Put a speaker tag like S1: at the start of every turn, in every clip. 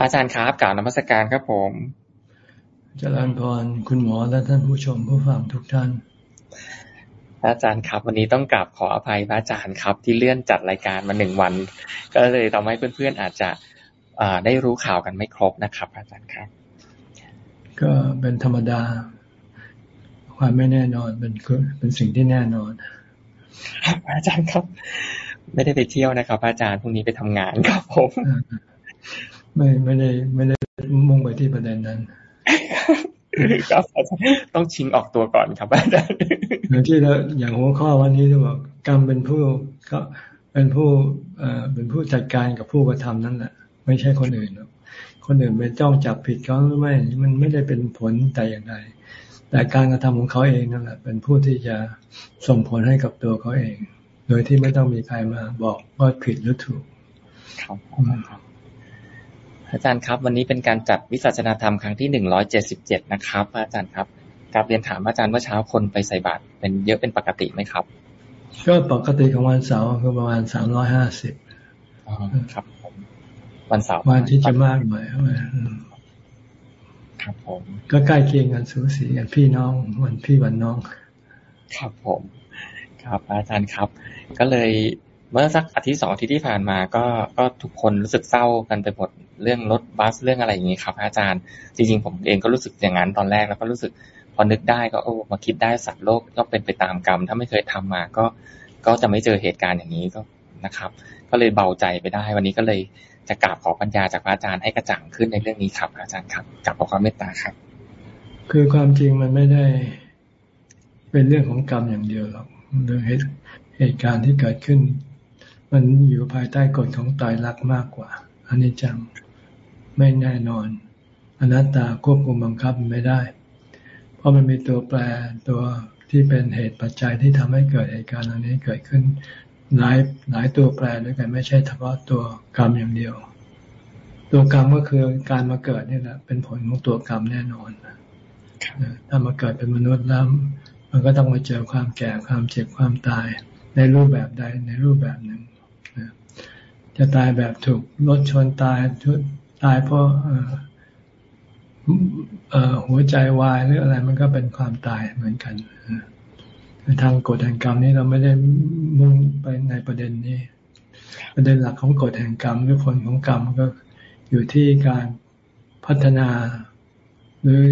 S1: อาจารย์ครับกล่าวนมัสการครับผม
S2: เจริญพรคุณหมอและท่านผู้ชมผู้ฟังทุกท่าน
S1: อาจารย์ครับ วันนี้ต้องกราบขออภัยพระอาจารย์ครับ ที่เลื่อนจัดรายการมาหนึ่งวัน ก็เลยทำให้เพื่อนๆอาจจะได้รู้ข่าวกันไม่ครบนะครับอาจารย์ครับ
S2: ก็เป็นธรรมดา ความไม่แน่นอนเป็นเป็นสิ่งที่แน่นอน
S1: อาจารย์ครับ ไม่ได้ไปเที่ยวนะครับ อาจารย์พรุ่งนี้ไปทำงานครับผม
S2: ไม่ไม่ได้ไม่ได้มุ่งไปที่ประเด็นนั้น
S1: ครับต้องชิงออกตัวก่อนครับอาจารย์
S2: อย่างที่เราอย่างหัวข้อวันนี้ที่บอกกรรมเป็นผู้ก็เป็นผู้เอ่อเป็นผู้จัดการกับผู้กระทำนั่นแหละ ไม่ใช่คนอื่นคนอื่นไปจ้องจับผิดเขาหรือไม่มันไม่ได้เป็นผลแต่อย่างใดแต่การกระทำของเขาเองนั่นแหละ เป็นผู้ที่จะส่งผลให้กับตัวเขาเอง โดยที่ไม่ต้องมีใครมาบอกว่าผิดหรือถูก
S1: ครับ อาจารย์ครับ วันนี้เป็นการจัดวิสัชนาธรรมครั้งที่หนึ่งร้อยเจ็ดสิบเจ็ดนะครับอาจารย์ครับกลับเรียนถามอาจารย์เมื่อเช้าคนไปใส่บาตรเป็นเยอะเป็นปกติไหมครับ
S2: ก็ปกติของวันเสาร์ก็ประมาณสามร้อยห้าสิบ
S1: ครับผมวันเสาร์
S2: วันที่จะมากหน่อย
S1: ครับผม
S2: ก็ใกล้เคียงกันสูสีกันพี่น้องวันพี่วันน้อง
S1: ครับผม ครับอาจารย์ครับ ก็เลยเมื่อสักอาทิตย์สองอาทิตย์ที่ผ่านมา ก็ก็ทุกคนรู้สึกเศร้ากันไปหมด เรื่องรถบัสเรื่องอะไรอย่างนี้ครับอาจารย์ จริงๆผมเองก็รู้สึกอย่างนั้นตอนแรกแล้วก็รู้สึกพอนึกได้ก็โอ้มาคิดได้สัตว์โลกก็เป็นไปตามกรรม ถ้าไม่เคยทำมาก็ก็จะไม่เจอเหตุการณ์อย่างนี้ก็นะครับ ก็เลยเบาใจไปได้ วันนี้ก็เลยจะกราบขอปัญญาจากพระอาจารย์ให้กระจ่างขึ้นในเรื่องนี้ครับ อาจารย์ครับกราบขอความเมตตาครับ
S2: คือความจริงมันไม่ได้ เป็นเรื่องของกรรมอย่างเดียวหรอกเรื่องเหตุเหตุการณ์ที่เกิดขึ้น มันอยู่ภายใต้กฎของตายรักมากกว่าอันนี้จัง ไม่แน่นอน อนัตตาควบคุมบังคับไม่ได้ เพราะมันมีตัวแปรตัวที่เป็นเหตุปัจจัยที่ทำให้เกิดเหตุการณ์เหล่านี้เกิดขึ้นหลายหลายตัวแปรด้วยกันไม่ใช่เฉพาะตัวกรรมอย่างเดียว ตัวกรรมก็คือการมาเกิดนี่แหละเป็นผลของตัวกรรมแน่นอนถ้ามาเกิดเป็นมนุษย์แล้วมันก็ต้องมาเจอความแก่ความเจ็บความตายในรูปแบบใดในรูปแบบหนึ่งจะตายแบบถูกรถชนตาย ตายเพราะหัวใจวายหรืออะไรมันก็เป็นความตายเหมือนกันทางกฎแห่งกรรมนี้เราไม่ได้มุ่งไปในประเด็นนี้ ประเด็นหลักของกฎแห่งกรรมหรือผลของกรรมก็อยู่ที่การพัฒนา หรือ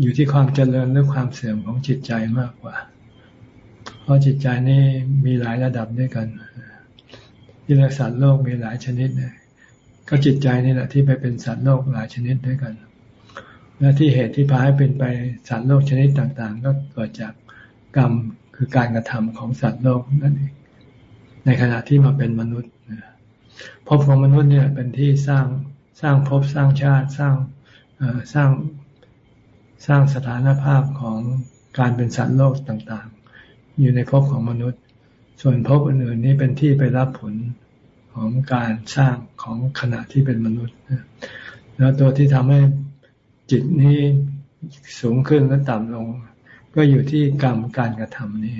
S2: อยู่ที่ความเจริญหรือความเสื่อมของจิตใจมากกว่า เพราะจิตใจนี่มีหลายระดับด้วยกันที่รียกสัตว์โลกมีหลายชนิดเนี่ย ก็จิตใจนี่แหละที่ไปเป็นสัตว์โลกหลายชนิดด้วยกัน และที่เหตุที่พาให้เป็นไปสัตว์โลกชนิดต่างๆ ก็เกิดจากกรรมคือการกระทำของสัตว์โลกนั่นเองในขณะที่มาเป็นมนุษย์ภพของมนุษย์เนี่ยเป็นที่สร้างสร้างภพสร้างชาติสร้างสร้างสร้างสถานภาพของการเป็นสัตว์โลกต่างๆ อยู่ในภพของมนุษย์ ส่วนภพอื่นๆนี้เป็นที่ไปรับผล ของการสร้างของขณะที่เป็นมนุษย์แล้วตัวที่ทำให้จิตนี้สูงขึ้นและต่ำลง ก็อยู่ที่กรรมการกระทำนี่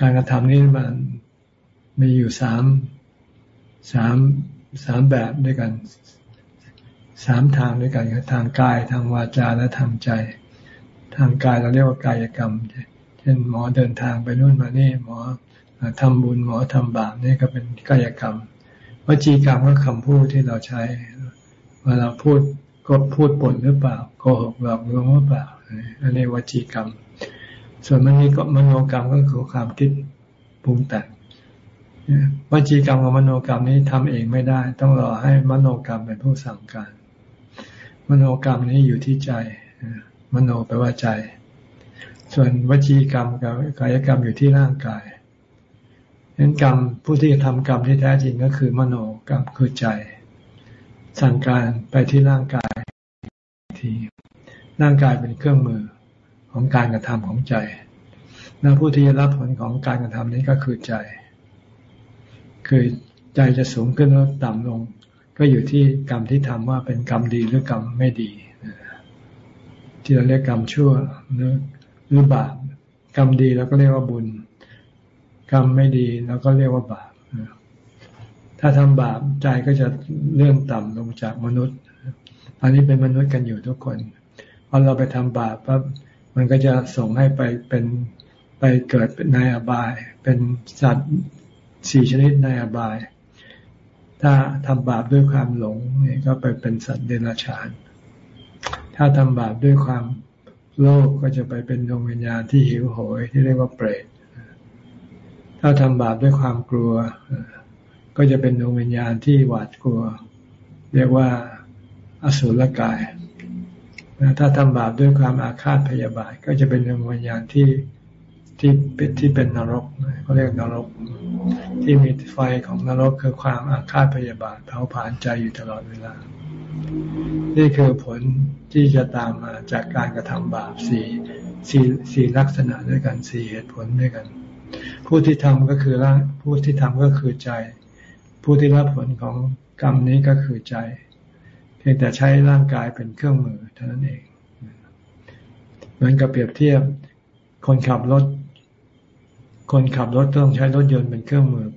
S2: การกระทำนี่มันมีอยู่สามสามสามแบบด้วยกันสามทางด้วยกันทางกายทางวาจาและทางใจ ทางกายเราเรียกว่ากายกรรม เช่นหมอเดินทางไปนู่นมานี่หมอ ทำบุญหมอทำบาปนี่ก็เป็นกายกรรมวจีกรรมก็คำพูดที่เราใช้เวลาพูดก็พูดปนหรือเปล่าโกหกหลอกลวงหรือเปล่าอันนี้วจีกรรม ส่วนมันนี้ก็มโนกรรมก็คือความคิดปรุงแต่งวจีกรรมกับมโนกรรมนี้ทำเองไม่ได้ ต้องรอให้มโนกรรมเป็นผู้สั่งการ มโนกรรมนี้อยู่ที่ใจมโนแปลว่าใจ ส่วนวจีกรรมกับกายกรรมอยู่ที่ร่างกาย เห็นกรรมผู้ที่ทำกรรมที่แท้จริงก็คือมโนกรรมคือใจ สั่งการไปที่ร่างกายทีร่างกายเป็นเครื่องมือของการกระทำของใจและผู้ที่จะรับผลของการกระทำนี้ก็คือใจ คือใจจะสูงขึ้นหรือต่ำลง ก็อยู่ที่กรรมที่ทำว่าเป็นกรรมดีหรือกรรมไม่ดี ที่เราเรียกกรรมชั่วหรือหรือบาปกรรมดีเราก็เรียกว่าบุญ กรรมไม่ดีเราก็เรียกว่าบาปถ้าทำบาปใจก็จะเลื่อนต่ำลงจากมนุษย์อันนี้เป็นมนุษย์กันอยู่ทุกคนพอเราไปทำบาปปั๊บมันก็จะส่งให้ไปเป็นไปเกิดในอบาย เป็นสัตว์สี่ชนิดในอบาย ถ้าทำบาปด้วยความหลงนี่ก็ไปเป็นสัตว์เดรัจฉาน ถ้าทำบาปด้วยความโลภกก็จะไปเป็นดวงวิญญาณที่หิวโหยที่เรียกว่าเปรต ถ้าทำบาปด้วยความกลัว ก็จะเป็นดวงวิญญาณที่หวาดกลัว เรียกว่าอสุรกาย ถ้าทำบาปด้วยความอาฆาตพยาบาท ก็จะเป็นดวงวิญญาณที่ที่เป็นที่เป็นนรกเขาเรียกนรก ที่มีไฟของนรกคือความอาฆาตพยาบาทเผาผลาญใจอยู่ตลอดเวลา นี่คือผลที่จะตามมาจากการกระทำบาปสี่สี่สี่ลักษณะด้วยกันสี่เหตุผลด้วยกัน ผู้ที่ทำก็คือร่างผู้ที่ทำก็คือใจ ผู้ที่รับผลของกรรมนี้ก็คือใจ เพียงแต่ใช้ร่างกายเป็นเครื่องมือเท่านั้นเองเหมือนกับเปรียบเทียบ คนขับรถ คนขับรถต้องใช้รถยนต์เป็นเครื่องมือ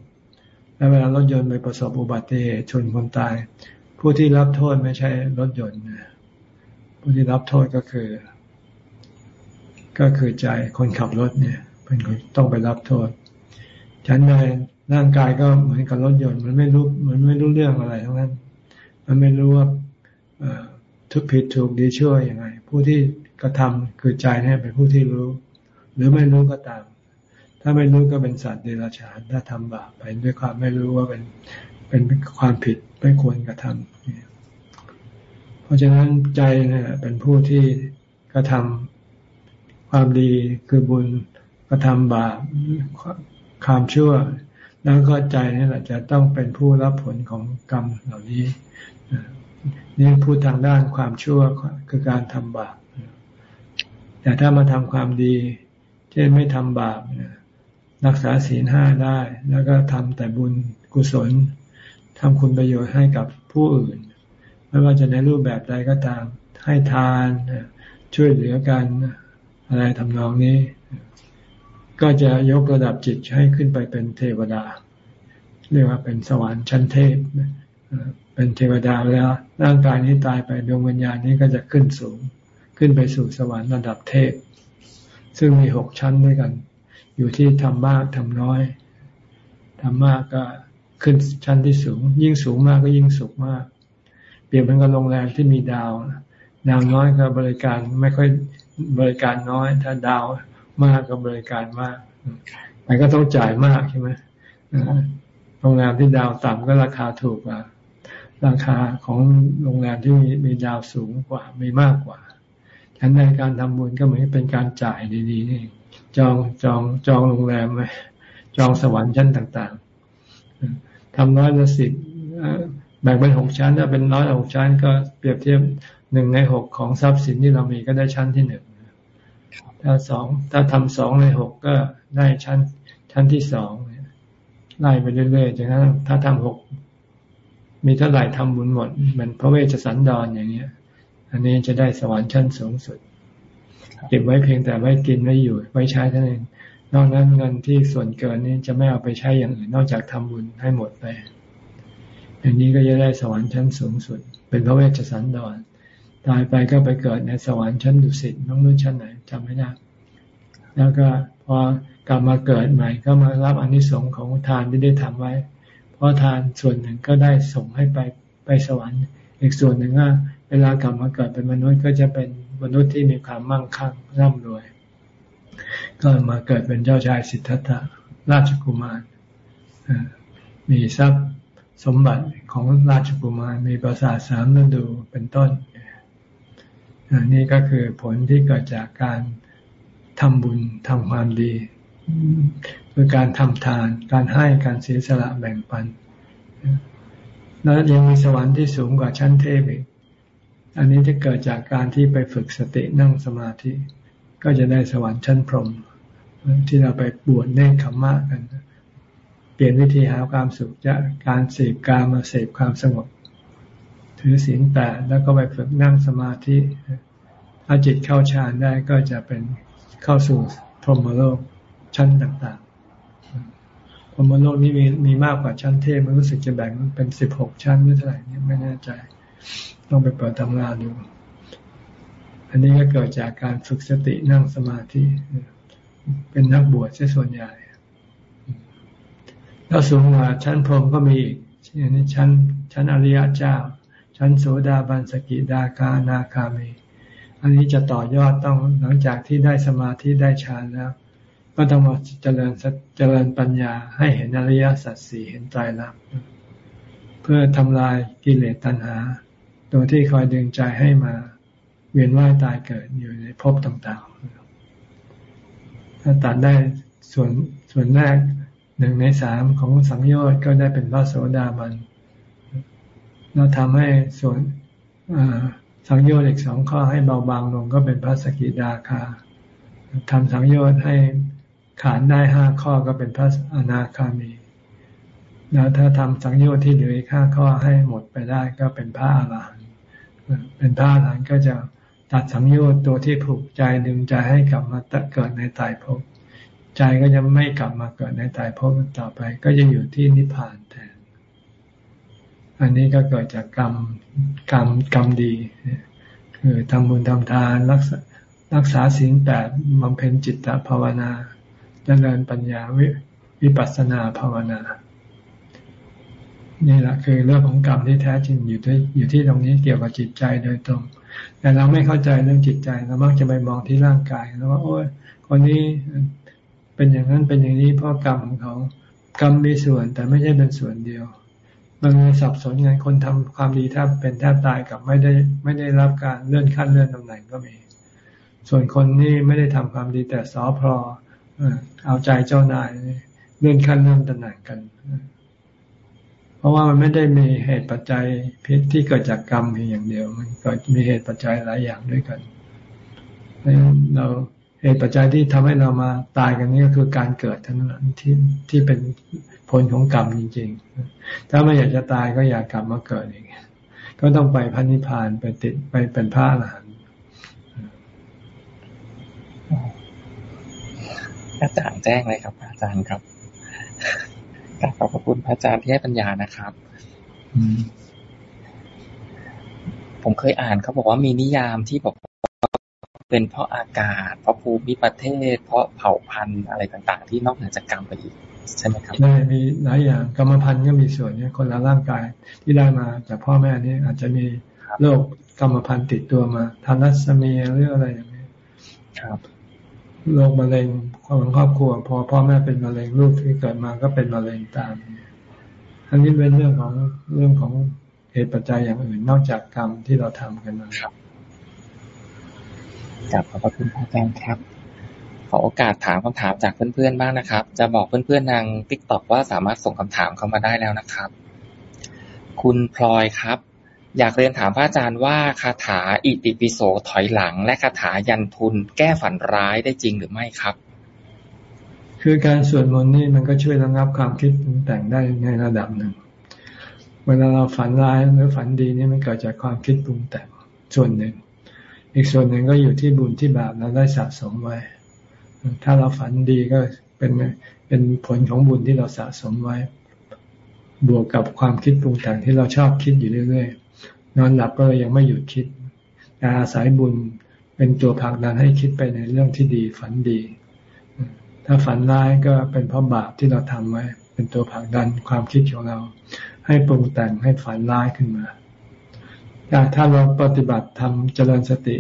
S2: และเวลารถยนต์ไปประสบอุบัติเหตุชนคนตาย ผู้ที่รับโทษไม่ใช่รถยนต์ผู้ที่รับโทษก็คือ ก็คือใจคนขับรถเนี่ย เป็นคนต้องไปรับโทษ ฉันในร่างกายก็เหมือนกับรถยนต์ มันไม่รู้มันไม่รู้เรื่องอะไรทั้งนั้น มันไม่รู้ว่าทุกผิดถูกดีชั่วยังไง ผู้ที่กระทำคือใจเนี่ยเป็นผู้ที่รู้ หรือไม่รู้ก็ตาม ถ้าไม่รู้ก็เป็นสัตว์เดรัจฉานถ้าทำบาปไปด้วยความไม่รู้ว่าเป็นเป็นความผิดไม่ควรกระทำเพราะฉะนั้นใจเนี่ยเป็นผู้ที่กระทำความดีคือบุญกระทำบาป ความชั่ว แล้วก็ใจนี่แหละจะต้องเป็นผู้รับผลของกรรมเหล่านี้นี่พูดทางด้านความชั่วคือการทำบาปแต่ถ้ามาทำความดี เช่นไม่ทำบาปรักษาศีลห้าได้ แล้วก็ทำแต่บุญกุศลทำคุณประโยชน์ให้กับผู้อื่น ไม่ว่าจะในรูปแบบใดก็ตาม ให้ทานช่วยเหลือกันอะไรทำนองนี้ ก็จะยกระดับจิตให้ขึ้นไปเป็นเทวดา เรียกว่าเป็นสวรรค์ชั้นเทพเป็นเทวดาแล้วร่างกายนี้ตายไปดวงวิญญาณนี้ก็จะขึ้นสูง ขึ้นไปสู่สวรรค์ระดับเทพ ซึ่งมีหกชั้นด้วยกัน อยู่ที่ทำมากทำน้อยทำมากก็ขึ้นชั้นที่สูง ยิ่งสูงมากก็ยิ่งสุขมาก เปรียบเหมือนกับโรงแรมที่มีดาว ดาวน้อยก็บริการไม่ค่อยบริการน้อย ถ้าดาว มากก็บริการมาก มันก็ต้องจ่ายมากใช่ไหมโรงแรมที่ดาวต่ำก็ราคาถูกกว่า ราคาของโรงแรมที่มีดาวสูงกว่ามีมากกว่าฉันในการทำบุญก็เหมือนเป็นการจ่ายดีๆนี่จองจองจองโรงแรมไว้จองสวรรค์ชั้นต่างๆทำน้อยละสิบแบ่งเป็นหกชั้นถ้าเป็นน้อยหกชั้น ก็เปรียบเทียบหนึ่งในหกของทรัพย์สินที่เรามีก็ได้ชั้นที่หนึ่ง ถ้าสองถ้าทำสองในหกก็ได้ชั้น ชั้นที่สองไล่ไปเรื่อยๆจนกระทั่งถ้าทำหกมีเท่าไหร่ทำบุญหมดเหมือนพระเวชสันดรออย่างเงี้ย อันนี้จะได้สวรรค์ชั้นสูงสุดเก็บไว้เพียงแต่ไว้กินไว้อยู่ไว้ใช้เท่านั้นนอกนั้นเงินที่ส่วนเกินนี้จะไม่เอาไปใช้อย่างอื่นนอกจากทำบุญให้หมดไปอันนี้ก็จะได้สวรรค์ชั้นสูงสุด เป็นพระเวชสันดร ตายไปก็ไปเกิดในสวรรค์ชั้นดุสิตน้องนุ่นชั้นไหนจำไม่ได้แล้วก็พอกลับมาเกิดใหม่ ก็มารับอนนิสงส์ของทานที่ได้ทำไว้ เพราะทานส่วนหนึ่งก็ได้ส่งให้ไปไปสวรรค์ อีกส่วนหนึ่งก็เวลากลับมาเกิดเป็นมนุษย์ก็จะเป็นมนุษย์ที่มีความมั่งคั่งร่ำรวย ก็มาเกิดเป็นเจ้าชายสิทธัตถะราชกุมารมีทรัพย์สมบัติของราชกุมารมีประสาทสามฤดูเป็นต้น นี่ก็คือผลที่เกิดจากการทำบุญทำความดี คือการทำทาน การให้การเสียสละแบ่งปัน แล้วยังมีสวรรค์ที่สูงกว่าชั้นเทพอีก อันนี้จะเกิดจากการที่ไปฝึกสตินั่งสมาธิ ก็จะได้สวรรค์ชั้นพรหมที่เราไปบวชเนคขมมะกัน เปลี่ยนวิธีหาความสุขจากการเสพกามาเสพความสงบ ถือศีลแปดแล้วก็ไปฝึกนั่งสมาธิถ้าจิตเข้าฌานได้ก็จะเป็นเข้าสู่พรหมโลกชั้นต่างๆพมบนโลกนี้มีมีมากกว่าชั้นเทพมันรู้สึกจะแบ่งเป็นสิบหกชั้นหรือเท่าไหร่เนี่ยไม่แน่ใจ ต้องไปเปิดตำราดู อันนี้ก็เกิดจากการฝึกสตินั่งสมาธิ เป็นนักบวชใช่ส่วนใหญ่แล้วสูงกว่าชั้นพรหมก็มีอีกอันนี้ชั้นชั้นอริยเจ้า ชั้นโสดาบันสกิดาคานาคามีอันนี้จะต่อยอดต้องหลังจากที่ได้สมาธิได้ฌานแล้ว ก็ต้องมาเจริญเจริญปัญญาให้เห็นอริยสัจสี่เห็นใจรักเพื่อทำลายกิเลสตัณหา ตัวที่คอยดึงใจให้มาเวียนว่ายตายเกิดอยู่ในภพต่างๆ ถ้าตัดได้ส่วนส่วนแรกหนึ่งในสามของสังโยชน์ก็ได้เป็นพระโสดาบัน เราทำให้ส่วนสังโยชน์อีกสองข้อให้เบาบางลงก็เป็นพระสกิดาคาทำสังโยชน์ให้ขานได้ห้าข้อก็เป็นพระอนาคามี แล้วถ้าทำสังโยชน์ที่เหลืออีกห้าข้อให้หมดไปได้ก็เป็นพระอรหันต์เป็นพระอรหันต์ก็จะตัดสังโยชน์ตัวที่ผูกใจดึงใจให้กลับมาเกิดในตายภพใจก็จะไม่กลับมาเกิดในตายภพต่อไป ก็จะอยู่ที่นิพพานแทน อันนี้ก็เกิดจากกรรมกรรมกรรมดี คือทำบุญทำทานรักษารักษาศีลแปดบำเพ็ญจิตตภาวนาเจริญปัญญาวิวิปัสสนาภาวนานี่แหละคือเรื่องของกรรมที่แท้จริงอยู่ที่อยู่ที่ตรงนี้เกี่ยวกับจิตใจโดยตรง แต่เราไม่เข้าใจเรื่องจิตใจเรามักจะไปมองที่ร่างกายแล้วว่า โอ้ยคนนี้เป็นอย่างนั้นเป็นอย่างนี้เพราะกรรมของเขา กรรมมีส่วนแต่ไม่ใช่เป็นส่วนเดียว มันมีสับสนไงคนทำความดีแทบเป็นแทบตายกับไม่ได้ไม่ได้รับการเลื่อนขั้นเลื่อนตำแหน่งก็มี ส่วนคนนี่ไม่ได้ทำความดีแต่สอพอเอาใจเจ้านายเลื่อนขั้นเลื่อนตำแหน่งกัน เพราะว่ามันไม่ได้มีเหตุปัจจัยพิษที่เกิดจากกรรมเพียงอย่างเดียว มันเกิดมีเหตุปัจจัยหลายอย่างด้วยกันเราเหตุปัจจัยที่ทำให้เรามาตายกันนี่ก็คือการเกิดทั้งนั้นที่ที่เป็น ผลของกรรมจริง ๆ ถ้าไม่อยากจะตายก็อยากกลับมาเกิดอีกก็ต้องไปพันิพพานไปติดไปเป็นพระอรหันต์
S1: อาจารย์แจ้งเลยครับ อาจารย์ครับกราบขอบพระคุณพระอาจารย์ที่ให้ปัญญานะครับผมเคยอ่านเขาบอกว่ามีนิยามที่บอกเป็นเพราะอากาศ เพราะภูมิประเทศ เพราะเผ่าพันธุ์อะไรต่าง ๆ ที่นอกเหนือจากกรรมไปอีก ใช่ไหมครับ
S2: ใช่มีหลายอย่างกรรมพันธุ์ก็มีส่วนเนี่ยคนละร่างกายที่ได้มาจากพ่อแม่นี่อาจจะมีโรคกรรมพันธุ์ติดตัวมาทานัสเมียหรืออะไรอย่างนี้ครับโรคมะเร็งของครอบครัว พอพ่อแม่เป็นมะเร็งลูกที่เกิดมาก็เป็นมะเร็งตามอันนี้เป็นเรื่องของเรื่องของเหตุปัจจัยอย่างอื่นนอกจากกรรมที่เราทำกันมาครับ
S1: กับขอบพระคุณพระอาจารย์ครับ ขอโอกาสถามคำถามจากเพื่อนๆบ้างนะครับ จะบอกเพื่อนๆทางติ๊กต็อกว่าสามารถส่งคำถามเข้ามาได้แล้วนะครับ คุณพลอยครับ อยากเรียนถามพระอาจารย์ว่าคาถาอิติปิโสถอยหลัง และคาถายันทุน แก้ฝันร้ายได้จริงหรือไม่ครับ
S2: คือการสวดมนต์นี่มันก็ช่วยระงับความคิดแต่งได้ในระดับหนึ่ง เวลาเราฝันร้ายหรือฝันดีนี่มันเกิดจากความคิดปรุงแต่งส่วนหนึ่ง อีกส่วนหนึ่งก็อยู่ที่บุญที่บาปเราได้สะสมไว้ ถ้าเราฝันดีก็เป็นเป็นผลของบุญที่เราสะสมไว้ บวกกับความคิดปรุงแต่งที่เราชอบคิดอยู่เรื่อยๆ นอนหลับก็ยังไม่หยุดคิดอาศัยบุญเป็นตัวผลักดันให้คิดไปในเรื่องที่ดี ฝันดี ถ้าฝันร้ายก็เป็นเพราะบาปที่เราทำไว้ เป็นตัวผลักดันความคิดของเรา ให้ปรุงแต่งให้ฝันร้ายขึ้นมาถ้าเราปฏิบัติทำเจริญสติ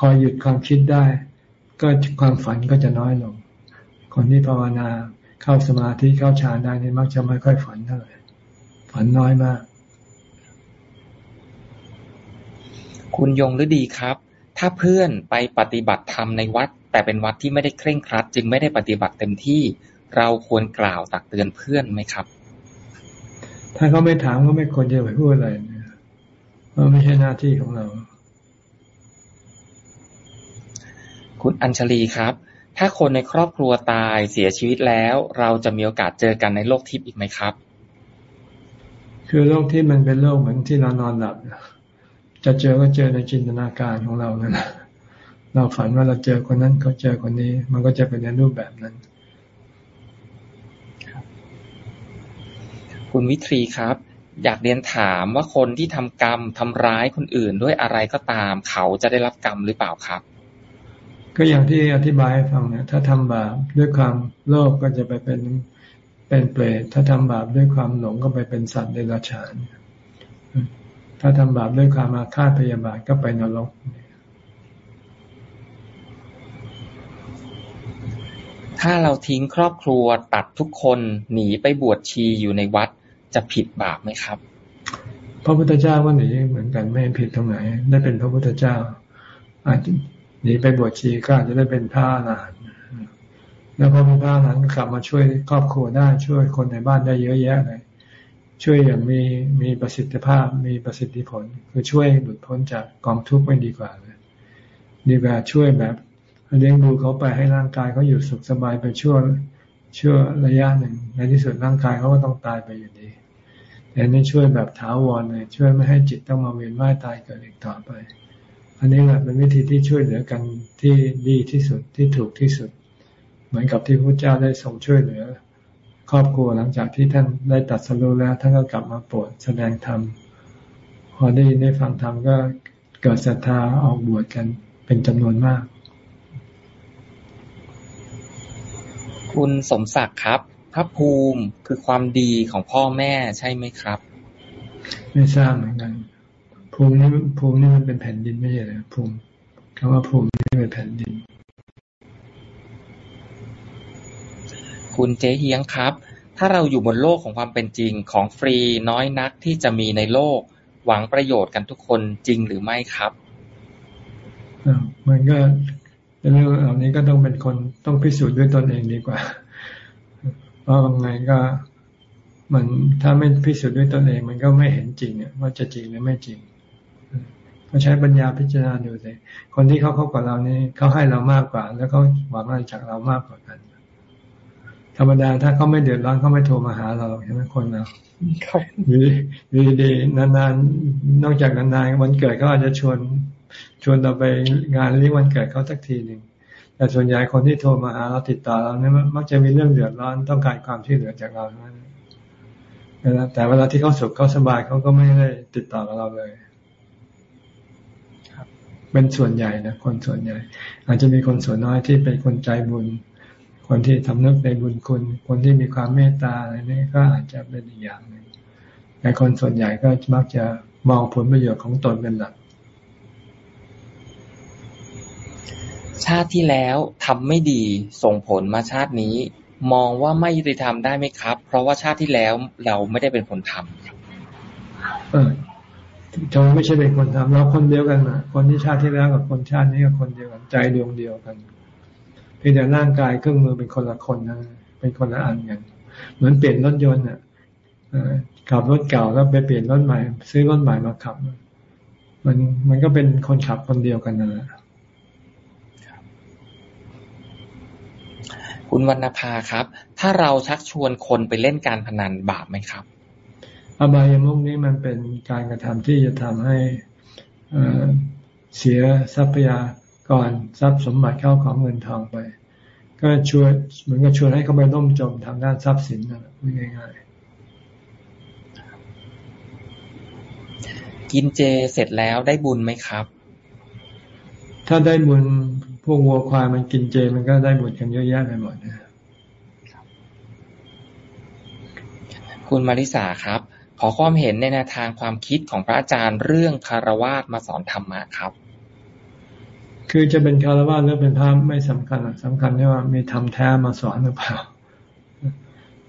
S2: คอยหยุดความคิดได้ ก็ความฝันก็จะน้อยลง คนที่ภาวนาเข้าสมาธิเข้าฌานได้นี่มักจะไม่ค่อยฝันเท่าไหร่ฝันน้อยมาก
S1: คุณยงฤดีครับ ถ้าเพื่อนไปปฏิบัติธรรมในวัด แต่เป็นวัดที่ไม่ได้เคร่งครัด จึงไม่ได้ปฏิบัติเต็มที่เราควรกล่าวตักเตือนเพื่อนไหมครับ
S2: ถ้าเขาไม่ถามก็ไม่ควรจะไปพูดอะไรราะไม่ใช่หน้าที่ของเรา
S1: คุณอัญชลีครับ ถ้าคนในครอบครัวตายเสียชีวิตแล้ว เราจะมีโอกาสเจอกันในโลกทิพย์อีกไหมครับ
S2: คือโลกที่มันเป็นโลกเหมือนที่เรานอนหลับ จะเจอก็เจอในจินตนาการของเรานั่นแหละเราฝันว่าเราเจอคนนั้นเขาเจอคนนี้ มันก็จะเป็นในรูปแบบนั้น
S1: คุณวิทรีครับ อยากเรียนถามว่าคนที่ทำกรรมทำร้ายคนอื่นด้วยอะไรก็ตาม เขาจะได้รับกรรมหรือเปล่าครับ
S2: ก็อย่างที่อธิบายให้ฟังเนี่ยถ้าทำบาปด้วยความโลภกก็จะไปเป็นเป็นเปรตถ้าทำบาปด้วยความหลงก็ไปเป็นสัตว์เดรัจฉาน ถ้าทำบาปด้วยความอาฆาตพยาบาทก็ไปนรก
S1: ถ้าเราทิ้งครอบครัวตัดทุกคนหนีไปบวชชีอยู่ในวัดจะผิดบาปไหมครับ
S2: พระพุทธเจ้าก็หนีเหมือนกันไม่ผิดตรงไหน ได้เป็นพระพุทธเจ้าอาจจะ หนีไปบวชชีก็อาจจะได้เป็นพระอรหันต์แล้วพอเป็นพระอรหันต์กลับมาช่วยครอบครัวได้ช่วยคนในบ้านได้เยอะแยะเลยช่วยอย่างมีมีประสิทธิภาพมีประสิทธิผล คือช่วยหลุดพ้นจากกองทุกข์ไม่ดีกว่าเลยดีกว่าช่วยแบบเลี้ยงดูเขาไปให้ร่างกายเขาอยู่สุขสบายไปชั่วชั่วระยะหนึ่ง ในที่สุดร่างกายเขาก็ต้องตายไปอยู่ดีแต่นี่ช่วยแบบถาวรเลยช่วยไม่ให้จิตต้องมาเวียนว่ายตายเกิดอีกต่อไป อันนี้แหละเป็นวิธีที่ช่วยเหลือกันที่ดีที่สุดที่ถูกที่สุด เหมือนกับที่พระเจ้าได้ทรงช่วยเหลือ ครอบครัวหลังจากที่ท่านได้ตัดสรุแล้วท่านก็กลับมาโปรดแสดงธรรมพอได้ยินได้ฟังธรรมก็เกิดศรัทธาออกบวชกันเป็นจำนวนมาก
S1: คุณสมศักดิ์ครับพระภูมิคือความดีของพ่อแม่ใช่ไหมครับ
S2: ไม่ทราบเหมือนกัน ภูมินี่ภูมินี่มันเป็นแผ่นดินไม่ใช่เหรอภูมิคำว่าภูมินี่เป็นแผ่นดิน
S1: คุณเจเฮียงครับ ถ้าเราอยู่บนโลกของความเป็นจริงของฟรีน้อยนักที่จะมีในโลก หวังประโยชน์กันทุกคนจริงหรือไม่ครับ
S2: มันก็เรื่องเหล่านี้ก็ต้องเป็นคนต้องพิสูจน์ด้วยตนเองดีกว่าเพราะบางไงก็มันถ้าไม่พิสูจน์ด้วยตนเอง มันก็ไม่เห็นจริงว่าจะจริงหรือไม่จริง ก็ใช้ปัญญาพิจารณาดูเลยคนที่เขาเข้ากับเรานี่เขาให้เรามากกว่า แล้วเขาหวังอะไรจากเรามากกว่ากัน ธรรมดาถ้าเขาไม่เดือดร้อนเขาไม่โทรมาหาเราใช่ไหมคนเราดีดีนานๆ นอกจากนานๆวันเกิดเขาอาจจะชวนชวนเราไปงานเลี้ยงวันเกิดเขาสักทีหนึ่งแต่ส่วนใหญ่คนที่โทรมาหาเราติดต่อเราเนี่ยมักจะมีเรื่องเดือดร้อนต้องการความช่วยเหลือจากเราเท่านั้นแต่เวลาที่เขาสุขเขาสบายเขาก็ไม่ได้ติดต่อกับเราเลย เป็นส่วนใหญ่นะคนส่วนใหญ่ อาจจะมีคนส่วนน้อยที่เป็นคนใจบุญ คนที่ทำนึกในบุญคุณ คนที่มีความเมตตาอะไรนี่ก็อาจจะเป็นอีกอย่างหนึ่งแต่คนส่วนใหญ่ก็มักจะมองผลประโยชน์ของตนเป็นหลัก
S1: ชาติที่แล้วทำไม่ดีส่งผลมาชาตินี้ มองว่าไม่ยุติธรรมได้ไหมครับ เพราะว่าชาติที่แล้วเราไม่ได้เป็นคนทำ
S2: เออ จะไม่ใช่เป็นคนทำเราคนเดียวกันนะคนที่ชาติที่แล้วกับคนชาตินี้ก็คนเดียวกันใจดวงเดียวกันเพียงแต่ร่างกายเครื่องมือเป็นคนละคนนะเป็นคนละอันกันเหมือนเปลี่ยนรถยนต์อะขับรถเก่าแล้วไปเปลี่ยนรถใหม่ ซื้อรถใหม่มาขับ มันมันก็เป็นคนขับคนเดียวกันนั่นแหละ
S1: คุณวรรณภาครับ ถ้าเราชักชวนคนไปเล่นการพนันบาปไหมครับ
S2: อบายมุกนี้มันเป็นการกระทำที่จะทำให้เสียทรัพยาก่อนทรัพย์สมบัติเข้าของเงินทองไป ก็ชวนเหมือนกับชวนให้เขาไปร่มจมทางด้านทรัพย์สินนั่นพูดง่าย
S1: ๆ กินเจเสร็จแล้วได้บุญไหมครับ
S2: ถ้าได้บุญพวกวัวควายมันกินเจมันก็ได้บุญกันเยอะแยะไปหมดนะ
S1: คุณมาริสาครับ ขอความเห็นในแนวทางความคิดของพระอาจารย์เรื่องคารวาสมาสอนธรรมะครับ
S2: คือจะเป็นคารวะหรือเป็นพระไม่สำคัญสำคัญที่ว่ามีธรรมแท้มาสอนหรือเปล่า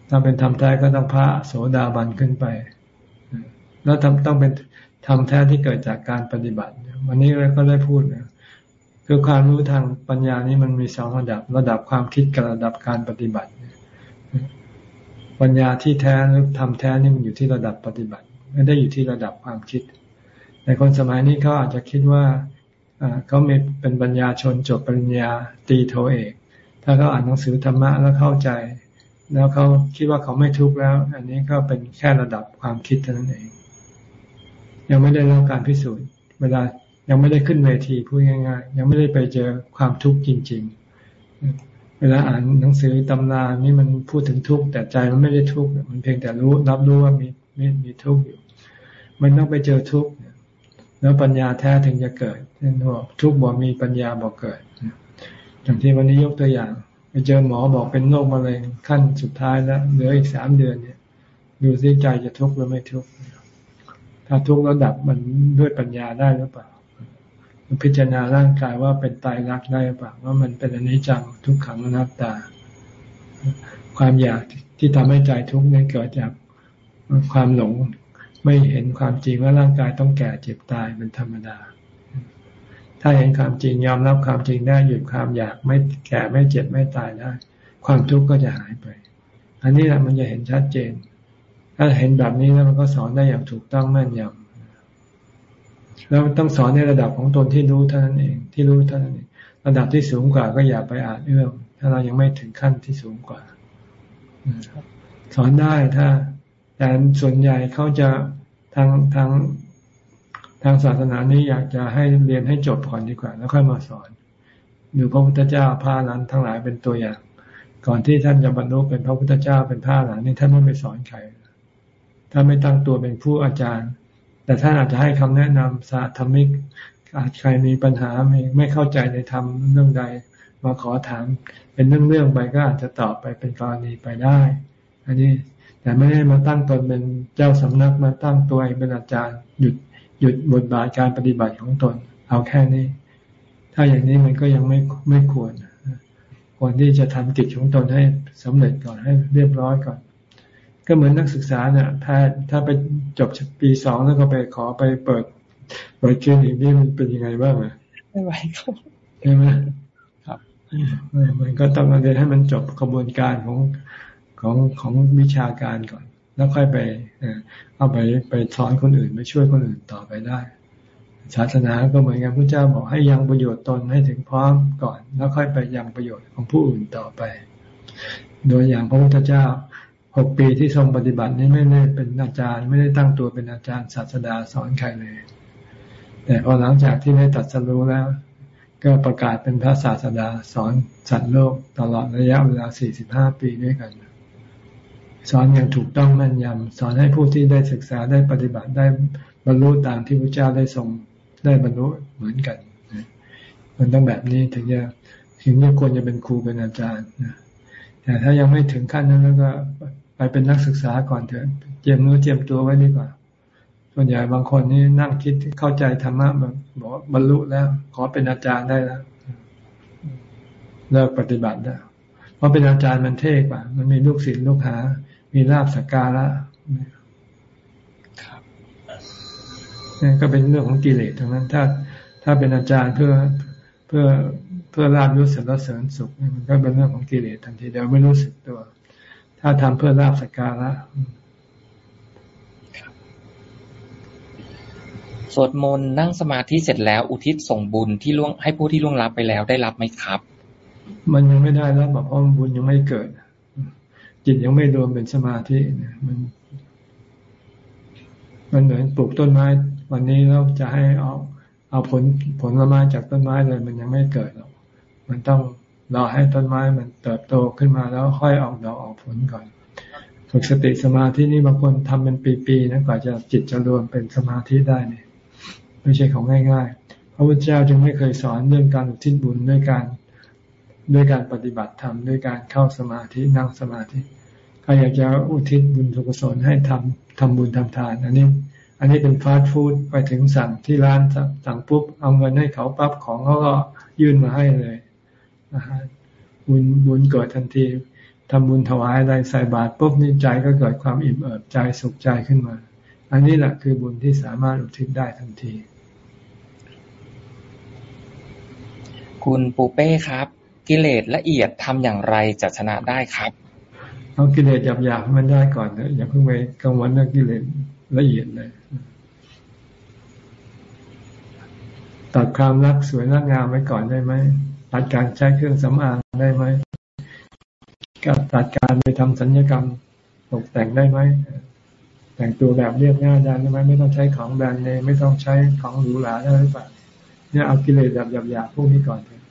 S2: ถ้าเป็นธรรมแท้ก็ต้องพระโสดาบันขึ้นไป แล้วทต้องเป็นธรรมแท้ที่เกิดจากการปฏิบัติ วันนี้เราก็ได้พูดนะคือความรู้ทางปัญญานี้มันมีสองระดับ ระดับความคิดกับระดับการปฏิบัติ ปัญญาที่แท้หรือทำแท้นี่มันอยู่ที่ระดับปฏิบัติ ไม่ได้อยู่ที่ระดับความคิดในคนสมัยนี้เขาอาจจะคิดว่าเขามีเป็นปัญญาชนจบปริญญาตีโทเอกถ้าเขาอ่านหนังสือธรรมะแล้วเข้าใจ แล้วเขาคิดว่าเขาไม่ทุกข์แล้ว อันนี้ก็เป็นแค่ระดับความคิดเท่านั้นเอง ยังไม่ได้รับการพิสูจน์ เวลายังไม่ได้ขึ้นเวทีพูดง่ายๆ ยังไม่ได้ไปเจอความทุกข์จริง ๆ เวลาอ่านหนังสือตำรานี่มันพูดถึงทุกข์แต่ใจมันไม่ได้ทุกข์มันเพียงแต่รู้รับรู้ว่ามีมีมีทุกข์อยู่ มันต้องไปเจอทุกข์แล้วปัญญาแท้ถึงจะเกิดเช่นว่าทุกข์บอกมีปัญญาบอกเกิดอย่างที่วันนี้ยกตัวอย่าง ไปเจอหมอบอกเป็นโรคมะเร็งขั้นสุดท้ายแล้วเหลืออีกสามเดือนเนี่ย ดูซิใจจะทุกข์หรือไม่ทุกข์ถ้าทุกข์แล้วดับมันด้วยปัญญาได้หรือเปล่า พิจารณาร่างกายว่าเป็นตายรักได้หรือเปล่าว่ามันเป็นอนิจจังทุกขังอนัตตา ความอยากที่ทำให้ใจทุกข์นั้นเกิดจากความหลงไม่เห็นความจริงว่าร่างกายต้องแก่เจ็บตายเป็นธรรมดา ถ้าเห็นความจริงยอมรับความจริงได้หยุดความอยากไม่แก่ไม่เจ็บไม่ตายได้ ความทุกข์ก็จะหายไป อันนี้แหละมันจะเห็นชัดเจน ถ้าเห็นแบบนี้แล้วมันก็สอนได้อย่างถูกต้องแม่นยำ แล้วต้องสอนในระดับของตนที่รู้เท่านั้นเอง ที่รู้เท่านั้นเอง ระดับที่สูงกว่าก็อย่าไปอ่าจเอื้อมถ้าเรายังไม่ถึงขั้นที่สูงกว่าสอนได้ถ้า แต่ส่วนใหญ่เขาจะทางทางทางศาสนานี้อยากจะให้เรียนให้จบก่อนดีกว่า แล้วค่อยมาสอนดูพระพุทธเจ้าพระหลานทั้งหลายเป็นตัวอย่าง ก่อนที่ท่านจะบรรลุเป็นพระพุทธเจ้าเป็นพระหลานนี่ท่านไม่ไปสอนใครท่าไม่ตั้งตัวเป็นผู้อาจารย์ แต่ท่านอาจจะให้คำแนะนำสาธมิกอาจใครมีปัญหาไม่ไม่เข้าใจในธรรมเรื่องใด มาขอถามเป็นเรื่องๆไปก็อาจจะตอบไปเป็นกรณีไปได้ อันนี้แต่ไม่ได้มาตั้งตนเป็นเจ้าสำนักมาตั้งตัวเองเป็นอาจารย์หยุดหยุดบทบาทการปฏิบัติของตน เอาแค่นี้ ถ้าอย่างนี้มันก็ยังไม่ไม่ควรควรที่จะทำกิจของตนให้สำเร็จก่อนให้เรียบร้อยก่อน ก็เหมือนนักศึกษาเนี่ยถ้าถ้าไปจบปีสองแล้วก็ไปขอไปเปิดเปิดคลินิกนี่มันเป็นยังไงบ้างอะ
S1: ไม่ไหวครับ
S2: ใช่ไหมครับมันก็ต้องเรียนให้มันจบกระบวนการของของของวิชาการก่อน แล้วค่อยไปเอาไปไปสอนคนอื่นไปช่วยคนอื่นต่อไปได้ศาสนาก็เหมือนกันพระเจ้าบอกให้ยังประโยชน์ตนให้ถึงพร้อมก่อน แล้วค่อยไปยังประโยชน์ของผู้อื่นต่อไป โดยอย่างพระพุทธเจ้า หกปีที่ทรงปฏิบัตินี้ไม่ได้เป็นอาจารย์ ไม่ได้ตั้งตัวเป็นอาจารย์ศาสดาสอนใครเลย แต่พอหลังจากที่ได้ตัดสรู้แล้ว ก็ประกาศเป็นพระศาสดาสอนสัตว์โลกตลอดระยะเวลา 45 ปีด้วยกัน สอนอย่างถูกต้องแม่นยำสอนให้ผู้ที่ได้ศึกษาได้ปฏิบัติได้บรรลุตามที่พระเจ้าได้ทรงได้บรรลุเหมือนกันมันต้องแบบนี้ถึงจะถึงจะควรจะเป็นครูเป็นอาจารย์แต่ถ้ายังไม่ถึงขั้นนั้นแล้วก็ ไปเป็นนักศึกษาก่อนเถอะเจียมนื้อเจียมตัวไว้ดีกว่า ส่วนใหญ่บางคนนี่นั่งคิดเข้าใจธรรมะแบบบอกบรรลุแล้ว ขอเป็นอาจารย์ได้แล้วเลิกปฏิบัติแล้วเพราะเป็นอาจารย์มันเท่กว่า มันมีลูกศิษย์ลูกหา มีลาบสักการะนี่ก็เป็นเรื่องของกิเลสทั้งนั้น ถ้าถ้าเป็นอาจารย์เพื่อเพื่อเพื่อลาบยศสรรเสริญสุขมันก็เป็นเรื่องของกิเลสทันทีเดียวไม่รู้สึกตัว ถ้าทำเพื่อลาบสักการะ
S1: สวดมนต์นั่งสมาธิเสร็จแล้วอุทิศส่งบุญที่ล่วงให้ผู้ที่ล่วงลับไปแล้วได้รับไหมครับ
S2: มันยังไม่ได้แล้วเพราะบุญยังไม่เกิด จิตยังไม่รวมเป็นสมาธิมัน มันเหมือนปลูกต้นไม้ วันนี้เราจะให้เอาเอาผลผลไม้จากต้นไม้เลย มันยังไม่เกิดหรอกมันต้อง รอให้ต้นไม้มันเติบโตขึ้นมาแล้วค่อยออกดอกออกผลก่อน ฝึกสติสมาธินี่บางคนทำเป็นปีๆนะกว่าจะจิตจะรวมเป็นสมาธิได้เนี่ยไม่ใช่ของง่ายๆ พระพุทธเจ้าจึงไม่เคยสอนเรื่องการอุทิศบุญด้วยการด้วยการปฏิบัติธรรมด้วยการเข้าสมาธินั่งสมาธิใครอยากจะอุทิศบุญสุกศลให้ทำทำบุญทำทาน อันนี้ อันนี้เป็นฟาสต์ฟู้ดไปถึงสั่งที่ร้านสั่งปุ๊บเอาเงินให้เขาปั๊บของเขาก็ยื่นมาให้เลย บุญบุญเกิดทันทีทำบุญถวายอะไรใส่บาตรปุ๊บนี่ใจก็เกิดความอิ่มเอิบใจสุขใจขึ้นมา อันนี้แหละคือบุญที่สามารถอุทิศได้ทันที
S1: คุณปูเป้ครับ กิเลสละเอียดทำอย่างไรจะชนะได้ครับ
S2: เอากิเลสหยาบๆมันได้ก่อนนะอย่าเพิ่งไปกังวลเรื่องกิเลสละเอียดเลยตัดความรักสวยรักงามไว้ก่อนได้ไหม ตัดการใช้เครื่องสำอางได้ไหมกับตัดการไปทำสัญญกรรมตกแต่งได้ไหมแต่งตัวแบบเรียบง่ายได้ไหมไม่ต้องใช้ของแบรนด์เนมไม่ต้องใช้ของหรูหราได้หรือเปล่าเนี่ยเอากิเลสแบบหยาบๆพวกนี้ก่อนเถอะ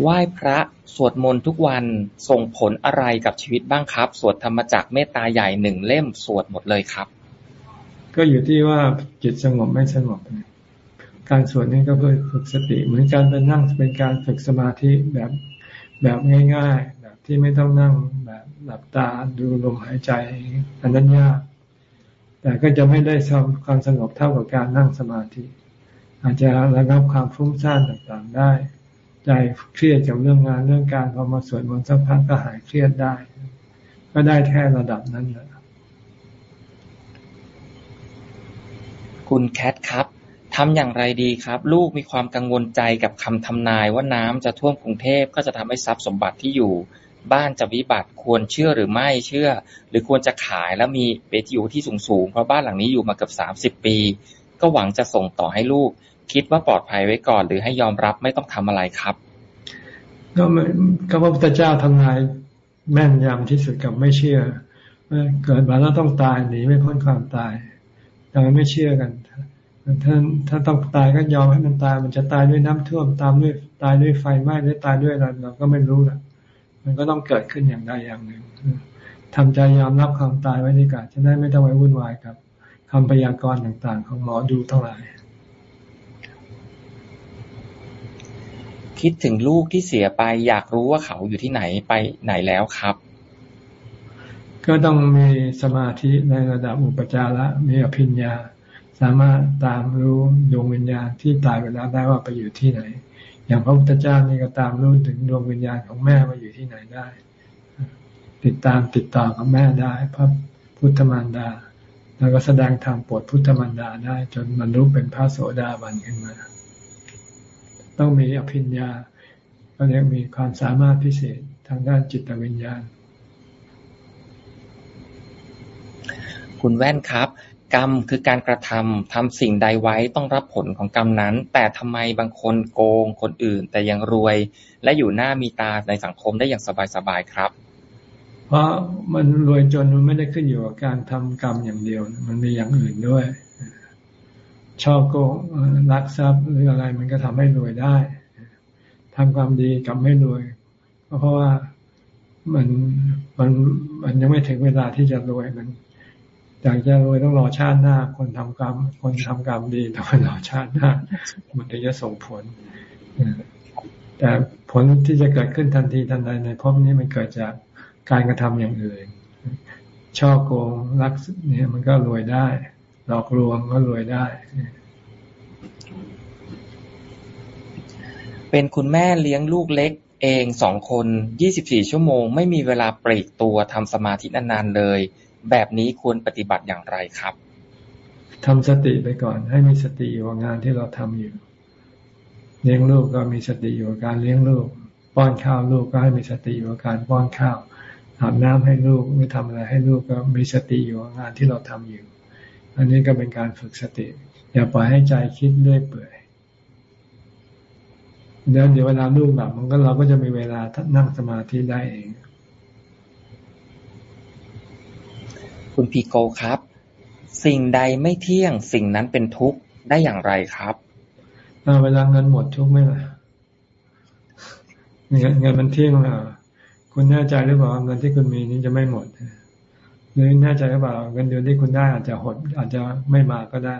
S1: ไหว้พระสวดมนต์ทุกวันส่งผลอะไรกับชีวิตบ้างครับ สวดธรรมจักรเมตตาใหญ่หนึ่งเล่มสวดหมดเลยครับ
S2: ก็อยู่ที่ว่าจิตสงบไม่สงบ การสวดนี่ก็เพื่อฝึกสติ เหมือนการเป็นนั่งเป็นการฝึกสมาธิแบบแบบง่าย ๆ แบบที่ไม่ต้องนั่งแบบหลับตาดูลมหายใจอันนั้นยาก แต่ก็จะไม่ได้ความสงบเท่ากับการนั่งสมาธิ อาจจะระงับความฟุ้งซ่านต่างๆได้ ใจเครียดกับเรื่องงานเรื่องการพอมาสวดมนต์สักพักก็หายเครียดได้ ก็ได้แค่ระดับนั้นแหละ
S1: คุณแคทครับ ทำอย่างไรดีครับ ลูกมีความกังวลใจกับคำทำนายว่าน้ำจะท่วมกรุงเทพก็จะทำให้ทรัพย์สมบัติที่อยู่ บ้านจะวิบัติควรเชื่อหรือไม่เชื่อ หรือควรจะขายแล้วมีเบทอยู่ที่สูงๆเพราะบ้านหลังนี้อยู่มาเกือบสามสิบปี ก็หวังจะส่งต่อให้ลูก คิดว่าปลอดภัยไว้ก่อน หรือให้ยอมรับไม่ต้องทำอะไรครับ
S2: ก็ก็พระพุทธเจ้าทำนายแม่นยำที่สุดกับไม่เชื่อเกิดมาแล้วต้องตายหนีไม่พ้นความตายแต่ไม่เชื่อกัน ถ้าถ้าต้องตายก็ยอมให้มันตาย มันจะตายด้วยน้ำท่วมตามด้วยตายด้วยไฟไหม้หรือตายด้วยอะไรเราก็ไม่รู้แหละมันก็ต้องเกิดขึ้นอย่างใดอย่างหนึ่งทำใจยอมรับความตายไว้ดีกว่าจะได้ไม่ต้องไปวุ่นวายกับคำพยากรณ์ต่างๆ ของหมอดูทั้งหลาย
S1: คิดถึงลูกที่เสียไป อยากรู้ว่าเขาอยู่ที่ไหนไปไหนแล้วครับ
S2: ก็ต้องมีสมาธิในระดับอุปจาระมีอภิญญา สามารถตามรู้ดวงวิญญาณที่ตายไปแล้วได้ว่าไปอยู่ที่ไหน อย่างพระพุทธเจ้านี่ก็ตามรู้ถึงดวงวิญญาณของแม่ว่าอยู่ที่ไหนได้ ติดตามติดต่อกับแม่ได้ พระพุทธมารดา แล้วก็แสดงธรรมปรดพุทธมารดาได้ จนบรรลุเป็นพระโสดาบันขึ้นมา ต้องมีอภิญญา ก็เรียกมีความสามารถพิเศษทางด้านจิตวิญญาณ
S1: คุณแว่นครับ กรรมคือการกระทำ ทำสิ่งใดไว้ต้องรับผลของกรรมนั้น แต่ทำไมบางคนโกงคนอื่น แต่ยังรวย และอยู่หน้ามีตาในสังคมได้อย่างสบายๆครับ
S2: เพราะมันรวยจนมันไม่ได้ขึ้นอยู่กับการทำกรรมอย่างเดียว มันมีอย่างอื่นด้วยชอบโกงรักทรัพย์หรืออะไรมันก็ทำให้รวยได้ทำความดีกับไม่รวยเพราะว่ามันมันมันยังไม่ถึงเวลาที่จะรวยมัน อยากจะรวยต้องรอชาติหน้า คนทำกรรม คนทำกรรมดีต้องรอชาติหน้า มันถึงจะส่งผลแต่ผลที่จะเกิดขึ้นทันทีทันใดในภพนี้มันเกิดจากการกระทำอย่างอื่น ช่อโกงลักเนี่ย มันก็รวยได้ หลอกลวงก็รวยได้
S1: เป็นคุณแม่เลี้ยงลูกเล็กเองสองคนยี่สิบสี่ชั่วโมง ไม่มีเวลาปลีกตัวทำสมาธินานๆเลย แบบนี้ควรปฏิบัติอย่างไรครับ
S2: ทำสติไปก่อน ให้มีสติอยู่กับงานที่เราทำอยู่ เลี้ยงลูกก็มีสติอยู่กับการเลี้ยงลูก ป้อนข้าวลูกก็ให้มีสติอยู่กับการป้อนข้าวอาบน้ำให้ลูกไม่ทำอะไรให้ลูกก็มีสติอยู่กับงานที่เราทำอยู่ อันนี้ก็เป็นการฝึกสติ อย่าปล่อยให้ใจคิดเรื่อยเปื่อยเดี๋ยวเดี๋ยวเวลาลูกหลับมันก็เราก็จะมีเวลานั่งสมาธิได้เอง
S1: คุณพีโกครับ สิ่งใดไม่เที่ยงสิ่งนั้นเป็นทุกข์ได้อย่างไรครับ
S2: เวลาเงินหมดทุกข์ไหมล่ะเงินเงินมันเที่ยงอะคุณแน่ใจหรือเปล่าเงินที่คุณมีนี้จะไม่หมดหรือแน่ใจหรือเปล่าเงินเดือนที่คุณได้อาจจะหด อาจจะไม่มาก็ได้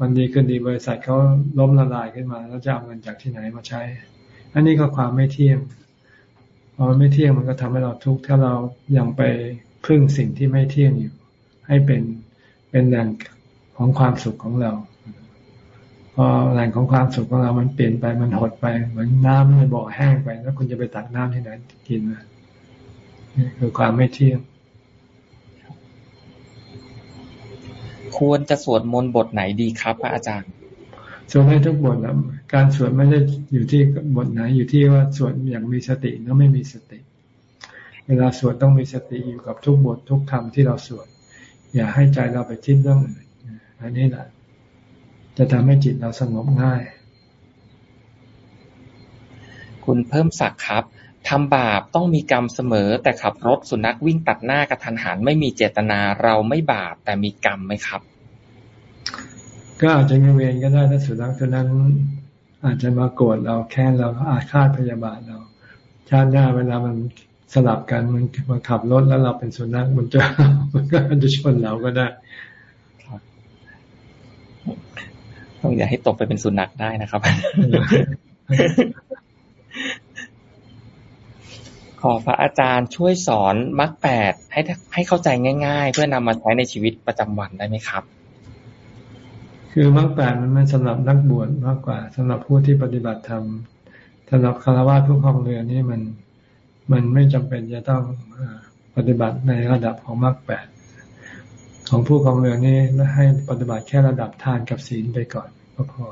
S2: วันดีคืนดีบริษัทเขาล้มละลายขึ้นมา แล้วจะเอาเงินจากที่ไหนมาใช้ อันนี้ก็ความไม่เที่ยงพอมันไม่เที่ยงมันก็ทำให้เราทุกข์ถ้าเรายังไป พึ่งสิ่งที่ไม่เที่ยงอยู่ ให้เป็นเป็นแหล่งของความสุขของเราพอแหล่งของความสุขของเรา มันเปลี่ยนไป มันหดไป เหมือนน้ำในบ่อแห้งไป แล้วคุณจะไปตักน้ำที่ไหนกินนะนี่คือความไม่เที่ยง
S1: ควรจะสวดมนต์บทไหนดีครับพระอาจารย์
S2: สวดให้ทุกบทนะการสวดไม่ได้อยู่ที่บทไหน อยู่ที่ว่าสวดอย่างมีสติแล้วไม่มีสติ เวลาสวดต้องมีสติอยู่กับทุกบททุกคำที่เราสวด อย่าให้ใจเราไปคิดเรื่องอื่นอันนี้แหละจะทำให้จิตเราสงบง่าย
S1: คุณเพิ่มศักดิ์ครับทำบาปต้องมีกรรมเสมอ แต่ขับรถสุนัขวิ่งตัดหน้ากระทันหันไม่มีเจตนาเราไม่บาปแต่มีกรรมไหมครับ
S2: ก็อาจจะมีเวรก็ได้ถ้าสุนัขตัวนั้น อาจจะมาโกรธเราแค้นเราอาฆาตพยาบาทเราชาติหน้าเวลามัน สลับกันมันมาขับรถแล้วเราเป็นสุนัขมันจะมันก็จะชนเราก็ได้
S1: ต้องอย่าให้ตกไปเป็นสุนัขได้นะครับ ขอพระอาจารย์ช่วยสอนมรรคแปดให้ให้เข้าใจง่าย ๆ เพื่อนำมาใช้ในชีวิตประจำวันได้ไหมครับ
S2: คือมรรคแปดมันไม่สำหรับนักบวชมากกว่าสำหรับผู้ที่ปฏิบัติธรรมสำหรับคารวะผู้ครองเรือนนี่มัน มันไม่จำเป็นจะต้องปฏิบัติในระดับของมรรคแปดของผู้ครองเรือนนี่ให้ปฏิบัติแค่ระดับทานกับศีลไปก่อนก็พอ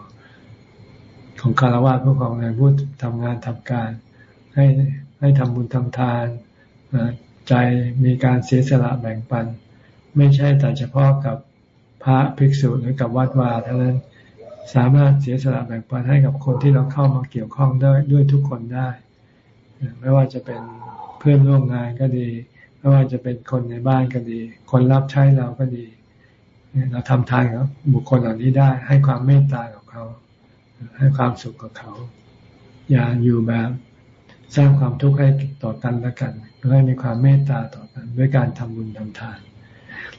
S2: ของคารวะผู้ครองเรือนผู้ทำงานทำการ ให้ให้ทำบุญทำทานใจมีการเสียสละแบ่งปัน ไม่ใช่แต่เฉพาะกับพระภิกษุหรือกับวัดวาเท่านั้นสามารถเสียสละแบ่งปันให้กับคนที่เราเข้ามาเกี่ยวข้องได้ด้วยทุกคนได้ ไม่ว่าจะเป็นเพื่อนร่วมงานก็ดี ไม่ว่าจะเป็นคนในบ้านก็ดี คนรับใช้เราก็ดี เราทำทานกับบุคคลเหล่านี้ได้ ให้ความเมตตากับเขา ให้ความสุขกับเขา อย่าอยู่แบบสร้างความทุกข์ให้ต่อกันและกันให้มีความเมตตาต่อกัน ด้วยการทำบุญทำทาน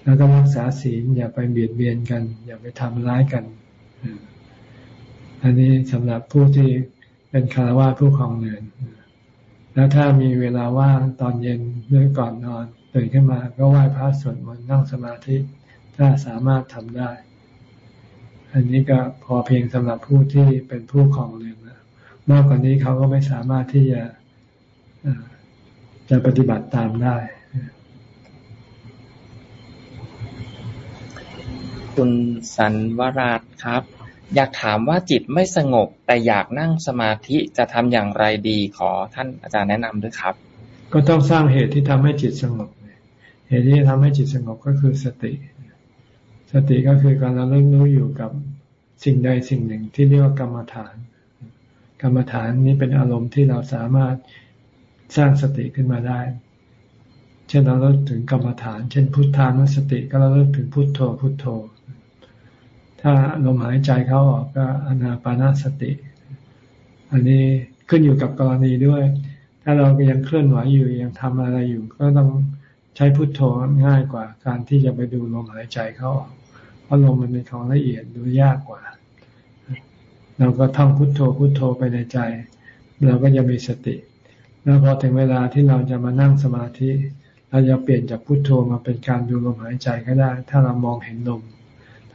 S2: แล้วก็รักษาศีลอย่าไปเบียดเบียนกัน อย่าไปทำร้ายกัน อันนี้สำหรับผู้ที่เป็นคารวะผู้ครองเรือน แล้วถ้ามีเวลาว่างตอนเย็นหรือก่อนนอนตื่นขึ้นมาก็ไหว้พระสวดมนต์นั่งสมาธิถ้าสามารถทำได้ อันนี้ก็พอเพียงสำหรับผู้ที่เป็นผู้ครองเรือนนะมากกว่านี้เขาก็ไม่สามารถที่จะจะปฏิบัติตามได้
S1: คุณสันวราชครับ อยากถามว่าจิตไม่สงบ แต่อยากนั่งสมาธิจะทำอย่างไรดีขอท่านอาจารย์แนะนำด้วยครับ
S2: ก็ต้องสร้างเหตุที่ทำให้จิตสงบเหตุที่ทำให้จิตสงบก็คือสติ สติก็คือการระลึกรู้อยู่กับสิ่งใดสิ่งหนึ่งที่เรียกว่ากรรมฐาน กรรมฐานนี้เป็นอารมณ์ที่เราสามารถสร้างสติขึ้นมาได้ เช่นเราเลิกถึงกรรมฐาน เช่นพุทธานุสติก็เราเลิกถึงพุทโธพุทโธ ถ้าลมหายใจเขาออกก็อนาปานาสติ อันนี้ขึ้นอยู่กับกรณีด้วย ถ้าเรายังเคลื่อนไหวอยู่ยังทำอะไรอยู่ ก็ต้องใช้พุทโธง่ายกว่า การที่จะไปดูลมหายใจเขาออกเพราะลมมันเป็นของละเอียดดูยากกว่า เราก็ท่องพุทโธพุทโธไปในใจ เราก็จะมีสติ แล้วพอถึงเวลาที่เราจะมานั่งสมาธิ เราจะเปลี่ยนจากพุทโธมาเป็นการดูลมหายใจก็ได้ ถ้าเรามองเห็นลม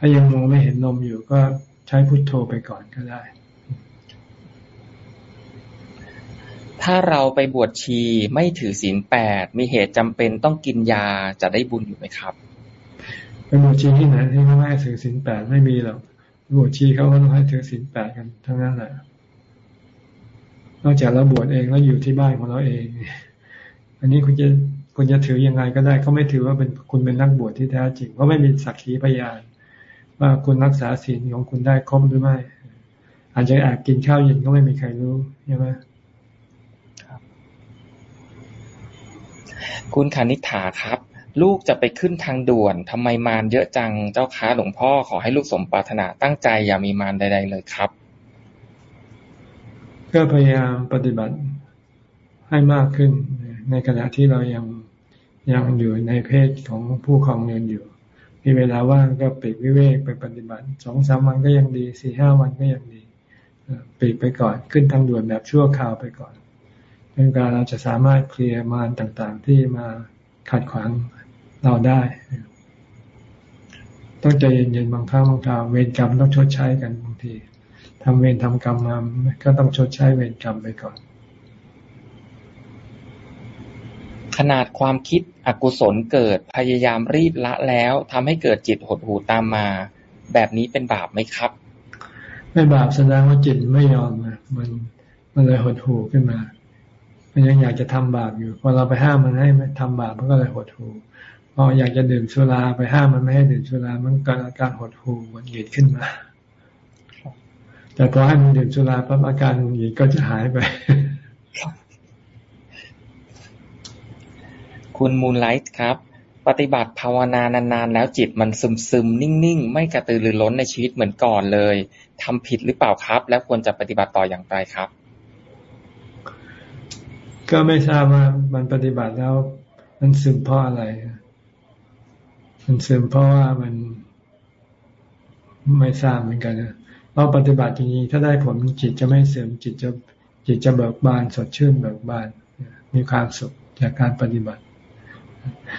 S2: ถ้ายังมองไม่เห็นลมอยู่ก็ใช้พุทโธไปก่อนก็ได้
S1: ถ้าเราไปบวชชีไม่ถือศีลแปดมีเหตุจำเป็นต้องกินยาจะได้บุญอยู่ไหมครับ
S2: ไปบวชชีที่ไหนที่เขาไม่ให้ถือศีลแปดไม่มีหรอกบวชชีเขาก็ต้องให้ถือศีลแปดกันทั้งนั้นแหละนอกจากเราบวชเองแล้วอยู่ที่บ้านของเราเอง อันนี้คุณจะคุณจะถือยังไงก็ได้เขาไม่ถือว่าเป็นคุณเป็นนักบวชที่แท้จริงเพราะไม่มีสักขีพยาน ว่าคุณรักษาศีลของคุณได้ครบหรือไม่ อาจจะแอบกินข้าวเย็นก็ไม่มีใครรู้ใช่ไหม
S1: คุณคณิ t ฐาครับ ลูกจะไปขึ้นทางด่วนทำไมมารเยอะจังเจ้าค้าหลวงพ่อขอให้ลูกสมปรารถนาตั้งใจอย่ามีมารใด ๆ เลยครับ
S2: ก็พยายามปฏิบัติให้มากขึ้น ในขณะที่เรายังยังอยู่ในเพศของผู้ครองเงินอยู่ มีเวลาว่างก็ปีกวิเวกไปปฏิบัติสองสามวันก็ยังดีสี่ห้าวันก็ยังดีปีกไปก่อนขึ้นทางด่วนแบบชั่วคราวไปก่อนเป็นการเราจะสามารถเคลียร์มารต่างๆ ที่มาขัดขวางเราได้ ต้องใจเย็นๆบางครั้งบางคราวเวรกรรมต้องชดใช้กันบางทีทำเวรทำกรรมมาก็ต้องชดใช้เวรกรรมไปก่อน
S1: ขนาดความคิดอกุศลเกิด พยายามรีบละแล้วทำให้เกิดจิตหดหูตามมา แบบนี้เป็นบาปไหมครับ
S2: ไม่บาปแสดงว่าจิตไม่ยอมมันมันเลยหดหูขึ้นมา มันยังอยากจะทำบาปอยู่พอเราไปห้ามมันให้ทำบาปมันก็เลยหดหูพออยากจะดื่มสุราไปห้ามมันไม่ให้ดื่มสุรามันเกิดอาการหดหูมันเหยียดขึ้นมาแต่พอให้มันดื่มสุราปั๊บอาการหยีดก็จะหายไป
S1: คุณมูลไลท์ครับ ปฏิบัติภาวนานานๆ แล้วจิตมันซึมซึมนิ่งๆ ไม่กระตือรือร้นในชีวิตเหมือนก่อนเลยทำผิดหรือเปล่าครับ แล้วควรจะปฏิบัติต่ออย่างไรครับ
S2: ก็ไม่ทราบว่ามันปฏิบัติแล้วมันซึมเพราะอะไร มันซึมเพราะว่ามันไม่ทราบเหมือนกันนะเพราะปฏิบัติจริงๆถ้าได้ผลจิตจะไม่เสื่อมจิตจะจิตจะเบิกบานสดชื่นเบิกบานมีความสุขจากการปฏิบัติ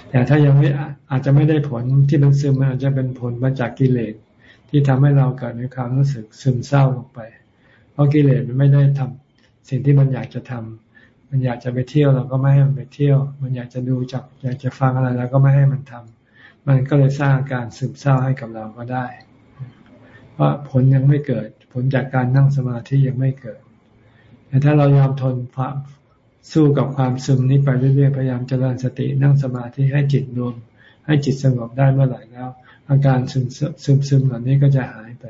S2: แต่ถ้ายังไม่อาจจะไม่ได้ผลที่มันซึมมันอาจจะเป็นผลมาจากกิเลสที่ทำให้เราเกิดมีความรู้สึกซึมเศร้าลงไป เพราะกิเลสมันไม่ได้ทำสิ่งที่มันอยากจะทำมันอยากจะไปเที่ยวเราก็ไม่ให้มันไปเที่ยว มันอยากจะดูจับอยากจะฟังอะไรเราก็ไม่ให้มันทำมันก็เลยสร้างการซึมเศร้าให้กับเราก็ได้ เพราะผลยังไม่เกิด ผลจากการนั่งสมาธิยังไม่เกิด แต่ถ้าเรายอมทนความ สู้กับความซึมนี้ไปเรื่อยๆพยายามเจริญสตินั่งสมาธิให้จิตรวม ให้จิตสงบได้เมื่อไหร่แล้ว อาการซึมซึมซึมเหล่านี้ก็จะหายไป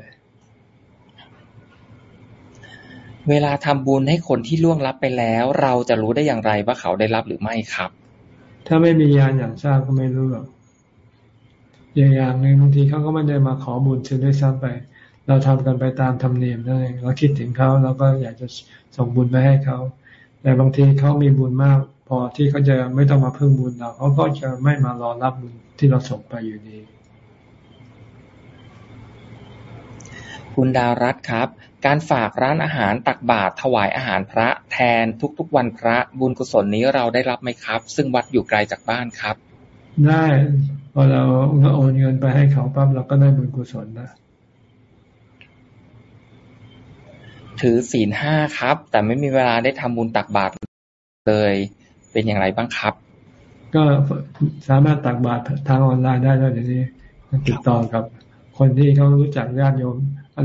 S1: เวลาทำบุญให้คนที่ล่วงลับไปแล้ว เราจะรู้ได้อย่างไรว่าเขาได้รับหรือไม่ครับ
S2: ถ้าไม่มียานอย่างทราบก็ไม่รู้หรอกอย่างอย่างหนึ่งบางทีเขาก็ไม่ได้มาขอบุญเสียด้วยซ้ำไป เราทำกันไปตามธรรมเนียมนั่นเองเราคิดถึงเขาเราก็อยากจะส่งบุญไปให้เขา แต่บางทีเขามีบุญมาก พอที่เขาจะไม่ต้องมาพึ่งบุญเราเขาก็จะไม่มารอรับบุญที่เราส่งไปอยู่ดี
S1: คุณดาวรัตน์ครับ การฝากร้านอาหารตักบาตรถวายอาหารพระแทนทุกๆวันพระบุญกุศลนี้เราได้รับไหมครับ ซึ่งวัดอยู่ไกลจากบ้านครับ
S2: ได้พอเราโอนเงินไปให้เขาปั๊บเราก็ได้บุญกุศลนะ
S1: ถือศีลห้าครับ แต่ไม่มีเวลาได้ทำบุญตักบาตรเลย เป็นอย่างไรบ้างครับ
S2: ก็สามารถตักบาตรทางออนไลน์ได้แล้วเดี๋ยวนี้ติดต่อกับคนที่เขารู้จักญาติโยม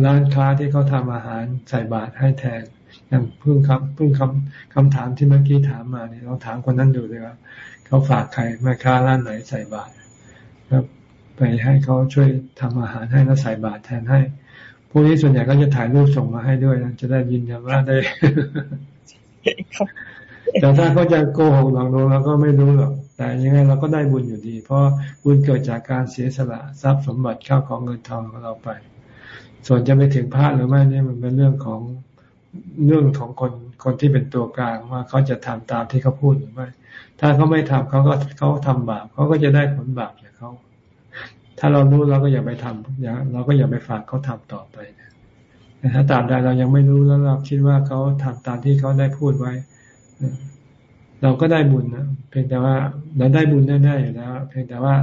S2: ร้านค้าที่เขาทาอาหารใส่บาตรให้แทนอย่างเพิ่งครับเพิ่งคำคำถามที่เมื่อกี้ถามมาเนี่ยเราถามคนนั้นดูเลยว่าเขาฝากใครแม่ค้าร้านไหนใส่บาตรครับไปให้เขาช่วยทำอาหารให้แล้วใส่บาตรแทนให้ พวกนี้ส่วนใหญ่ก็จะถ่ายรูปส่งมาให้ด้วยนะจะได้ยินยันว่าได้แต่ถ้าเขาจะโกหกหลอกลวงเราก็ไม่รู้หรอกแต่ยังไงเราก็ได้บุญอยู่ดี เพราะบุญเกิดจากการเสียสละทรัพย์สมบัติข้าวของเงินทองของเราไป ส่วนจะไปถึงพระหรือไม่เนี่ยมันเป็นเรื่องของเรื่องของคนคนที่เป็นตัวกลางว่าเขาจะทำตามที่เขาพูดหรือไม่ ถ้าเขาไม่ทำเขาก็เขาทำบาปเขาก็จะได้ผลบาปจากเขา ถ้าเรารู้เราก็อย่าไปทำอย่าเราก็อย่าไปฝากเขาทำต่อไปนะถ้าตามใดเรายังไม่รู้แล้วเราคิดว่าเขาทำตามที่เขาได้พูดไว้ เราก็ได้บุญนะเพียงแต่ว่าเราได้บุญแน่ๆอยู่แล้วเพียงแต่ว่า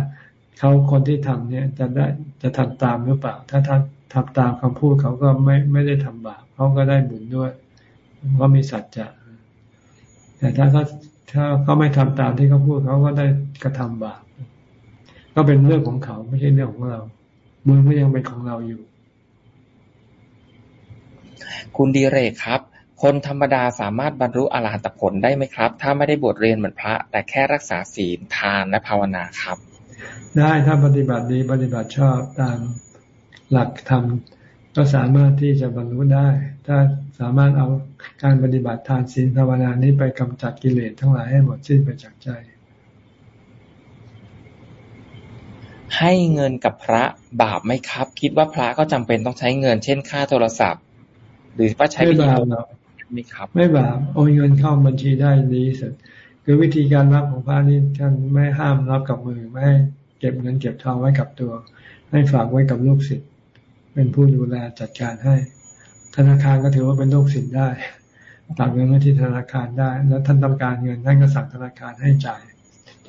S2: เขาคนที่ทำเนี่ยจะได้จะทำตามหรือเปล่า ถ้าทำทำตามคำพูดเขาก็ไม่ไม่ได้ทำบาปเขาก็ได้บุญด้วยก็มีสัจจะแต่ถ้าเขาถ้าเขาไม่ทำตามที่เขาพูดเขาก็ได้กระทำบาป ก็เป็นเรื่องของเขาไม่ใช่เรื่องของเราบุญก็ยังเป็นของเราอยู่
S1: คุณดีเรกครับ คนธรรมดาสามารถบรรลุอรหัตผลได้ไหมครับ ถ้าไม่ได้บวชเรียนเหมือนพระ แต่แค่รักษาศีลทานและภาวนาครับ
S2: ได้ถ้าปฏิบัติดีปฏิบัติชอบตามหลักธรรมก็สามารถที่จะบรรลุได้ ถ้าสามารถเอาการปฏิบัติทานศีลภาวนานี้ไปกำจัดกิเลสทั้งหลายให้หมดสิ้นไปจากใจ
S1: ให้เงินกับพระบาปไหมครับ คิดว่าพระก็จำเป็นต้องใช้เงิน เช่นค่าโทรศัพท์ หรือว่าใช้วิธี
S2: ไม่ครับไม่บาปโอนเงินเข้าบัญชีได้ดีสุดคือวิธีการรับของพระนี่ท่านไม่ห้ามรับกับมือไม่ให้เก็บเงินเก็บทองไว้กับตัว ให้ฝากไว้กับลูกศิษย์เป็นผู้ดูแลจัดการให้ ธนาคารก็ถือว่าเป็นลูกศิษย์ได้ฝากเงินไว้ที่ธนาคารได้ แล้วท่านต้องการเงินท่านก็สั่งธนาคารให้จ่าย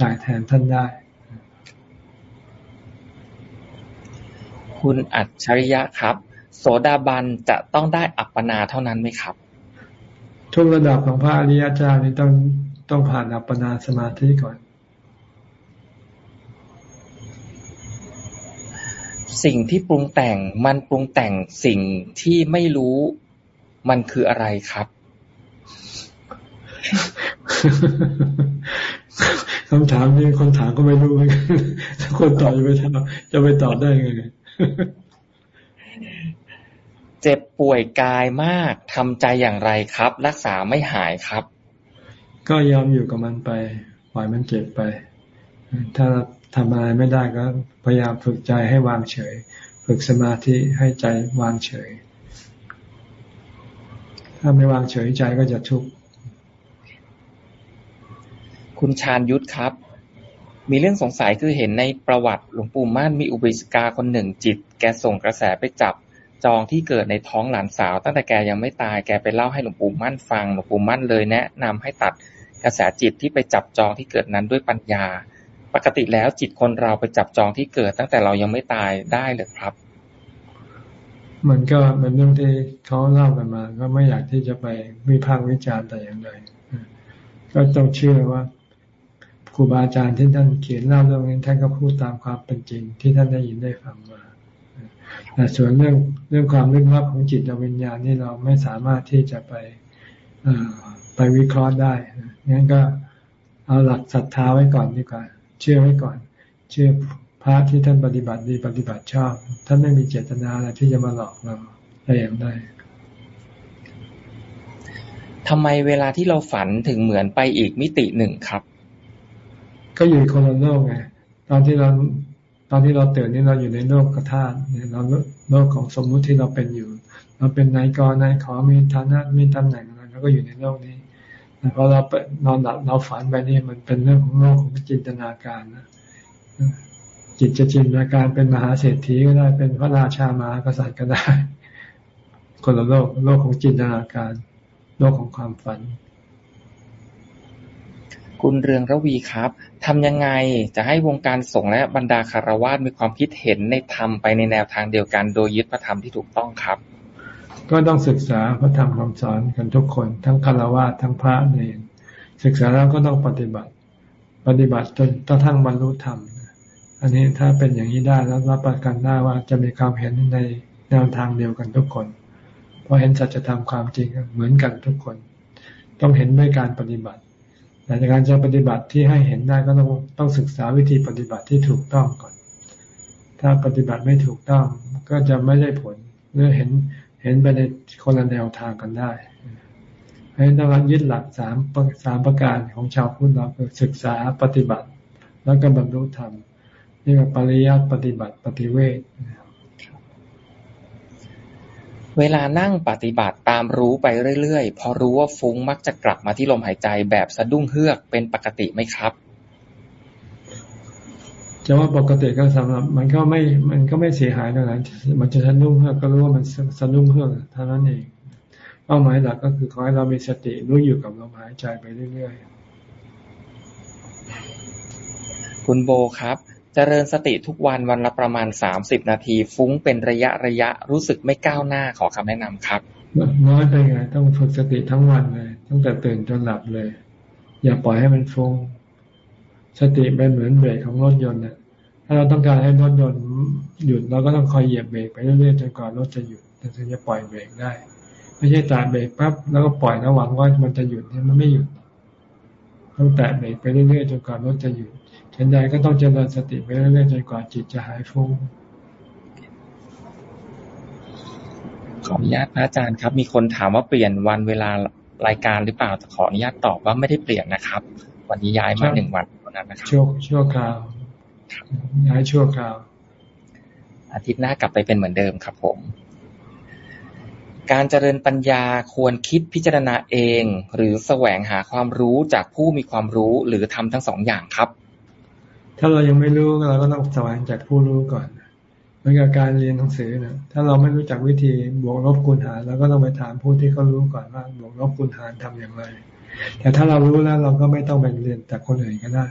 S2: จ่ายแทนท่านได้
S1: คุณอัจฉริยะครับ โสดาบันจะต้องได้อัปปนาเท่านั้นไหมครับ
S2: ทุกระดับของพระอริยเจ้านี่ต้องต้องผ่านอัปปนาสมาธิก่อน
S1: สิ่งที่ปรุงแต่งมันปรุงแต่งสิ่งที่ไม่รู้มันคืออะไรครับ
S2: คำถามนี้คนถามก็ไม่รู้เหมือนกันถ้าคนตอบจะไปทำจะไปตอบได้ไง
S1: เจ็บป่วยกายมากทำใจอย่างไรครับ รักษาไม่หายครับ
S2: ก็ยอมอยู่กับมันไปปล่อยมันเจ็บไป ถ้าทำอะไรไม่ได้ก็พยายามฝึกใจให้วางเฉย ฝึกสมาธิให้ใจวางเฉย ถ้าไม่วางเฉยใจก็จะทุกข์
S1: คุณชาญยุทธครับ มีเรื่องสงสัยคือเห็นในประวัติหลวงปู่มั่นมีอุบิสกาคนหนึ่งจิต แกส่งกระแสไปจับจองที่เกิดในท้องหลานสาว ตั้งแต่แกยังไม่ตายแกไปเล่าให้หลวงปู่มั่นฟังหลวงปู่มั่นเลยแนะนำให้ตัดกระแสจิตที่ไปจับจองที่เกิดนั้นด้วยปัญญา ปกติแล้วจิตคนเราไปจับจองที่เกิด ตั้งแต่เรายังไม่ตายได้หรือครับ
S2: มันก็เป็นเรื่องที่เขาเล่ากันมา ก็ไม่อยากที่จะไปวิพากษ์วิจารณ์แต่อย่างใดก็ต้องเชื่อว่า ครูบาอาจารย์ที่ท่านเขียนเล่าเรื่องนี้ท่านก็พูดตามความเป็นจริง ที่ท่านได้ยินได้ฟังมาแต่ส่วนเรื่องเรื่องความลึกลับของจิตวิญญาณนี่เราไม่สามารถที่จะไปไปวิเคราะห์ได้งั้นก็เอาหลักศรัทธาไว้ก่อนดีกว่า เชื่อไว้ก่อน เชื่อพระที่ท่านปฏิบัติดีปฏิบัติชอบ ท่านไม่มีเจตนาอะไรที่จะมาหลอกเราแต่อย่างใด
S1: ทำไมเวลาที่เราฝันถึงเหมือนไปอีกมิติหนึ่งครับ
S2: ก็อยู่คนละโลกไงตอนที่เราตอนที่เราตื่นนี่เราอยู่ในโลกกระธาตุเราโลกของสมมุติที่เราเป็นอยู่ เราเป็นนายกรนายขอมีฐานะมีตำแหน่งอะไรเราก็อยู่ในโลกนี้แต่พอเรานอนหลับเราฝันไปนี่มันเป็นเรื่องของโลกของจินตนาการนะจิตจะจินตนาการเป็นมหาเศรษฐีก็ได้เป็นพระราชามหากษัตริย์ก็ได้ คนละโลกโลกของจินตนาการ โลกของความฝัน
S1: คุณเรืองระวีครับ ทำยังไงจะให้วงการสงฆ์และบรรดาคารวะมีความคิดเห็นในธรรมไปในแนวทางเดียวกัน โดยยึดพระธรรมที่ถูกต้องครับ
S2: ก็ต้องศึกษาพระธรรมคำสอนกันทุกคน ทั้งคารวะทั้งพระเนรศึกษาแล้วก็ต้องปฏิบัติ ปฏิบัติจนกระทั่งบรรลุธรรม อันนี้ถ้าเป็นอย่างนี้ได้แล้วรับประกันได้ว่าจะมีความเห็นในแนวทางเดียวกันทุกคน เพราะเห็นสัจธรรมความจริงเหมือนกันทุกคน ต้องเห็นด้วยการปฏิบัติ แต่ในการจะปฏิบัติที่ให้เห็นได้ก็ต้องต้องศึกษาวิธีปฏิบัติที่ถูกต้องก่อน ถ้าปฏิบัติไม่ถูกต้องก็จะไม่ได้ผลหรือเห็นเห็นไปในคนละแนวทางกันได้ให้ต้องยึดหลักสามสามประการของชาวพุทธเราคือศึกษาปฏิบัติ แล้วก็บรรลุธรรมนี่ก็ปริยัติปฏิบัติปฏิเวท
S1: เวลานั่งปฏิบัติตามรู้ไปเรื่อยๆ พอรู้ว่าฟุ้งมักจะกลับมาที่ลมหายใจแบบสะดุ้งเฮือกเป็นปกติไหมครับ
S2: จะว่าปกติก็สำหรับ มันก็ไม่มันก็ไม่เสียหายตรงไหนมันจะสะดุ้งเฮือกก็รู้ว่ามันสะดุ้งเฮือกเท่านั้นเองเป้าหมายหลักก็คือขอให้เรามีสติรู้อยู่กับลมหายใจไปเรื่อย
S1: ๆคุณโบครับ เจริญสติทุกวัน วันละประมาณสามสิบนาที ฟุ้งเป็นระยะระยะรู้สึกไม่ก้าวหน้าขอคำแนะนำครับ
S2: น้อยไปไงต้องฝึกสติทั้งวันเลยตั้งแต่ตื่นจนหลับเลย อย่าปล่อยให้มันฟุ้งสติเป็นเหมือนเบรกของรถยนต์เนี่ยถ้าเราต้องการให้รถยนต์หยุดเราก็ต้องคอยเหยียบเบรกไปเรื่อยๆจนกว่ารถจะหยุดถึงจะปล่อยเบรกได้ ไม่ใช่แตะเบรกปั๊บแล้วก็ปล่อยแล้วหวังว่ามันจะหยุดเนี่ยมันไม่หยุดต้องแตะเบรกไปเรื่อยๆจนกว่ารถจะหยุด ฉันใดก็ต้องเจริญสติไปเรื่อยๆจนกว่าจิตจะหายฟุ้ง
S1: ขออนุญาตพระอาจารย์ครับ มีคนถามว่าเปลี่ยนวันเวลารายการหรือเปล่าจะขออนุญาตตอบว่าไม่ได้เปลี่ยนนะครับ วันนี้ย้ายมาหนึ่งวันเท่านั้นนะครับ
S2: ชั่วชั่วคราวย้ายชั่วคราว
S1: อาทิตย์หน้ากลับไปเป็นเหมือนเดิมครับผม การเจริญปัญญาควรคิดพิจารณาเอง หรือแสวงหาความรู้จากผู้มีความรู้หรือทำทั้งสองอย่างครับ
S2: ถ้าเรายังไม่รู้เราก็ต้องสวงจากผู้รู้ก่อนเหมือนกับการเรียนหนังสือนะถ้าเราไม่รู้จักวิธีบวกลบคูณหารเราก็ต้องไปถามผู้ที่เขารู้ก่อนว่าบวกลบคูณหารทำอย่างไร แต่ถ้าเรารู้แล้วเราก็ไม่ต้องไปเรียนจากคนอื่นก็ได้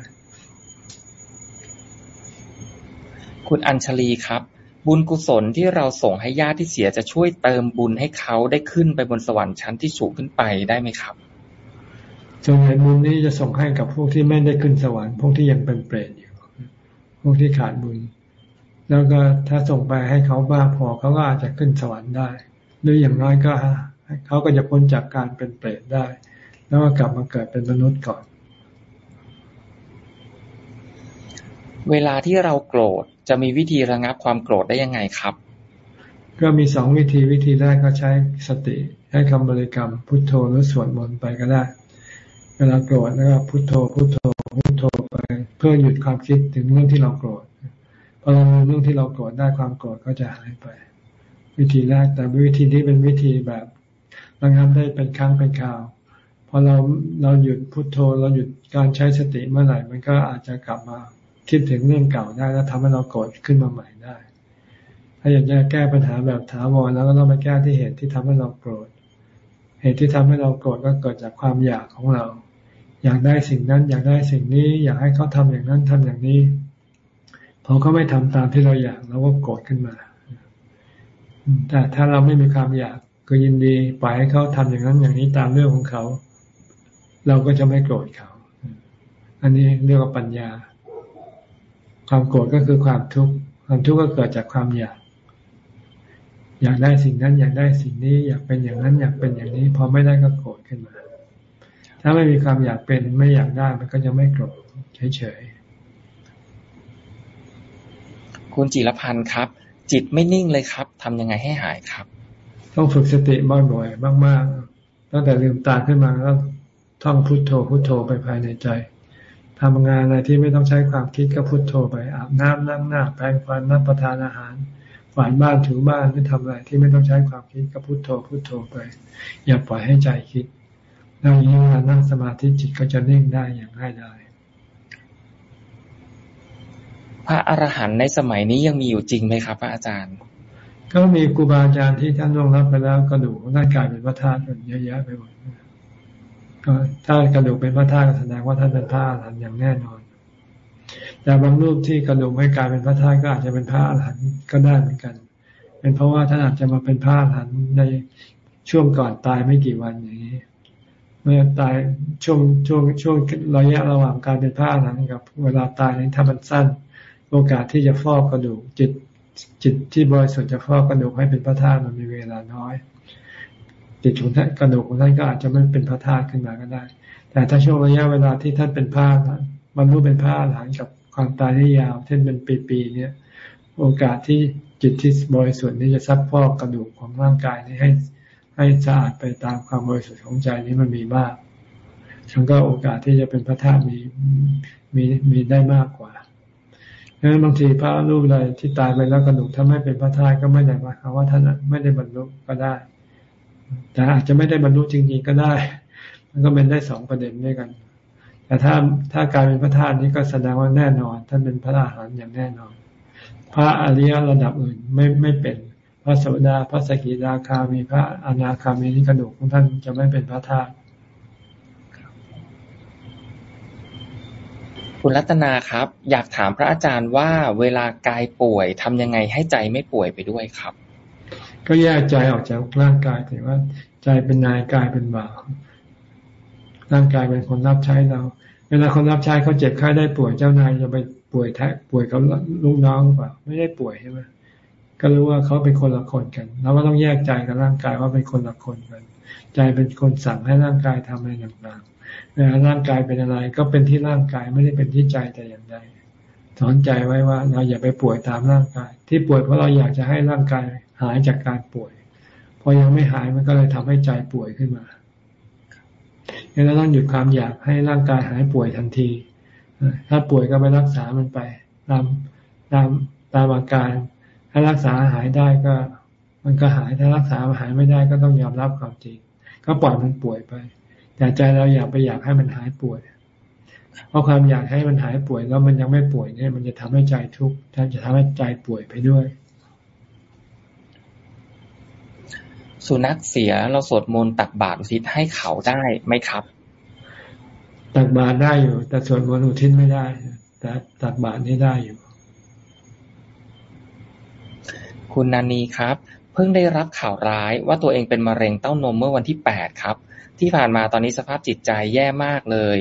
S1: คุณอัญชลีครับ บุญกุศลที่เราส่งให้ญาติที่เสียจะช่วยเติมบุญให้เขาได้ขึ้นไปบนสวรรค์ชั้นที่สูงขึ้นไปได้ไหมครับ
S2: ส่วนใหญ่บุญนี้จะส่งให้กับพวกที่ไม่ได้ขึ้นสวรรค์พวกที่ยังเป็นเปรตอยู่พ วกที่ขาดบุญ แล้วก็ถ้าส่งไปให้เขาบ้างพอเขาก็อาจจะขึ้นสวรรค์ได้ หรืออย่างน้อยก็เขาก็จะพ้นจากการเป็นเปรตได้ แล้วก็กลับมาเกิดเป็นมนุษย์ก่อน
S1: เวลาที่เราโกรธจะมีวิธีระงับความโกรธได้ยังไงครับ
S2: ก็มีสองวิธีวิธีแรกก็ใช้สติให้คำบริกรรมพุทโธหรือสวดมนต์ไปก็ได้ เวลาโกรธแล้วก็พุทโธพุทโธพุทโธไป เพื่อหยุดความคิดถึงเรื่องที่เราโกรธพอเราเรื่องที่เราโกรธได้ความโกรธก็จะหายไป วิธีแรกแต่วิธีที่เป็นวิธีแบบระงับได้เป็นครั้งเป็นคราวพอเราเราหยุดพุดโทโธเราหยุดการใช้สติเมื่อไหร่มันก็อาจจะกลับมาคิดถึงเรื่องเก่าได้แล้วทำให้เราโกรธขึ้นมาใหม่ได้ ถ้าอยากจะแก้ปัญหาแบบถาวรแล้วก็ต้องมาแก้ที่เหตุที่ทำให้เราโกรธ เหตุที่ทำให้เราโกรธก็เกิดจากความอยากของเรา อยากได้สิ่งนั้น อยากได้สิ่งนี้ อยากให้เขาทำอย่างนั้นทำอย่างนี้พอเขาไม่ทำตามที่เราอยากเราก็โกรธขึ้นมา แต่ถ้าเราไม่มีความอยากก็ยินดีปล่อยให้เขาทำอย่างนั้นอย่างนี้ตามเรื่องของเขา เราก็จะไม่โกรธเขา อันนี้เรียกว่าปัญญา ความโกรธก็คือความทุกข์ความทุกข์ก็เกิดจากความอยาก อยากได้สิ่งนั้น อยากได้สิ่งนี้ อยากเป็นอย่างนั้น อยากเป็นอย่างนี้ พอไม่ได้ก็โกรธขึ้นมา ถ้าไม่มีความอยากเป็นไม่อยากได้มันก็จะไม่โกรธเฉย
S1: ๆคุณจิรพันธ์ครับ จิตไม่นิ่งเลยครับทำยังไงให้หายครับ
S2: ต้องฝึกสติบ่อยๆมากๆตั้งแต่ลืมตาขึ้นมาแล้วท่องพุทโธพุทโธไปภายในใจทำงานอะไรที่ไม่ต้องใช้ความคิดก็พุทโธไปอาบน้ำนั่งหน้าแปรงฟันรับประทานอาหารฝานบ้านถูบ้านหรือทำอะไรที่ไม่ต้องใช้ความคิดก็พุทโธพุทโธไป อย่าปล่อยให้ใจคิด แล้วยิ่งเวลานั่งสมาธิจิตก็จะนิ่งได้อย่างง่ายดาย
S1: พระอรหันต์ในสมัยนี้ยังมีอยู่จริงไหมครับ พระอาจารย์
S2: ก็มีครูบาอาจารย์ที่ท่านล่วงลับไปแล้วกระดูกของท่านกลายเป็นพระธาตุเยอะแยะไปหมดก็ถ้ากระดูกเป็นพระธาตุแสดงว่าท่านเป็นพระอรหันต์อย่างแน่นอน แต่บางรูปที่กระดูกไม่กลายเป็นพระธาตุก็อาจจะเป็นพระอรหันต์ก็ได้เหมือนกัน เป็นเพราะว่าท่านอาจจะมาเป็นพระอรหันต์ในช่วงก่อนตายไม่กี่วันอย่างนี้ เมื่อตายช่วงช่วงช่วงระยะระหว่างการเป็นพระอรหันต์กับ เวลาตายนี้ถ้ามันสั้น โอกาสที่จะฟอกกระดูกจิตจิตที่บริสุทธิ์จะฟอกกระดูกให้เป็นพระธาตุมันมีเวลาน้อยจิตของท่านกระดูกของท่านก็อาจจะไม่เป็นพระธาตุขึ้นมาก็ได้ แต่ถ้าช่วงระยะเวลาที่ท่านเป็นพระบรรลุเป็นพระหลังกับความตายที่ยาวเช่นเป็นปีๆเนี่ย โอกาสที่จิตที่บริสุทธิ์นี้จะซับฟอกกระดูกของร่างกายนี้ให้ ให้สะอาดไปตามความบริสุทธิ์ของใจนี้มันมีมากฉันก็โอกาสที่จะเป็นพระธาตุมีมีมีได้มากกว่าดังนั้นบางทีพระรูปใดที่ตายไปแล้วกระดูกถ้าไม่เป็นพระธาตุก็ไม่ได้หมายความว่าท่านไม่ได้บรรลุก็ได้ แต่อาจจะไม่ได้บรรลุจริงๆก็ได้ มันก็เป็นได้สองประเด็นด้วยกัน แต่ถ้าถ้ากลายเป็นพระธาตุนี้ก็แสดงว่าแน่นอน ท่านเป็นพระอรหันต์อย่างแน่นอน พระอริยระดับอื่นไม่ไม่เป็น พระโสดาพระสกิทาคามีพระอนาคามีนี่กระดูกของท่านจะไม่เป็นพระธาตุ
S1: คุณรัตนาครับ อยากถามพระอาจารย์ว่าเวลากายป่วยทำยังไงให้ใจไม่ป่วยไปด้วยครับ
S2: ก็แยกใจออกจากร่างกายถือว่าใจเป็นนายกายเป็นบ่าวร่างกายเป็นคนรับใช้เรา เวลาคนรับใช้เขาเจ็บไข้ได้ป่วยเจ้านายจะไปป่วยแท้ป่วยกับลูกน้องเปล่าไม่ได้ป่วยใช่ไหม ก็รู้ว่าเขาเป็นคนละคนกัน เราก็ต้องแยกใจกับร่างกายว่าเป็นคนละคนกัน ใจเป็นคนสั่งให้ร่างกายทำอะไรต่างเวลาร่างกายเป็นอะไรก็เป็นที่ร่างกายไม่ได้เป็นที่ใจแต่อย่างใดสอนใจไว้ว่าเราอย่าไปป่วยตามร่างกาย ที่ป่วยเพราะเราอยากจะให้ร่างกายหายจากการป่วย พอยังไม่หายมันก็เลยทำให้ใจป่วยขึ้นมาเราต้องหยุดความอยากให้ร่างกายหายป่วยทันที ถ้าป่วยก็ไปรักษามันไป ตามตามตามอาการ ถ้ารักษาหายได้ก็ มันก็หายถ้ารักษาหายไม่ได้ก็ต้องยอมรับความจริง ก็ปล่อยมันป่วยไป แต่ใจเราอยากไปอยากให้มันหายป่วย เพราะความอยากให้มันหายป่วยแล้วมันยังไม่ป่วยเนี่ย มันจะทำให้ใจทุกข์ท่านจะทำให้ใจป่วยไปด้วย
S1: สุนัขเสียเราสวดมนต์ตักบาตรอุทิศให้เขาได้ไหมครับ
S2: ตักบาตรได้อยู่ แต่สวดมนต์อุทิศไม่ได้ แต่ตักบาตรนี่ได้อยู่
S1: คุณนานีครับ เพิ่งได้รับข่าวร้ายว่าตัวเองเป็นมะเร็งเต้านมเมื่อวันที่แปดครับ ที่ผ่านมาตอนนี้สภาพจิตใจแย่มากเลย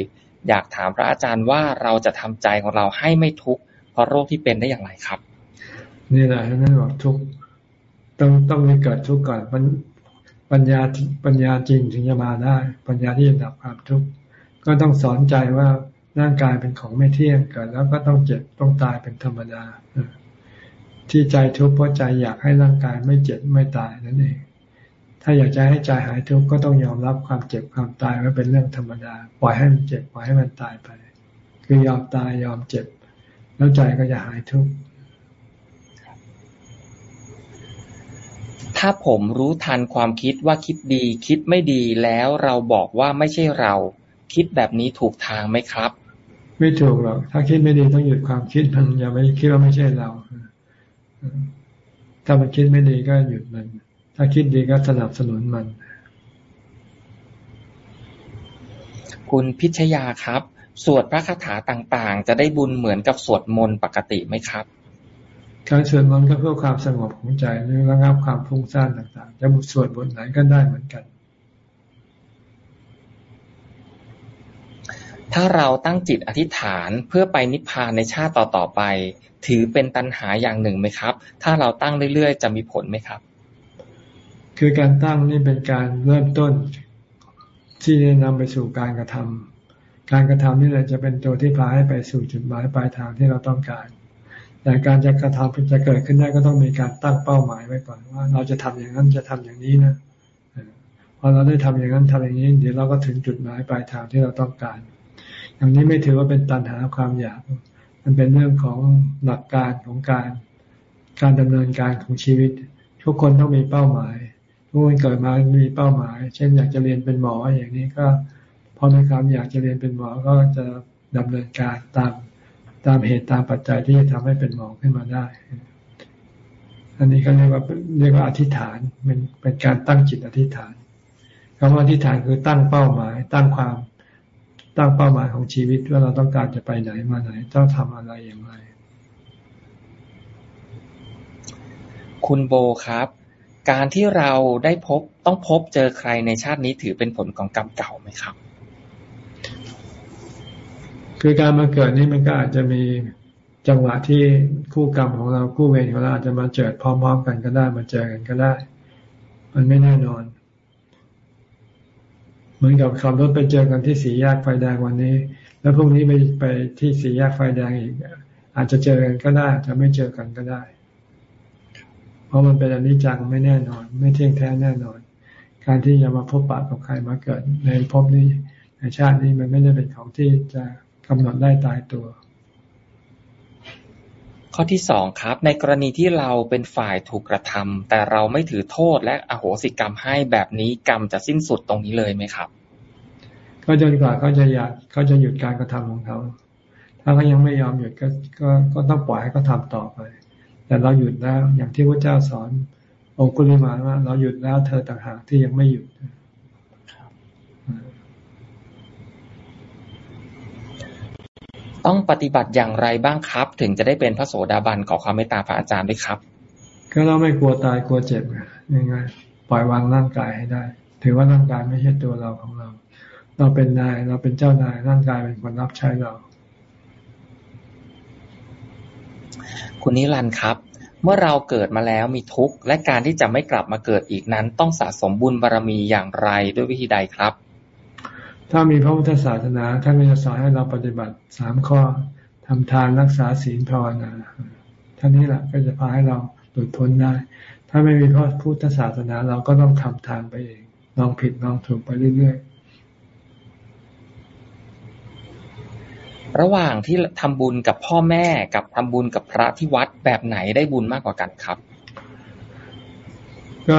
S1: อยากถามพระอาจารย์ว่าเราจะทำใจของเราให้ไม่ทุกข์เพราะโรคที่เป็นได้อย่างไรครับ
S2: นี่แหละนั่นบอกทุกข์ต้องต้องมีเกิดทุกข์ก่อนมันปัญญาปัญญาจริงถึงจะมาได้ ปัญญาที่จะดับความทุกข์ก็ต้องสอนใจว่าร่างกายเป็นของไม่เที่ยงเกิดแล้วก็ต้องเจ็บต้องตายเป็นธรรมดา ที่ใจทุกข์เพราะใจอยากให้ร่างกายไม่เจ็บไม่ตายนั่นเอง ถ้าอยากจะให้ใจหายทุกข์ก็ต้องยอมรับความเจ็บความตายว่าเป็นเรื่องธรรมดา ปล่อยให้มันเจ็บปล่อยให้มันตายไป คือยอมตายยอมเจ็บ แล้วใจก็จะหายทุกข์
S1: ถ้าผมรู้ทันความคิดว่าคิดดี คิดไม่ดีแล้วเราบอกว่าไม่ใช่เรา คิดแบบนี้ถูกทางไหมครับ
S2: ไม่ถูกหรอกถ้าคิดไม่ดีต้องหยุดความคิดมันอย่าไปคิดว่าไม่ใช่เรา ถ้ามันคิดไม่ดีก็หยุดมัน ถ้าคิดดีก็สนับสนุนมัน
S1: คุณพิชยาครับ สวดพระคาถาต่างๆ จะได้บุญเหมือนกับสวดมนต์ปกติไหมครับ
S2: การสวดมนต์ก็เพื่อความสงบของใจหรือระงับความฟุ้งซ่านต่างๆ จะสวดบทไหนก็ได้เหมือนกัน
S1: ถ้าเราตั้งจิตอธิษฐานเพื่อไปนิพพานในชาติต่อๆไป ถือเป็นตัณหาอย่างหนึ่งไหมครับ ถ้าเราตั้งเรื่อยๆ จะมีผลไหมครับ
S2: คือการตั้งนี่เป็นการเริ่มต้น ที่จะนำไปสู่การกระทำการกระทำนี่แหละจะเป็นตัวที่พาให้ไปสู่จุดหมายปลายทางที่เราต้องการ แต่การจะกระทำจะเกิดขึ้นได้ก็ต้องมีการตั้งเป้าหมายไว้ก่อนว่า เราจะทำอย่างนั้นจะทำอย่างนี้นะพอเราได้ทำอย่างนั้นทำอย่างนี้ เดี๋ยวเราก็ถึงจุดหมายปลายทางที่เราต้องการ อย่างนี้ไม่ถือว่าเป็นตัณหาความอยาก มันเป็นเรื่องของหลักการของการการดำเนินการของชีวิต ทุกคนต้องมีเป้าหมายทุกคนเกิดมามีเป้าหมาย เช่นอยากจะเรียนเป็นหมออย่างนี้ก็พอในความอยากจะเรียนเป็นหมอก็จะดำเนินการตามตามเหตุตามปัจจัยที่จะทำให้เป็นหมอขึ้นมาได้ อันนี้เขาเรียกว่าเรียกว่าอธิษฐานเป็นเป็นการตั้งจิตอธิษฐานคำว่าอธิษฐานคือตั้งเป้าหมาย ตั้งความ ตั้งเป้าหมายของชีวิตว่าเราต้องการจะไปไหนมาไหน ต้องทำอะไรอย่างไร
S1: คุณโบครับ การที่เราได้พบต้องพบเจอใครในชาตินี้ถือเป็นผลของกรรมเก่าไหมครับ
S2: คือการมาเกิดนี่มันก็อาจจะมีจังหวะที่คู่กรรมของเราคู่เวรของเราอาจจะมาเจอพร้อม ๆ กันก็ได้มาเจอกันก็ได้ มันไม่แน่นอน มือนกับขับรถไปเจอกันที่สี่แยกไฟแดงวันนี้ แล้วพรุ่งนี้ไปไปที่สี่แยกไฟแดงอีก อาจจะเจอกันก็ได้จะไม่เจอกันก็ได้ เพราะมันเป็นอนิจจังไม่แน่นอน ไม่เที่ยงแท้แน่นอน การที่จะมาพบปะกับใครมาเกิดในภพนี้ในชาตินี้มันไม่ได้เป็นของที่จะกำหนดได้ตายตัว
S1: ข้อที่สองครับ ในกรณีที่เราเป็นฝ่ายถูกกระทำแต่เราไม่ถือโทษและอโหสิกรรมให้แบบนี้กรรมจะสิ้นสุดตรงนี้เลยไหมครับ
S2: ก็จนกว่าเขาจะอยากเขาจะหยุดการกระทำของเขา ถ้าเขายังไม่ยอมหยุดก็ก็ก็ต้องปล่อยให้เขาทาต่อไป แต่เราหยุดแล้วอย่างที่พระเจ้าสอนองคุลิมาว่า เราหยุดแล้วเธอต่างหากที่ยังไม่หยุด
S1: ต้องปฏิบัติอย่างไรบ้างครับ ถึงจะได้เป็นพระโสดาบันขอความเมตตาพระอาจารย์ด้วยครับ
S2: ก็เราไม่กลัวตายกลัวเจ็บยังไงปล่อยวางร่างกายให้ได้ ถือว่าร่างกายไม่ใช่ตัวเราของเรา เราเป็นนายเราเป็นเจ้านายร่างกายเป็นคนรับใช้เรา
S1: คุณนิรันด์ครับ เมื่อเราเกิดมาแล้วมีทุกข์และการที่จะไม่กลับมาเกิดอีกนั้น ต้องสะสมบุญบารรมีอย่างไรด้วยวิธีใดครับ
S2: ถ้ามีพระพุทธศาสนาท่านก็จะสอนให้เราปฏิบัติสามข้อทำทานรักษาศีลภาวนาท่านี้แหละก็จะพาให้เราหลุดพ้นได้ ถ้าไม่มีพระพุทธศาสนาเราก็ต้องทำทานไปเองลองผิดลองถูกไปเรื่อยๆ
S1: ระหว่างที่ทำบุญกับพ่อแม่กับทำบุญกับพระที่วัดแบบไหนได้บุญมากกว่ากันครับ
S2: ก็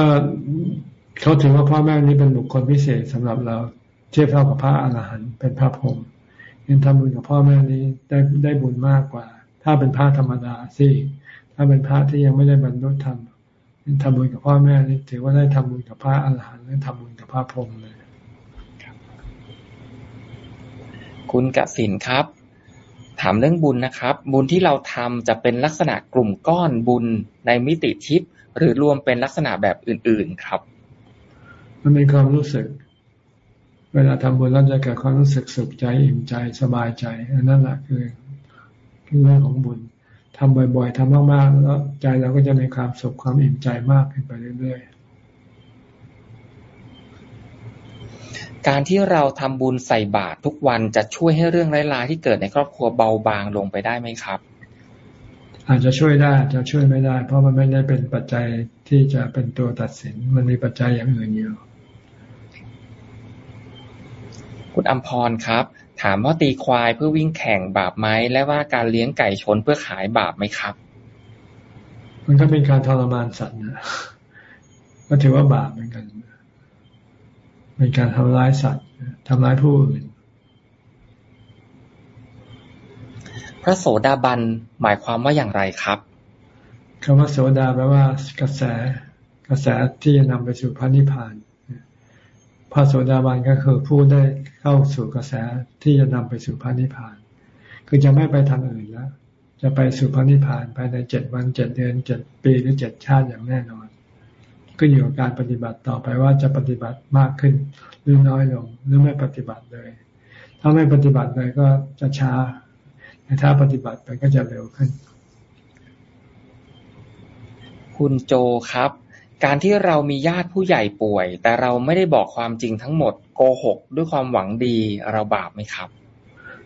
S2: เขาถือว่าพ่อแม่นี้เป็นบุคคลพิเศษสำหรับเรา เทียบเท่ากับพระอรหันต์เป็นพระพรหมยังทำบุญกับพ่อแม่นี้ได้ได้บุญมากกว่า ถ้าเป็นพระธรรมดาสิถ้าเป็นพระที่ยังไม่ได้บรรลุธรรมทำบุญกับพ่อแม่นี่ถือว่าได้ทำบุญกับพระอรหันต์และทำบุญกับพระพรหมเลย
S1: คุณกสินครับ ถามเรื่องบุญนะครับ บุญที่เราทำจะเป็นลักษณะกลุ่มก้อนบุญในมิติทิพย์หรือรวมเป็นลักษณะแบบอื่น ๆครับ
S2: มันเป็นความรู้สึก เวลาทำบุญเราจะเกิดความรู้สึกสุขใจอิ่มใจสบายใจอันนั้นแหละคือคือเรื่องของบุญทำบ่อย ๆทำมากๆ แล้วใจเราก็จะมีความสุขความอิ่มใจมากขึ้นไปเรื่อยๆ
S1: การที่เราทำบุญใส่บาตรทุกวันจะช่วยให้เรื่องร้ายๆที่เกิดในครอบครัวเบาบางลงไปได้ไหมครับ
S2: อาจจะช่วยได้จะช่วยไม่ได้ เพราะมันไม่ได้เป็นปัจจัยที่จะเป็นตัวตัดสิน มันมีปัจจัยอย่างอื่นอยู่
S1: คุณอัมพรครับ ถามว่าตีควายเพื่อวิ่งแข่งบาปไหม และว่าการเลี้ยงไก่ชนเพื่อขายบาปไหมครับ
S2: มันก็เป็นการทรมานสัตว์นะก็ถือว่าบาปเหมือนกัน เป็นการทำร้ายสัตว์ทำร้ายผู้อื่น
S1: พระโสดาบันหมายความว่าอย่างไรครับ
S2: คำว่าโสดาแปลว่ากระแส กระแสที่จะนำไปสู่พระนิพพานพระโสดาบันก็คือผู้ได้ เข้าสู่กระแสที่จะนำไปสู่พระนิพพาน คือจะไม่ไปทางอื่นแล้วจะไปสู่พระนิพพานภายในเจ็ดวันเจ็ดเดือนเจ็ดปีหรือเจ็ดชาติอย่างแน่นอนก็อยู่กับการปฏิบัติต่อไปว่าจะปฏิบัติมากขึ้นหรือน้อยลงหรือไม่ปฏิบัติเลย ถ้าไม่ปฏิบัติเลยก็จะช้าแต่ถ้าปฏิบัติไปก็จะเร็วขึ้น
S1: คุณโจครับ การที่เรามีญาติผู้ใหญ่ป่วย แต่เราไม่ได้บอกความจริงทั้งหมด โกหก ด้วยความหวังดีเราบาปไหมครับ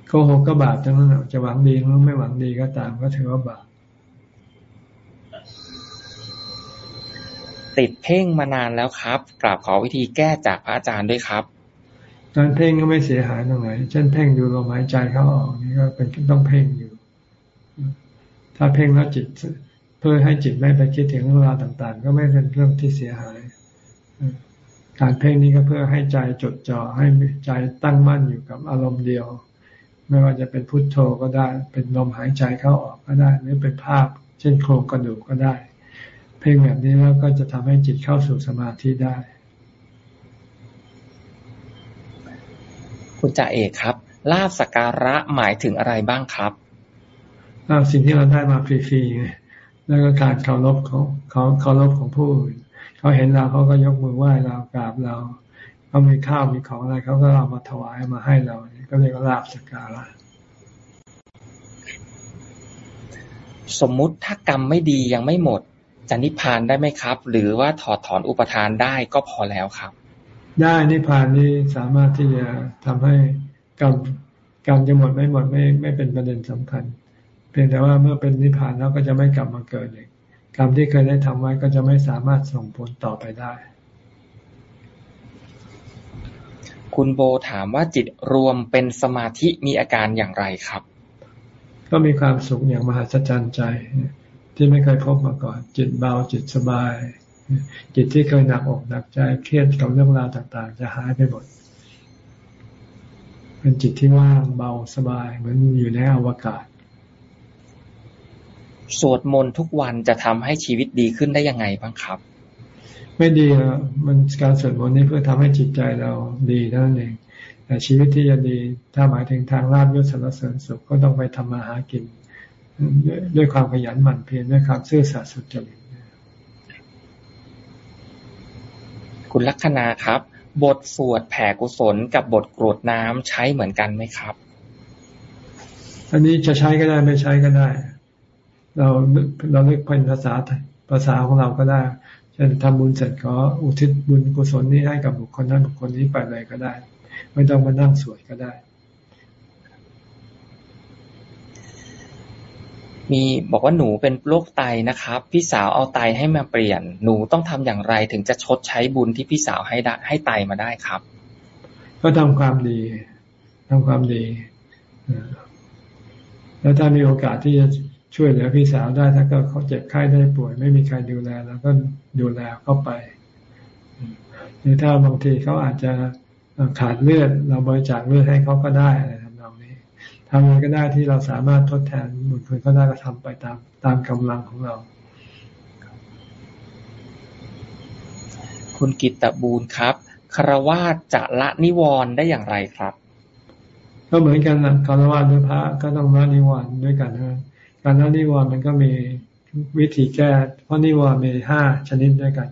S2: โกหกก็บาปทั้งนั้นจะหวังดีหรือไม่หวังดีก็ตามก็ถือว่าบาป
S1: ติดเพ่งมานานแล้วครับกราบขอวิธีแก้จากพระอาจารย์ด้วยครับ
S2: การเพ่งก็ไม่เสียหายตรงไหน เช่นเพ่งดูลมหายใจเข้าออกนี่ก็เป็นต้องเพ่งอยู่ ถ้าเพ่งแล้วจิต เพื่อให้จิตไม่ไปคิดถึงเรื่องราวต่าง ๆ ก็ไม่เป็นเรื่องที่เสียหาย การเพ่งนี้ก็เพื่อให้ใจจดจ่อให้ใจตั้งมั่นอยู่กับอารมณ์เดียว ไม่ว่าจะเป็นพุทโธก็ได้ เป็นลมหายใจเข้าออกก็ได้ หรือเป็นภาพ เช่นโครงกระดูกก็ได้ เพ่งแบบนี้แล้วก็จะทำให้จิตเข้าสู่สมาธิได้
S1: คุณจ่าเอกครับลาบสักการะหมายถึงอะไรบ้างครับ
S2: ลาบสิ่งที่เราได้มาฟรีๆ แล้วก็การเคารพของเขาเคารพของผู้อื่นเขาเห็นเราเขาก็ยกมือไหว้เรากราบเราเขามีข้าวมีของอะไรเขาก็เอามาถวายมาให้เราก็เรียกว่าลาบสักการะ
S1: สมมุติถ้ากรรมไม่ดียังไม่หมดจะนิพพานได้ไหมครับ หรือว่าถอดถอนอุปทานได้ก็พอแล้วครับ
S2: ได้นิพพานนี้สามารถที่จะทำให้กรรมกรรมจะหมดไม่หมดไม่ไม่เป็นประเด็นสำคัญ เพียงแต่ว่าเมื่อเป็นนิพพานแล้วก็จะไม่กลับมาเกิดอีกกรรมที่เคยได้ทำไว้ก็จะไม่สามารถส่งผลต่อไปได้
S1: คุณโบถามว่าจิตรวมเป็นสมาธิมีอาการอย่างไรครับ
S2: ก็มีความสุขอย่างมหัศจรรย์ใจที่ไม่เคยพบมาก่อน จิตเบาจิตสบาย จิตที่เคยหนักอกหนักใจเครียดกับเรื่องราวต่าง ๆ จะหายไปหมดเป็นจิตที่ว่างเบาสบาย เหมือนอยู่ในอวกาศ
S1: สวดมนต์ทุกวันจะทำให้ชีวิตดีขึ้นได้ยังไงบ้างครับ
S2: ไม่ดีอะมันการสวดมนต์นี่เพื่อทำให้จิตใจเราดีเท่านั้นเองแต่ชีวิตที่จะดีถ้าหมายถึงทางลาบยศสารเสริญสุขก็ต้องไปทำมาหากิน ด้วยความขยันหมั่นเพียรด้วยความซื่อสัตย์สุจริต
S1: คุณลักษณาครับ บทสวดแผ่กุศลกับบทกรวดน้ำใช้เหมือนกันไหมครับ
S2: อันนี้จะใช้ก็ได้ไม่ใช้ก็ได้ เราเราเรียกเป็นภาษาภาษาของเราก็ได้เช่นทำบุญเสร็จขออุทิศบุญกุศลนี้ให้กับบุคคลนั้นบุคคลนี้ไปเลยก็ได้ ไม่ต้องมานั่งสวดก็ได้
S1: มีบอกว่าหนูเป็นโรคไตนะครับ พี่สาวเอาไตให้มาเปลี่ยน หนูต้องทำอย่างไรถึงจะชดใช้บุญที่พี่สาวให้ได้ให้ไตมาได้ครับ
S2: ก็ทำความดีทำความดีแล้วถ้ามีโอกาสที่จะ ช่วยเหลือพี่สาวได้ถ้าก็เขาเจ็บไข้ได้ป่วย ไม่มีใครดูแลแล้วก็ดูแลเข้าไป หรือถ้าบางทีเขาอาจจะขาดเลือด เราบริจาคเลือดให้เขาก็ได้อะไรทำอะไรก็ได้ที่เราสามารถทดแทนบุญคุณก็ได้ก็ทำไปตามตามกำลังของเรา
S1: คุณกิตตบูลครับคารวาสจะละนิวรณ์ได้อย่างไรครับ
S2: ก็เหมือนกันนะคารวะหรือพระก็ต้องละนิวรณ์ด้วยกันนะ การละนิวรณ์มันก็มีวิธีแก้ เพราะนิวรณ์มีห้าชนิดด้วยกัน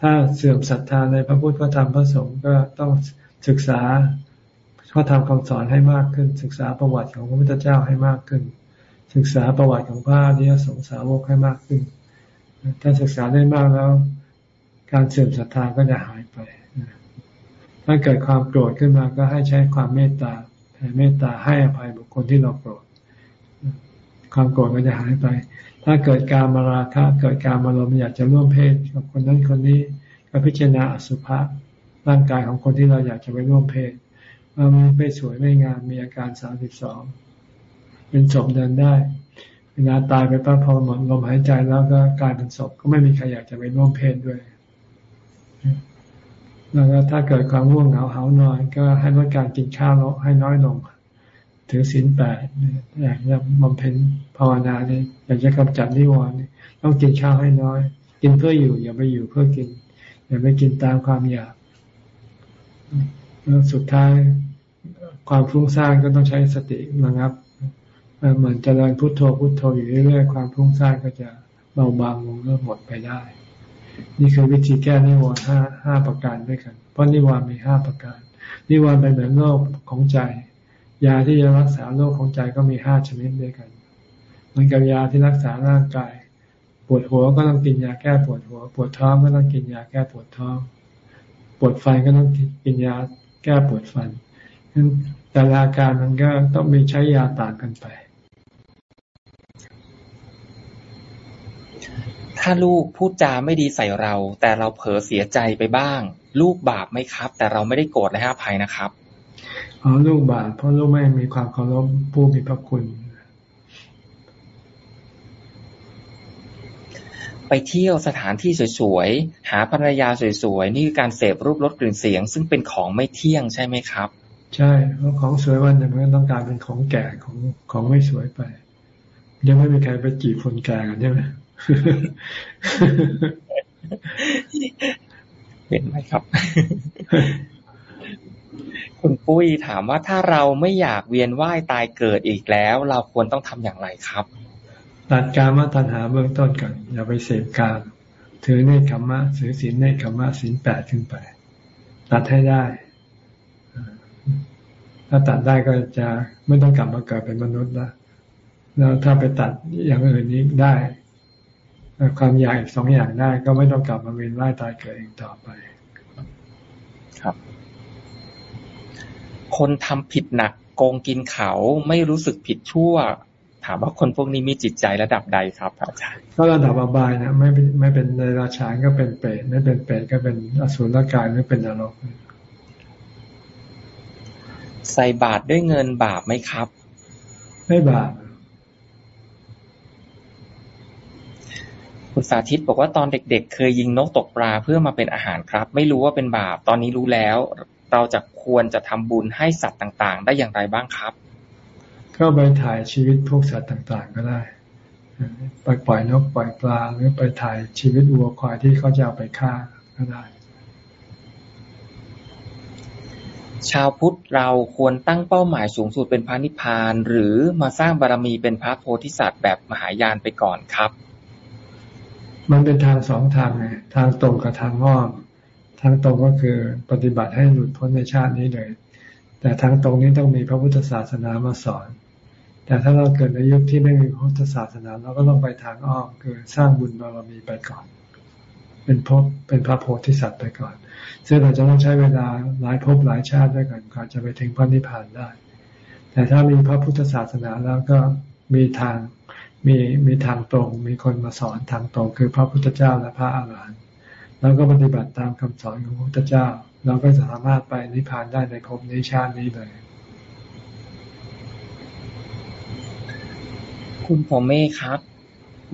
S2: ถ้าเสื่อมศรัทธาในพระพุทธพระธรรมพระสงฆ์ก็ต้องศึกษาเขาทำคำสอนให้มากขึ้น ศึกษาประวัติของพระพุทธเจ้าให้มากขึ้น ศึกษาประวัติของพระอริยสงสาวกให้มากขึ้น ถ้าศึกษาได้มากแล้ว การเสื่อมศรัทธาก็จะหายไป ถ้าเกิดความโกรธขึ้นมาก็ให้ใช้ความเมตตาแผ่เมตตาให้อภัยบุคคลที่เราโกรธ ความโกรธก็จะหายไป ถ้าเกิดการมาราคะเกิดการมารมอยากจะร่วมเพศกับคนนั้นคนนี้ ก็พิจารณาอสุภะร่างกายของคนที่เราอยากจะไปร่วมเพศมันไม่สวยไม่งามมีอาการสามสิบสองเป็นศพเดินได้ เวลาตายไปปั๊บพอหมดลมหายใจแล้วก็กลายเป็นศพก็ไม่มีใครอยากจะไปร่วมเพศด้วยแล้วก็ถ้าเกิดความง่วงเหงาเหานอน ก็ให้ลดการกินข้าวให้น้อยลง ถือศีลแปดอยากจะบำเพ็ญภาวนาเนี่ยอยากจะกำจัดนิวรณ์ต้องกินข้าวให้น้อย กินเพื่ออยู่ อย่าไปอยู่เพื่อกิน อย่าไปกินตามความอยากแล้วสุดท้ายความฟุ้งซ่านก็ต้องใช้สตินะครับเหมือนเจริญพุทโธพุทโธอยู่เรื่อยๆความฟุ้งซ่านก็จะเบาบางลงแล้วหมดไปได้ นี่คือวิธีแก้นิวรณ์ห้าห้าประการด้วยกัน เพราะนิวรณ์มีห้าประการ นิวรณ์เป็นเหมือนโรคของใจ ยาที่จะรักษาโรคของใจก็มีห้าชนิดด้วยกันเหมือนกับยาที่รักษาร่างกาย ปวดหัวก็ต้องกินยาแก้ปวดหัว ปวดท้องก็ต้องกินยาแก้ปวดท้อง ปวดฟันก็ต้องกินยาแก้ปวดฟันนั้นแต่ละอาการมันก็ต้องมีใช้ยาต่างกันไป
S1: ถ้าลูกพูดจาไม่ดีใส่เรา แต่เราเผลอเสียใจไปบ้าง ลูกบาปไหมครับ แต่เราไม่ได้โกรธและให้อภัยนะครับ
S2: อ๋อลูกบาปเพราะลูกไม่มีความเคารพผู้มีพระคุณ
S1: ไปเที่ยวสถานที่สวยๆ หาภรรยาสวยๆ นี่คือการเสพรูปรสกลิ่นเสียง ซึ่งเป็นของไม่เที่ยงใช่ไหมครับ
S2: ใช่เพราะของสวยวันหนึ่งมันต้องการเป็นของแก่ของของไม่สวยไป ยังไม่มีใครไปจีบคนแก่กันใช่ไหม
S1: เป็นไหมครับ คุณปุ้ยถามว่าถ้าเราไม่อยากเวียนว่ายตายเกิดอีกแล้ว เราควรต้องทำอย่างไรครับ
S2: ตัดการมาตัณหาเบื้องต้นก่อนอย่าไปเสพการถือในกรรมะถือศีลในกรรมะศีลแปดขึ้นไป ตัดให้ได้ ถ้าตัดได้ก็จะไม่ต้องกลับมาเกิดเป็นมนุษย์แล้วแล้วถ้าไปตัดอย่างอื่นนี้ได้ความอยากอีกสองอย่างได้ ก็ไม่ต้องกลับมาเวียนว่ายตายเกิดเองต่อไป
S1: ครับ คนทำผิดหนัก โกงกินเขาไม่รู้สึกผิดชั่ว ถามว่าคนพวกนี้มีจิตใจระดับใดครับอาจารย์
S2: ก็ระดับอบายนะไม่ไม่เป็นในราชานก็เป็นเปรตไม่เป็นเปรตก็เป็นอสุรกายไม่เป็นนรก
S1: ใส่บาตรด้วยเงินบาปไหมครับ
S2: ไม่บาป
S1: คุณสาธิตบอกว่าตอนเด็กๆ เคยยิงนกตกปลาเพื่อมาเป็นอาหารครับ ไม่รู้ว่าเป็นบาปตอนนี้รู้แล้ว เราจะควรจะทำบุญให้สัตว์ต่างๆ ได้อย่างไรบ้างครับ
S2: ก็ไปถ่ายชีวิตพวกสัตว์ต่างๆ ก็ได้ ไปปล่อยนกปล่อยปลาหรือไปถ่ายชีวิตวัวควายที่เขาจะเอาไปฆ่าก็ได้
S1: ชาวพุทธเราควรตั้งเป้าหมายสูงสุดเป็นพระนิพพาน หรือมาสร้างบารมีเป็นพระโพธิสัตว์แบบมหายานไปก่อนครับ
S2: มันเป็นทางสองทางไงทางตรงกับทางอ้อม ทางตรงก็คือปฏิบัติให้หลุดพ้นในชาตินี้เลย แต่ทางตรงนี้ต้องมีพระพุทธศาสนามาสอน แต่ถ้าเราเกิดในยุคที่ไม่มีพระพุทธศาสนาเราก็ต้องไปทางอ้อมคือสร้างบุญบารมีไปก่อน เป็นพบเป็นพระโพธิสัตว์ไปก่อนซึ่งเราจะต้องใช้เวลาหลายภพหลายชาติด้วยกันก่อนจะไปถึงพระนิพพานได้ แต่ถ้ามีพระพุทธศาสนาแล้วก็มีทางมีมีทางตรง มีคนมาสอนทางตรงคือพระพุทธเจ้าและพระอาหารหันต์ แล้วก็ปฏิบัติตามคำสอนของพระพุทธเจ้า เราก็สามารถไปนิพพานได้ในภพในชาตินี้เลย
S1: คุณพ่อเมฆครับ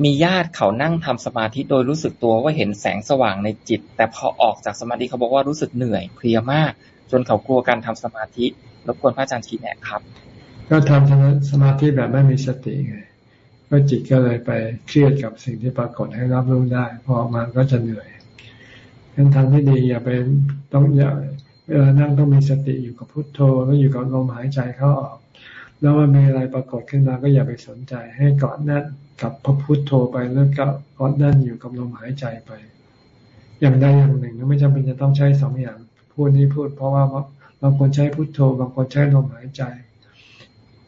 S1: มีญาติเขานั่งทำสมาธิโดยรู้สึกตัวว่าเห็นแสงสว่างในจิต แต่พอออกจากสมาธิเขาบอกว่ารู้สึกเหนื่อยเพลียมาก จนเขากลัวการทำสมาธิรบกวนพระอาจารย์ชี้แนะครับ
S2: ก็ทำสมาธิแบบไม่มีสติไงก็จิตก็เลยไปเครียดกับสิ่งที่ปรากฏให้รับรู้ได้ พอออกมาก็จะเหนื่อย งั้นทางที่ดีอย่าไปต้องอย่าเวลานั่งต้องมีสติอยู่กับพุทโธแล้วอยู่กับลมหายใจเข้าออก แล้วมันมีอะไรปรากฏขึ้นมาก็อย่าไปสนใจ ให้เกาะแน่นกับพระพุทโธไปแล้วก็เกาะแน่นอยู่กับลมหายใจไป อย่างใดอย่างหนึ่งไม่จำเป็นจะต้องใช้สองอย่างพูดนี้พูด เพราะว่าบางคนใช้พุทโธบางคนใช้ลมหายใจ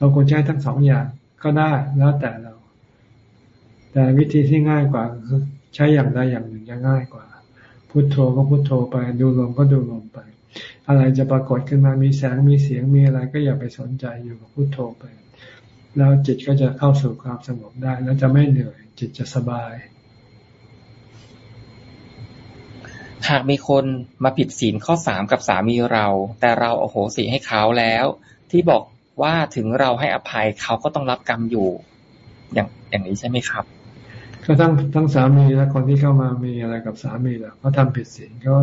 S2: บางคนใช้ทั้งสองอย่างก็ได้แล้วแต่เรา แต่วิธีที่ง่ายกว่าคือใช้อย่างใดอย่างหนึ่งจะง่ายกว่า พุโทโธก็พุโทโธไป ดูลมก็ดูลมไป อะไรจะปรากฏขึ้นมามีแสงมีเสียงมีอะไรก็อย่าไปสนใจอยู่กับพุโทโธไป แล้วจิตก็จะเข้าสู่ความสงบได้ แล้วจะไม่เหนื่อย จิตจะสบาย
S1: หากมีคนมาผิดศีลข้อสามกับสามีเรา แต่เราโอโหสิให้เขาแล้ว ที่บอกว่าถึงเราให้อภัยเขาก็ต้องรับกรรมอยู่ อย่างอย่างนี้ใช่ไหมครับ
S2: ก็ทั้งทั้งสามีและคนที่เข้ามามีอะไรกับสามีแหละเขาทำผิดศีลเขา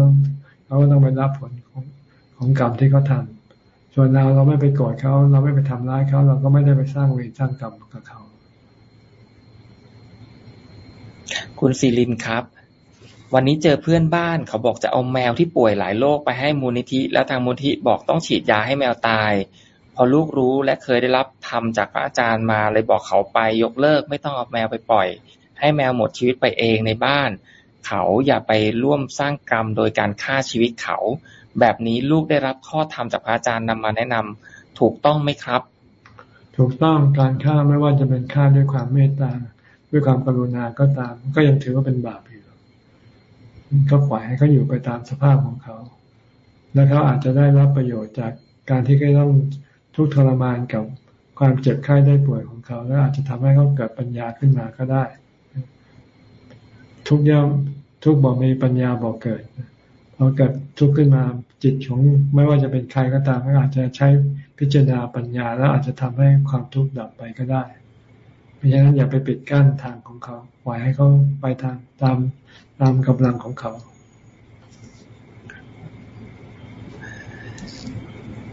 S2: เขาก็ต้องไปรับผลของของกรรมที่เขาทาส่วนเราเราไม่ไปโกรธเขาเราไม่ไปทำร้ายเขาเราก็ไม่ได้ไปสร้างเวรสร้างกรรมกับเขา
S1: คุณศิรินครับ วันนี้เจอเพื่อนบ้านเขาบอกจะเอาแมวที่ป่วยหลายโรคไปให้มูลนิธิ แล้วทางมูลนิธิบอกต้องฉีดยาให้แมวตาย พอลูกรู้และเคยได้รับทำจากพระอาจารย์มาเลยบอกเขาไปยกเลิกไม่ต้องเอาแมวไปปล่อย ให้แมวหมดชีวิตไปเองในบ้าน เขาอย่าไปร่วมสร้างกรรมโดยการฆ่าชีวิตเขา แบบนี้ลูกได้รับข้อธรรมจากพระอาจารย์นำมาแนะนำถูกต้องไหมครับ
S2: ถูกต้องการฆ่าไม่ว่าจะเป็นฆ่าด้วยความเมตตาด้วยความกรุณาก็ตาม ก็ยังถือว่าเป็นบาปอยู่ก็ปล่อยให้เขาอยู่ไปตามสภาพของเขา แล้วเขาอาจจะได้รับประโยชน์จากการที่เขาต้องทุกข์ทรมานกับความเจ็บไข้ได้ป่วยของเขา แล้วอาจจะทำให้เขาเกิดปัญญาขึ้นมาก็ได้ ทุกย่อมทุกบอกมีปัญญาบอกเกิดพอเกิดทุกข์ขึ้นมาจิตของไม่ว่าจะเป็นใครก็ตามก็อาจจะใช้พิจารณาปัญญาแล้วอาจจะทำให้ความทุกข์ดับไปก็ได้ เพราะฉะนั้นอย่าไปปิดกั้นทางของเขาปล่อยให้เขาไปทางตามตามกำลังของเขา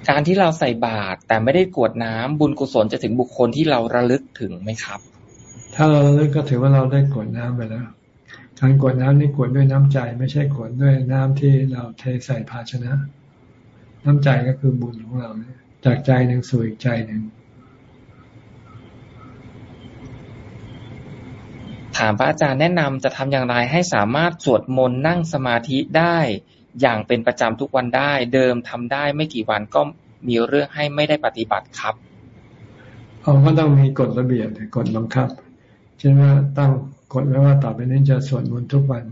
S1: การที่เราใส่บาตรแต่ไม่ได้กวดน้ำบุญกุศลจะถึงบุคคลที่เราระลึกถึงไหมครับ
S2: ถ้าเราระลึกก็ถือว่าเราได้กวดน้ำไปแล้ว การกวดน้ำนี่กวดด้วยน้ำใจ ไม่ใช่กวดด้วยน้ำที่เราเทใส่ภาชนะ น้ำใจก็คือบุญของเราจากใจหนึ่งสู่อีกใจหนึ่ง
S1: ถามพระอาจารย์แนะนำจะทำอย่างไรให้สามารถสวดมนต์นั่งสมาธิได้อย่างเป็นประจำทุกวันได้ เดิมทำได้ไม่กี่วันก็มีเรื่องให้ไม่ได้ปฏิบัติครับ
S2: เราก็ต้องมีกฎระเบียบกฎบังคับ เช่นว่าตั้ง กฎไว้ว่าต่อไปนี้จะสวดมนต์ทุกวัน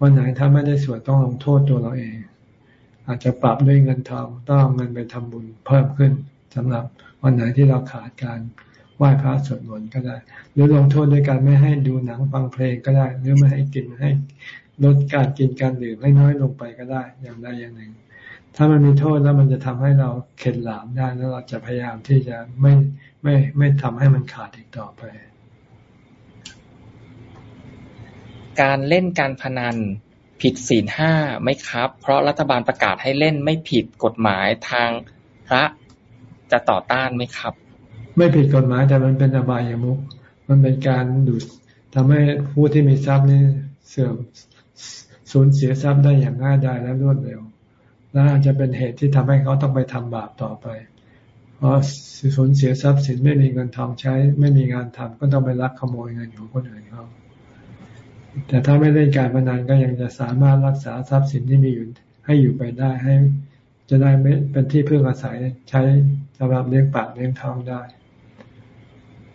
S2: วันไหนถ้าไม่ได้สวดต้องลงโทษตัวเราเอง อาจจะปรับด้วยเงินทองต้องเงินไปทำบุญเพิ่มขึ้นสำหรับวันไหนที่เราขาดการไหว้พระสวดมนต์ก็ได้ หรือลงโทษด้วยการไม่ให้ดูหนังฟังเพลงก็ได้ หรือไม่ให้กินให้ลดการกินการดื่มให้น้อยลงไปก็ได้อย่างใดอย่างหนึ่ง ถ้ามันมีโทษแล้วมันจะทำให้เราเข็ดหลามได้แล้วเราจะพยายามที่จะไม่ไม่ไม่ทำให้มันขาดอีกต่อไป
S1: การเล่นการพนัน ผิดศีลห้าไหมครับ เพราะรัฐบาลประกาศให้เล่นไม่ผิดกฎหมายทางพระจะต่อต้านไหมครับ
S2: ไม่ผิดกฎหมายแต่มันเป็นอบายามุกมันเป็นการดูดทำให้ผู้ที่มีทรัพย์นี่เสื่อมสูญเสียทรัพย์ได้อย่างง่ายดายและรวดเร็วและอาจจะเป็นเหตุที่ทำให้เขาต้องไปทำบาปต่อไป เพราะสูญเสียทรัพย์สินไม่มีเงินทองใช้ ไม่มีงานทำก็ต้องไปลักขโมยเงินของคนอื่นเขา แต่ถ้าไม่เล่นการพนันก็ยังจะสามารถรักษาทรัพย์สินที่มีอยู่ให้อยู่ไปได้ให้ จะได้ไม่เป็นที่พึ่งอาศัยใช้สำหรับเลี้ยงปากเลี้ยงท้องได้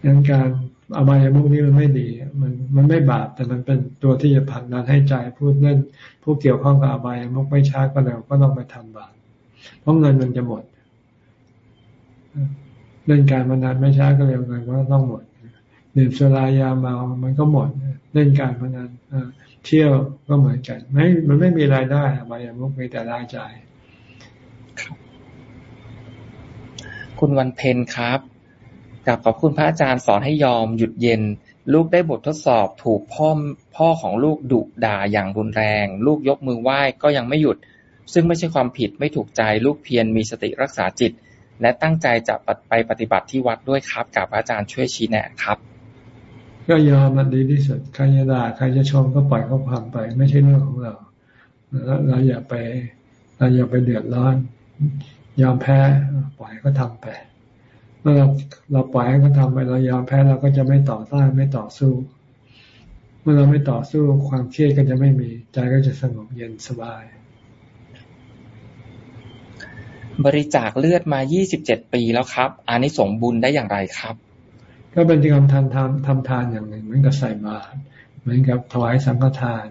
S2: ดังการอบายมุกนี้มันไม่ดี มันมันไม่บาปแต่มันเป็นตัวที่จะผลักดันให้ใจพูดเล่นผู้เกี่ยวข้องกับอบายมุกไม่ช้าก็เร็วก็ต้องไปทำบาปเพราะเงินมันจะหมดเล่นการพนันไม่ช้าก็เร็วเงินก็ต้องหมดดื่มสุรายาเมา มันก็หมด เล่นการพนันเที่ยวก็เหมือนกันไม่มันไม่มีรายได้อบายามุกมีแต่รายจ่าย
S1: คุณวันเพ็ญครับกลับขอบคุณพระอาจารย์สอนให้ยอมหยุดเย็น ลูกได้บททดสอบถูกพ่อพ่อของลูกดุด่าอย่างรุนแรง ลูกยกมือไหว้ก็ยังไม่หยุด ซึ่งไม่ใช่ความผิดไม่ถูกใจลูกเพียรมีสติรักษาจิต และตั้งใจจะไปปฏิบัติที่วัดด้วยครับกับพระอาจารย์ช่วยชี้แนะครับ
S2: ก็ยอมมันดีที่สุดใครจะด่าใครจะชมก็ปล่อยเขาผ่านไป ไม่ใช่เรื่องของเราเราอย่าไป เราอย่าไปเดือดร้อน ยอมแพ้ปล่อยก็ทำไปเมื่อเราเราปล่อยให้เขาทาไปเรายอมแพ้เราก็จะไม่ต่อต้านไม่ต่อสู้ เมื่อเราไม่ต่อสู้ความเครียดก็จะไม่มีใจก็จะสงบเย็นสบาย
S1: บริจาคเลือดมา 27 ปีแล้วครับอันนี้สงบุญได้อย่างไรครับ
S2: ก็เป็นการทำทำทำทานอย่างหนึ่งเหมือนกับใส่บาตรเหมือนกับถวายสังฆทาน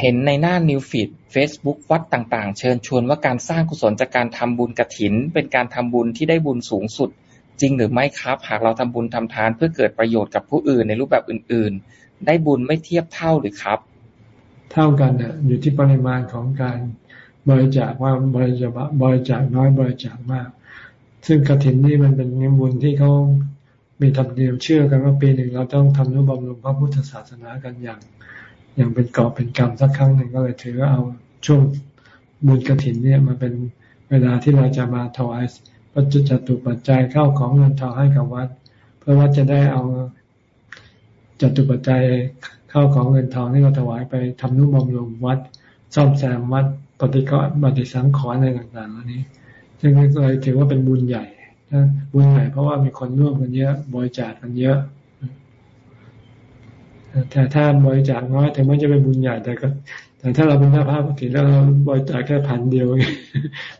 S1: เห็นในหน้า news feed เฟซบุ๊กวัดต่าง ๆ เชิญชวนว่าการสร้างกุศลจากการทำบุญกระถิน เป็นการทำบุญที่ได้บุญสูงสุด จริงหรือไม่ครับ หากเราทำบุญทำทานเพื่อเกิดประโยชน์กับผู้อื่นในรูปแบบอื่น ๆ ได้บุญไม่เทียบเท่าหรือครับ
S2: เท่ากันเนี่ยอยู่ที่ปริมาณของการ บริจาคว่าบริจาคบริจาคน้อยบริจาคมาก ซึ่งกระถินนี่มันเป็นเงินบุญที่เขามีธรรมเนียมเชื่อกันว่าปีหนึ่งเราต้องทำนุบำรุงพระพุทธศาสนากันอย่าง อย่างเป็นกอบเป็นกรรมสักครั้งหนึ่งก็เลยถือว่าเอาช่วงบุญกระถินเนี่ยมาเป็นเวลาที่เราจะมาถวายปัจจตุปัจจัยเข้าของเงินทองให้กับวัด เพื่อว่าจะได้เอาจตุปัจจัยเข้าของเงินทองที่เราถวายไปทำนุบำรุงวัด ซ่อมแซมวัด ฏิกรปฏิสังขรณ์อะไรต่างๆอันนี้ ซึ่งเลยถือว่าเป็นบุญใหญ่บุญใหญ่เพราะว่ามีคนร่วมกันเยอะบริจาคกันเยอะแต่ถ้าบริจาคน้อยถึงแม้จะเป็นบุญใหญ่แต่ก็แต่ถ้าเราเป็นหน้าภาพปกติแล้วเราบริจาคแค่พันเดียว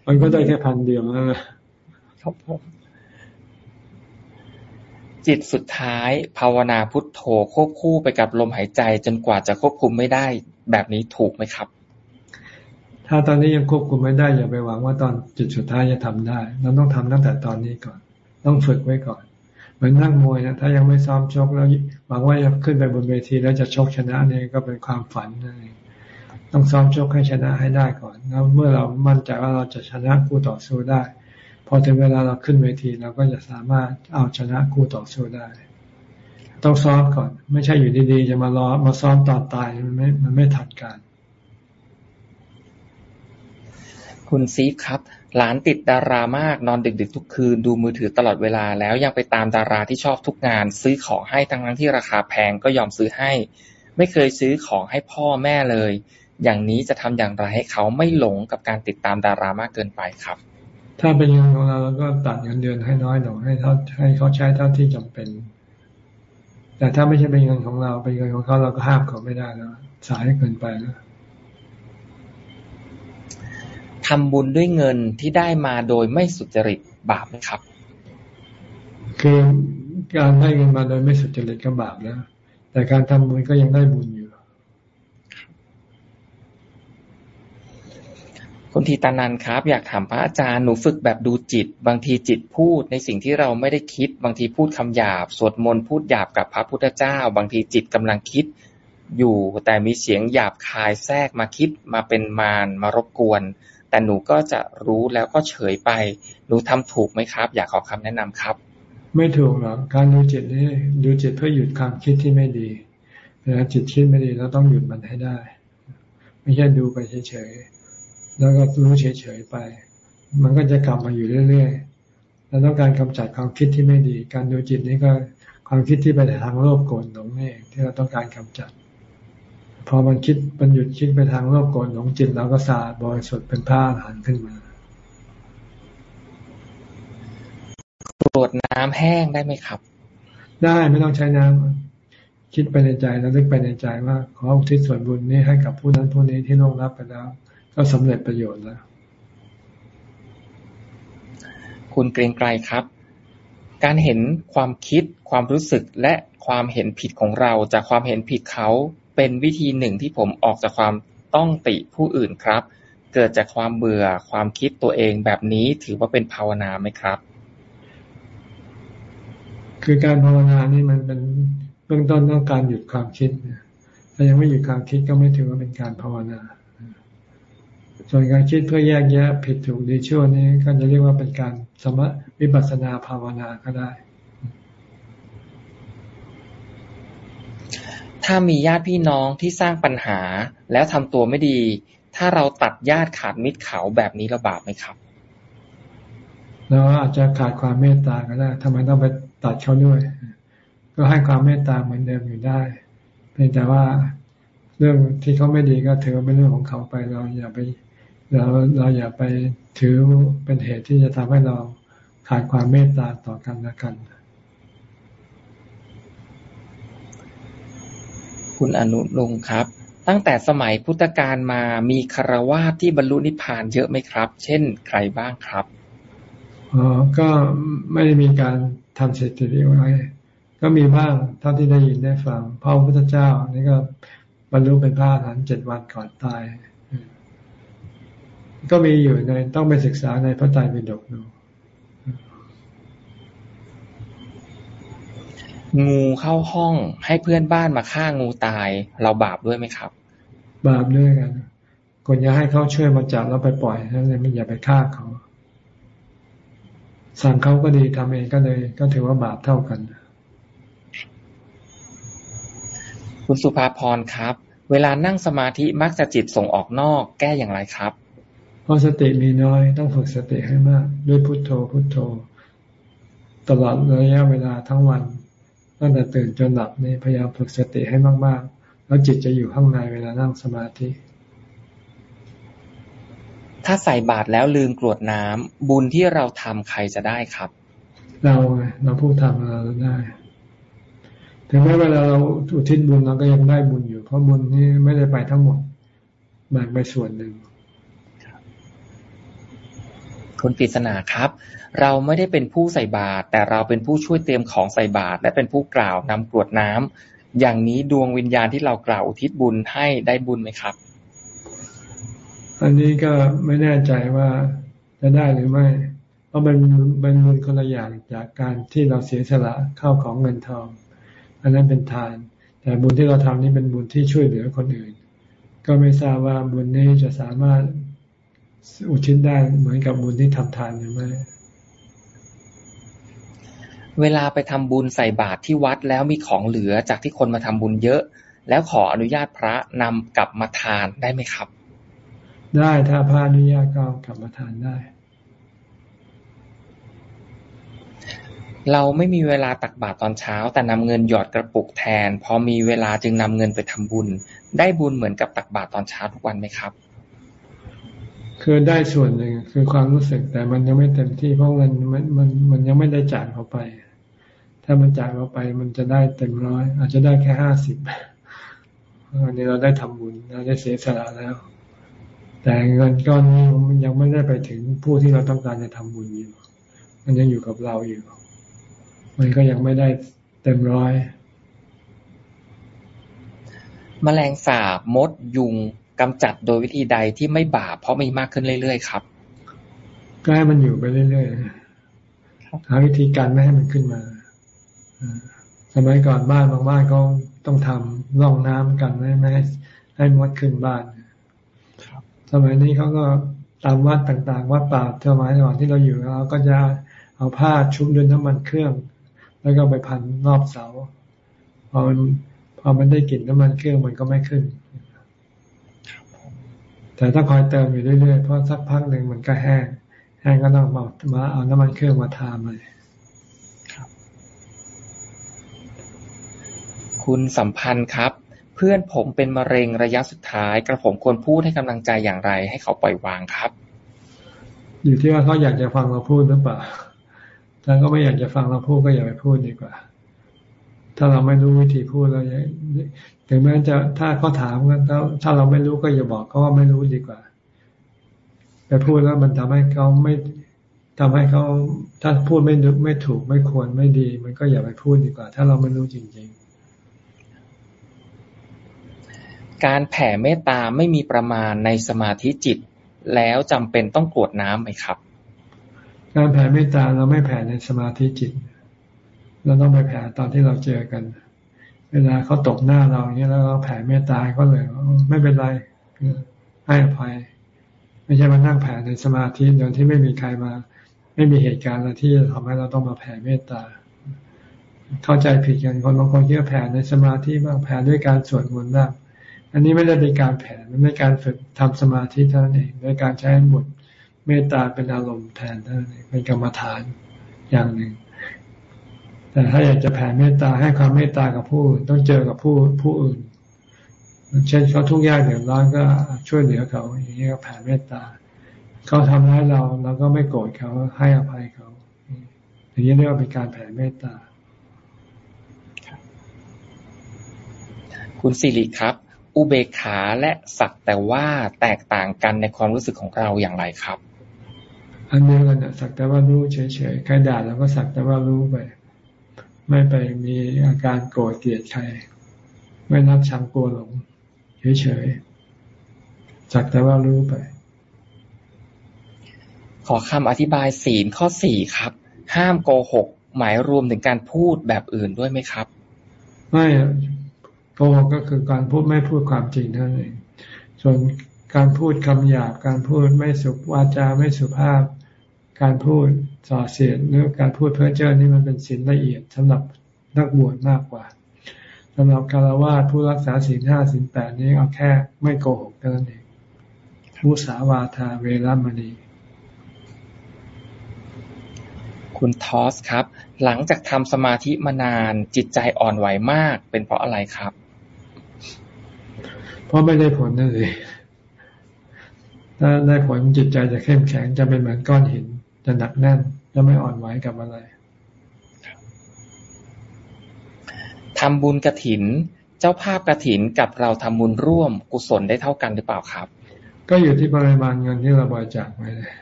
S2: มันก็ได้แค่พันเดียวนะครับผม
S1: จิตสุดท้าย ภาวนาพุทโธควบคู่ไปกับลมหายใจจนกว่าจะควบคุมไม่ได้ แบบนี้ถูกไหมครับ
S2: ถ้าตอนนี้ยังควบคุมไม่ได้อย่าไปหวังว่าตอนจิตสุดท้ายจะทำได้ เราต้องทำตั้งแต่ตอนนี้ก่อน ต้องฝึกไว้ก่อน เหมือนนั่งมวยนะถ้ายังไม่ซ้อมชกแล้วหวังว่าจะขึ้นไปบนเวทีแล้วจะชกชนะนี่ก็เป็นความฝันนั่นเองต้องซ้อมชกให้ชนะให้ได้ก่อนแล้วเมื่อเรามั่นใจว่าเราจะชนะคู่ต่อสู้ได้ พอถึงเวลาเราขึ้นเวทีเราก็จะสามารถเอาชนะคู่ต่อสู้ได้ ต้องซ้อมก่อน ไม่ใช่อยู่ดีๆจะมารอมาซ้อมตอนตายมันไม่มันไม่ทันการ
S1: คุณซีฟครับ หลานติดดารามาก นอนดึกๆทุกคืน ดูมือถือตลอดเวลา แล้วยังไปตามดาราที่ชอบทุกงาน ซื้อของให้ทั้งนั้นที่ราคาแพงก็ยอมซื้อให้ ไม่เคยซื้อของให้พ่อแม่เลย อย่างนี้จะทำอย่างไรให้เขาไม่หลงกับการติดตามดารามากเกินไปครับ
S2: ถ้าเป็นเงินของเราเราก็ตัดเงินเดือนให้น้อยหน่อยให้เขาให้เขาใช้เท่าที่จำเป็น แต่ถ้าไม่ใช่เป็นเงินของเราเป็นเงินของเขาเราก็ห้ามเขาไม่ได้แล้วสายเกินไปแล้ว
S1: ทำบุญด้วยเงินที่ได้มาโดยไม่สุจริตบาปไหมครับ
S2: คือการได้เงินมาโดยไม่สุจริตก็บาปแล้ว แต่การทำบุญก็ยังได้บุญอยู่
S1: คุณทีตานันครับ อยากถามพระอาจารย์หนูฝึกแบบดูจิต บางทีจิตพูดในสิ่งที่เราไม่ได้คิด บางทีพูดคำหยาบ สวดมนต์พูดหยาบกับพระพุทธเจ้า บางทีจิตกำลังคิดอยู่ แต่มีเสียงหยาบคายแทรกมาคิดมาเป็นมารมารบกวน แต่หนูก็จะรู้แล้วก็เฉยไป หนูทำถูกไหมครับ อยากขอคำแนะนำครับ
S2: ไม่ถูกหรอกการดูจิตนี่ดูจิตเพื่อหยุดความคิดที่ไม่ดีเวลาจิตคิดไม่ดีเราต้องหยุดมันให้ได้ ไม่ใช่ดูไปเฉยๆแล้วก็รู้เฉยๆไป มันก็จะกลับมาอยู่เรื่อยๆเราต้องการกำจัดความคิดที่ไม่ดี การดูจิตนี่ก็ความคิดที่ไปในทางโลภโกรธหลงนี่ที่เราต้องการกำจัด พอมันคิดมันหยุดคิดไปทางโลภโกรธหลงจิตเราก็สะอาดบริสุทธิ์เป็นผ้าหานขึ้นมา
S1: กรวดน้ำแห้งได้ไหมครับ
S2: ได้ไม่ต้องใช้น้ำคิดไปในใจแล้วนึกไปในใจว่าขออุทิศส่วนบุญนี้ให้กับผู้นั้นผู้นี้ที่ล่วงรับไปแล้ว ก็สำเร็จประโยชน์แล้ว
S1: คุณเกรงไกรครับ การเห็นความคิดความรู้สึกและความเห็นผิดของเราจากความเห็นผิดเขา เป็นวิธีหนึ่งที่ผมออกจากความต้องติผู้อื่นครับ เกิดจากความเบื่อความคิดตัวเองแบบนี้ถือว่าเป็นภาวนาไหมครับ
S2: คือการภาวนานี่มันเป็นเบื้องต้นต้องการหยุดความคิดถ้ายังไม่หยุดความคิดก็ไม่ถือว่าเป็นการภาวนา ส่วนการคิดเพื่อแยกแยะผิดถูกดีชั่วนี้ก็จะเรียกว่าเป็นการสมวิปัสนาภาวนาก็ได้
S1: ถ้ามีญาติพี่น้องที่สร้างปัญหา แล้วทำตัวไม่ดี ถ้าเราตัดญาติขาดมิตรเขาแบบนี้ระบาปไหมครับ
S2: เราอาจจะขาดความเมตตาก็ได้ทำไมต้องไปตัดเขาด้วย ก็ให้ความเมตตาเหมือนเดิมอยู่ได้ เพียงแต่ว่าเรื่องที่เขาไม่ดีก็ถือว่าเป็นเรื่องของเขาไปเราอย่าไปเราเราอย่าไปถือเป็นเหตุที่จะทำให้เราขาดความเมตตาต่อกันและกัน
S1: คุณอนุลงครับ ตั้งแต่สมัยพุทธกาลมามีคารวาสที่บรรลุนิพพานเยอะไหมครับ เช่น ใครบ้างครับ
S2: อ๋อก็ไม่ได้มีการทำสถิติไว้ก็มีบ้างเท่าที่ได้ยินได้ฟังพระพุทธเจ้า นี่ก็บรรลุเป็นพระอรหันต์เจ็ดวันก่อนตาย ก็มีอยู่ในต้องไปศึกษาในพระไตรปิฎกดู
S1: งูเข้าห้องให้เพื่อนบ้านมาฆ่างูตาย เราบาปด้วยไหมครับ
S2: บาปด้วยกันคนจะให้เขาช่วยมาจับแล้วไปปล่อยนั่นเลยไม่อย่าไปฆ่าเขาสั่งเขาก็ดีทำเองก็เลย ก็ถือว่าบาปเท่ากัน
S1: คุณสุภาพรครับ เวลานั่งสมาธิมักจะจิตส่งออกนอกแก้อย่างไรครับ
S2: เพราะสติมีน้อยต้องฝึกสติให้มาก ด้วยพุทโธพุทโธ ตลอดระยะเวลาทั้งวัน ตั้งแต่ตื่นจนหลับนี่พยายามฝึกสติให้มาก ๆ แล้วจิตจะอยู่ข้างในเวลานั่งสมาธิ
S1: ถ้าใส่บาตรแล้วลืมกรวดน้ำบุญที่เราทำใครจะได้ครับ
S2: เราเราผู้ทำเราได้ถึงแม้เวลาเราอุทิศบุญเราก็ยังได้บุญอยู่ เพราะบุญนี้ไม่ได้ไปทั้งหมดแบ่งไปส่วนหนึ่ง
S1: คุณปริศนาครับ เราไม่ได้เป็นผู้ใส่บาตรแต่เราเป็นผู้ช่วยเตรียมของใส่บาตรและเป็นผู้กล่าวนำกรวดน้ำอย่างนี้ดวงวิญญาณที่เรากล่าวอุทิศบุญให้ได้บุญไหมครับ
S2: อันนี้ก็ไม่แน่ใจว่าจะได้หรือไม่ เพราะมันเป็นบุญคนละอย่างจากการที่เราเสียสละเข้าของเงินทอง อันนั้นเป็นทาน แต่บุญที่เราทำนี่เป็นบุญที่ช่วยเหลือคนอื่น ก็ไม่ทราบว่าบุญนี้จะสามารถ อุทิศได้เหมือนกับบุญที่ทำทานหรือไม่
S1: เวลาไปทำบุญใส่บาตรที่วัดแล้วมีของเหลือจากที่คนมาทำบุญเยอะ แล้วขออนุญาตพระนำกลับมาทานได้ไหมครับ
S2: ได้ถ้าพระอนุญาตก็กลับมาทานได้
S1: เราไม่มีเวลาตักบาตรตอนเช้า แต่นำเงินหยอดกระปุกแทน พอมีเวลาจึงนำเงินไปทำบุญ ได้บุญเหมือนกับตักบาตรตอนเช้าทุกวันไหมครับ
S2: คือได้ส่วนหนึ่งคือความรู้สึกแต่มันยังไม่เต็มที่เพราะเงินมันมันมันยังไม่ได้จ่ายเขาไป ถ้ามันจ่ายเขาไปมันจะได้เต็มร้อย อาจจะได้แค่ห้าสิบอันนี้เราได้ทำบุญเราได้เสียสละแล้ว แต่เงินก้อนนี้มันยังไม่ได้ไปถึงผู้ที่เราต้องการจะทำบุญอยู่ มันยังอยู่กับเราอยู่ มันก็ยังไม่ได้เต็มร้อย
S1: แมลงสาบมดยุง กำจัดโดยวิธีใดที่ไม่บาปเพราะมีมากขึ้นเรื่อยๆครับ
S2: ก็ให้มันอยู่ไปเรื่อยๆหาวิธีการไม่ให้มันขึ้นมาสมัยก่อนบ้านบางบ้านก็ต้องทำร่องน้ำกันไม่ให้ให้มดขึ้นบ้านสมัยนี้เขาก็ตามวัดต่างๆ วัดป่าสมัยก่อนที่เราอยู่เราก็จะเอาผ้าชุบด้วยน้ำมันเครื่อง แล้วก็ไปพันรอบเสาพอมันพอมันได้กลิ่นน้ำมันเครื่องมันก็ไม่ขึ้น แต่ถ้าคอยเติมอยู่เรื่อยๆ เพราะสักพักหนึ่งมันก็แห้ง แห้งก็ต้องมามาเอาน้ำมันเครื่องมาทาใหม่
S1: คุณสัมพันธ์ครับ เพื่อนผมเป็นมะเร็งระยะสุดท้าย กระผมควรพูดให้กำลังใจอย่างไร ให้เขาปล่อยวางครับ
S2: อยู่ที่ว่าเขาอยากจะฟังเราพูดหรือเปล่า ถ้าเขาไม่อยากจะฟังเราพูดก็อย่าไปพูดดีกว่า ถ้าเราไม่รู้วิธีพูดเราถึงแม้จะถ้าเขาถามกันถ้าเราไม่รู้ก็อย่าบอกเขาว่าไม่รู้ดีกว่า ไปพูดแล้วมันทำให้เขาไม่ทำให้เขาถ้าพูดไม่นึกไม่ถูกไม่ควรไม่ดี มันก็อย่าไปพูดดีกว่า ถ้าเราไม่รู้จริง
S1: ๆ การแผ่เมตตาไม่มีประมาณในสมาธิจิต แล้วจำเป็นต้องกรวดน้ำไหมครับ
S2: การแผ่เมตตาเราไม่แผ่ในสมาธิจิตเเราต้องไปแผ่ตอนที่เราเจอกัน เวลาเขาตกหน้าเราอย่างนี้แล้วเราแผ่เมตตาก็เลย ไม่เป็นไรให้อภัย ไม่ใช่มานั่งแผ่ในสมาธิโดยที่ไม่มีใครมา ไม่มีเหตุการณ์อะไรที่จะทำให้เราต้องมาแผ่เมตตา เข้าใจผิดกันคนบางคนที่แผ่ในสมาธิบ้างแผ่ด้วยการสวดมนต์บ้างอันนี้ไม่ได้เป็นการแผ่มันเป็นการฝึกทำสมาธิเท่านั้นเองโดยการใช้บทเมตตาเป็นอารมณ์แทนเท่านั้นเองเป็นกรรมฐานอย่างหนึ่ง แต่ถ้าอยากจะแผ่เมตตาให้ความเมตตากับผู้อื่นต้องเจอกับผู้ผู้อื่น เช่นเขาทุกข์ยากเดือดร้อนก็ช่วยเหลือเขาอย่างนี้ก็แผ่เมตตาเขาทำร้ายเราเราก็ไม่โกรธเขาให้อภัยเขาอย่างนี้เรียกว่าเป็นการแผ่เมตตา
S1: คุณสิริครับ อุเบกขาและสักแต่ว่าแตกต่างกันในความรู้สึกของเราอย่างไรครับ
S2: อันเดียวกันสักแต่ว่ารู้เฉยๆใครด่าเราก็สักแต่ว่ารู้ไป ไม่ไปมีอาการโกรธเกลียดใคร ไม่นับชังกลัวหลงเฉยๆสักแต่ว่ารู้ไป
S1: ขอคำอธิบายศีลข้อสี่ครับ ห้ามโกหก หมายรวมถึงการพูดแบบอื่นด้วยไหมครับ
S2: ไม่โกหกก็คือการพูดไม่พูดความจริงเท่านั้นเองส่วนการพูดคำหยาบ การพูดไม่สุวาจาไม่สุภาพ การพูด ส่อเสียดหรือการพูดเพ้อเจ้อนี่มันเป็นสินละเอียดสำหรับนักบวชมากกว่าสำหรับคารวะผู้รักษาศีลห้าศีลแปดนี้เอาแค่ไม่โกหกเท่านั้นเองมุสาวาทาเวรมณี
S1: คุณทอสครับ หลังจากทำสมาธิมานานจิตใจอ่อนไหวมาก เป็นเพราะอะไรครับ
S2: เพราะไม่ได้ผลนั่นเองถ้าได้ผลจิตใจจะเข้มแข็งจะเป็นเหมือนก้อนหินจะหนักแน่น จะไม่อ่อนไหวกับอะไร
S1: ทำบุญกระถิน เจ้าภาพกระถินกับเราทำบุญร่วมกุศลได้เท่ากันหรือเปล่าครับ
S2: ก็อยู่ที่ปริมาณเงินที่เราบริจาคไปเลย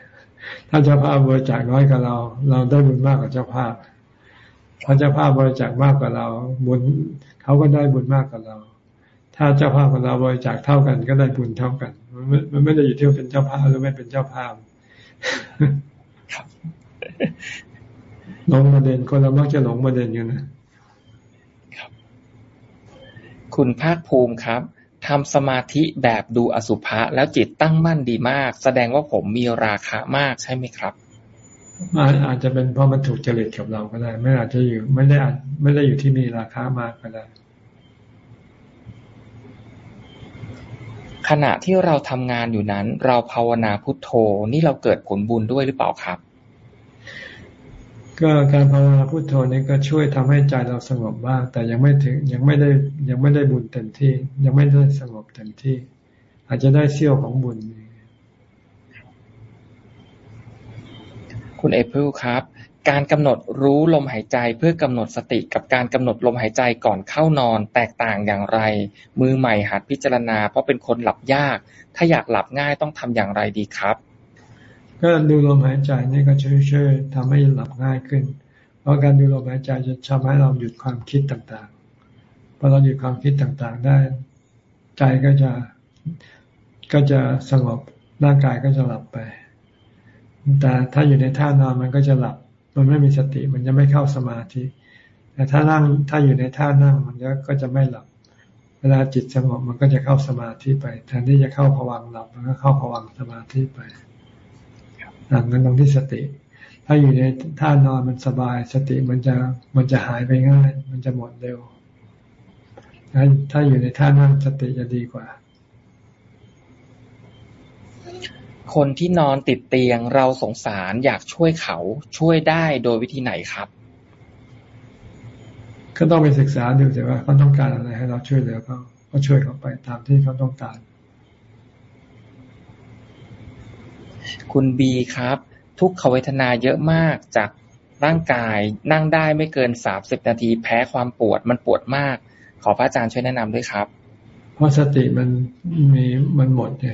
S2: ถ้าเจ้าภาพบริจาคน้อยกว่าเรา เราได้บุญมากกว่าเจ้าภาพถ้าเจ้าภาพบริจาคมากกว่าเรา บุญเขาก็ได้บุญมากกว่าเรา ถ้าเจ้าภาพกับเราบริจาคเท่ากันก็ได้บุญเท่ากัน มันไม่ได้อยู่ที่เป็นเจ้าภาพหรือไม่เป็นเจ้าภาพ หลงประเด็นคนเรามักจะหลงประเด็นอยู่นะ
S1: คุณภาคภูมิครับทำสมาธิแบบดูอสุภะแล้วจิตตั้งมั่นดีมาก แสดงว่าผมมีราคะมากใช่ไหมครับ
S2: มันอาจจะเป็นเพราะมันถูกจริตกับเราก็ได้ ไม่อาจจะอยู่ ไม่ได้ไม่ได้อยู่ที่มีราคามากก็ได้
S1: ขณะที่เราทำงานอยู่นั้น เราภาวนาพุทโธนี่เราเกิดผลบุญด้วยหรือเปล่าครับ
S2: ก็การภาวนาพุทโธนี้ก็ช่วยทำให้ใจเราสงบบ้าง แต่ยังไม่ถึงยังไม่ได้ยังไม่ได้บุญเต็มที่ ยังไม่ได้สงบเต็มที่ อาจจะได้เสี้ยวของบุญ
S1: คุณเอพิลครับ การกำหนดรู้ลมหายใจเพื่อกำหนดสติกับการกำหนดลมหายใจก่อนเข้านอนแตกต่างอย่างไร มือใหม่หัดพิจารณา เพราะเป็นคนหลับยาก ถ้าอยากหลับง่ายต้องทำอย่างไรดีครับ
S2: ก็ดูลมหายใจนี่ก็ช่วยๆทำให้หลับง่ายขึ้น เพราะการดูลมหายใจจะทำให้เราหยุดความคิดต่างๆพอเราหยุดความคิดต่างๆ ได้ ใจก็จะก็จะสงบร่างกายก็จะหลับไป แต่ถ้าอยู่ในท่านอนมันก็จะหลับ มันไม่มีสติมันจะไม่เข้าสมาธิ แต่ถ้านั่งถ้าอยู่ในท่านั่งมันก็จะไม่หลับ เวลาจิตสงบมันก็จะเข้าสมาธิไปแทนที่จะเข้าผวังหลับมันก็เข้าผวังสมาธิไป ห่างกันตรงที่สติ ถ้าอยู่ในท่านอนมันสบาย สติมันจะมันจะหายไปง่าย มันจะหมดเร็ว ถ้าอยู่ในท่านั่งสติจะดีกว่า
S1: คนที่นอนติดเตียงเราสงสารอยากช่วยเขาช่วยได้โดยวิธีไหนครับ
S2: ก็ต้องไปศึกษาดูแต่ว่าเขาต้องการอะไรให้เราช่วยเหลือเขาก็ช่วยเขาไปตามที่เขาต้องการ
S1: คุณบีครับ ทุกขเวทนาเยอะมากจากร่างกายนั่งได้ไม่เกินสามสิบนาที แพ้ความปวดมันปวดมาก ขอพระอาจารย์ช่วยแนะนำด้วยครับ
S2: เพราะสติมันมีมันหมดไง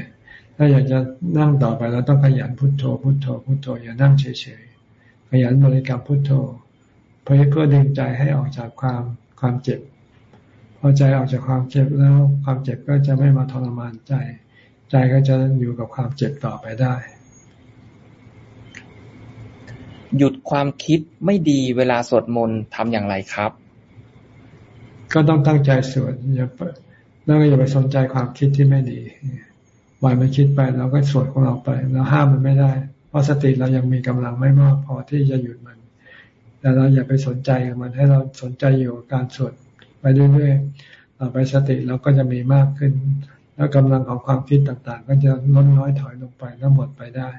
S2: ถ้าอยากจะนั่งต่อไปเราต้องขยันพุทโธ พุทโธ พุทโธอย่านั่งเฉยๆขยันบริกรรมพุทโธเพื่อเพื่อดึงใจให้ออกจากความความเจ็บ พอใจออกจากความเจ็บแล้วความเจ็บก็จะไม่มาทรมานใจ ใจก็จะอยู่กับความเจ็บต่อไปได้
S1: หยุดความคิดไม่ดีเวลาสวดมนต์ทำอย่างไรครับ
S2: ก็ต้องตั้งใจสวดอย่าแล้วก็อย่าไปสนใจความคิดที่ไม่ดีปล่อยมันคิดไปเราก็สวดของเราไปเราห้ามมันไม่ได้ เพราะสติเรายังมีกำลังไม่มากพอที่จะหยุดมัน แต่เราอย่าไปสนใจกับมัน ให้เราสนใจอยู่กับการสวดไปเรื่อยๆต่อไปสติเราก็จะมีมากขึ้น แล้วกำลังของความคิดต่างๆ ก็จะลดน้อยถอยลงไปแล้วหมดไปได้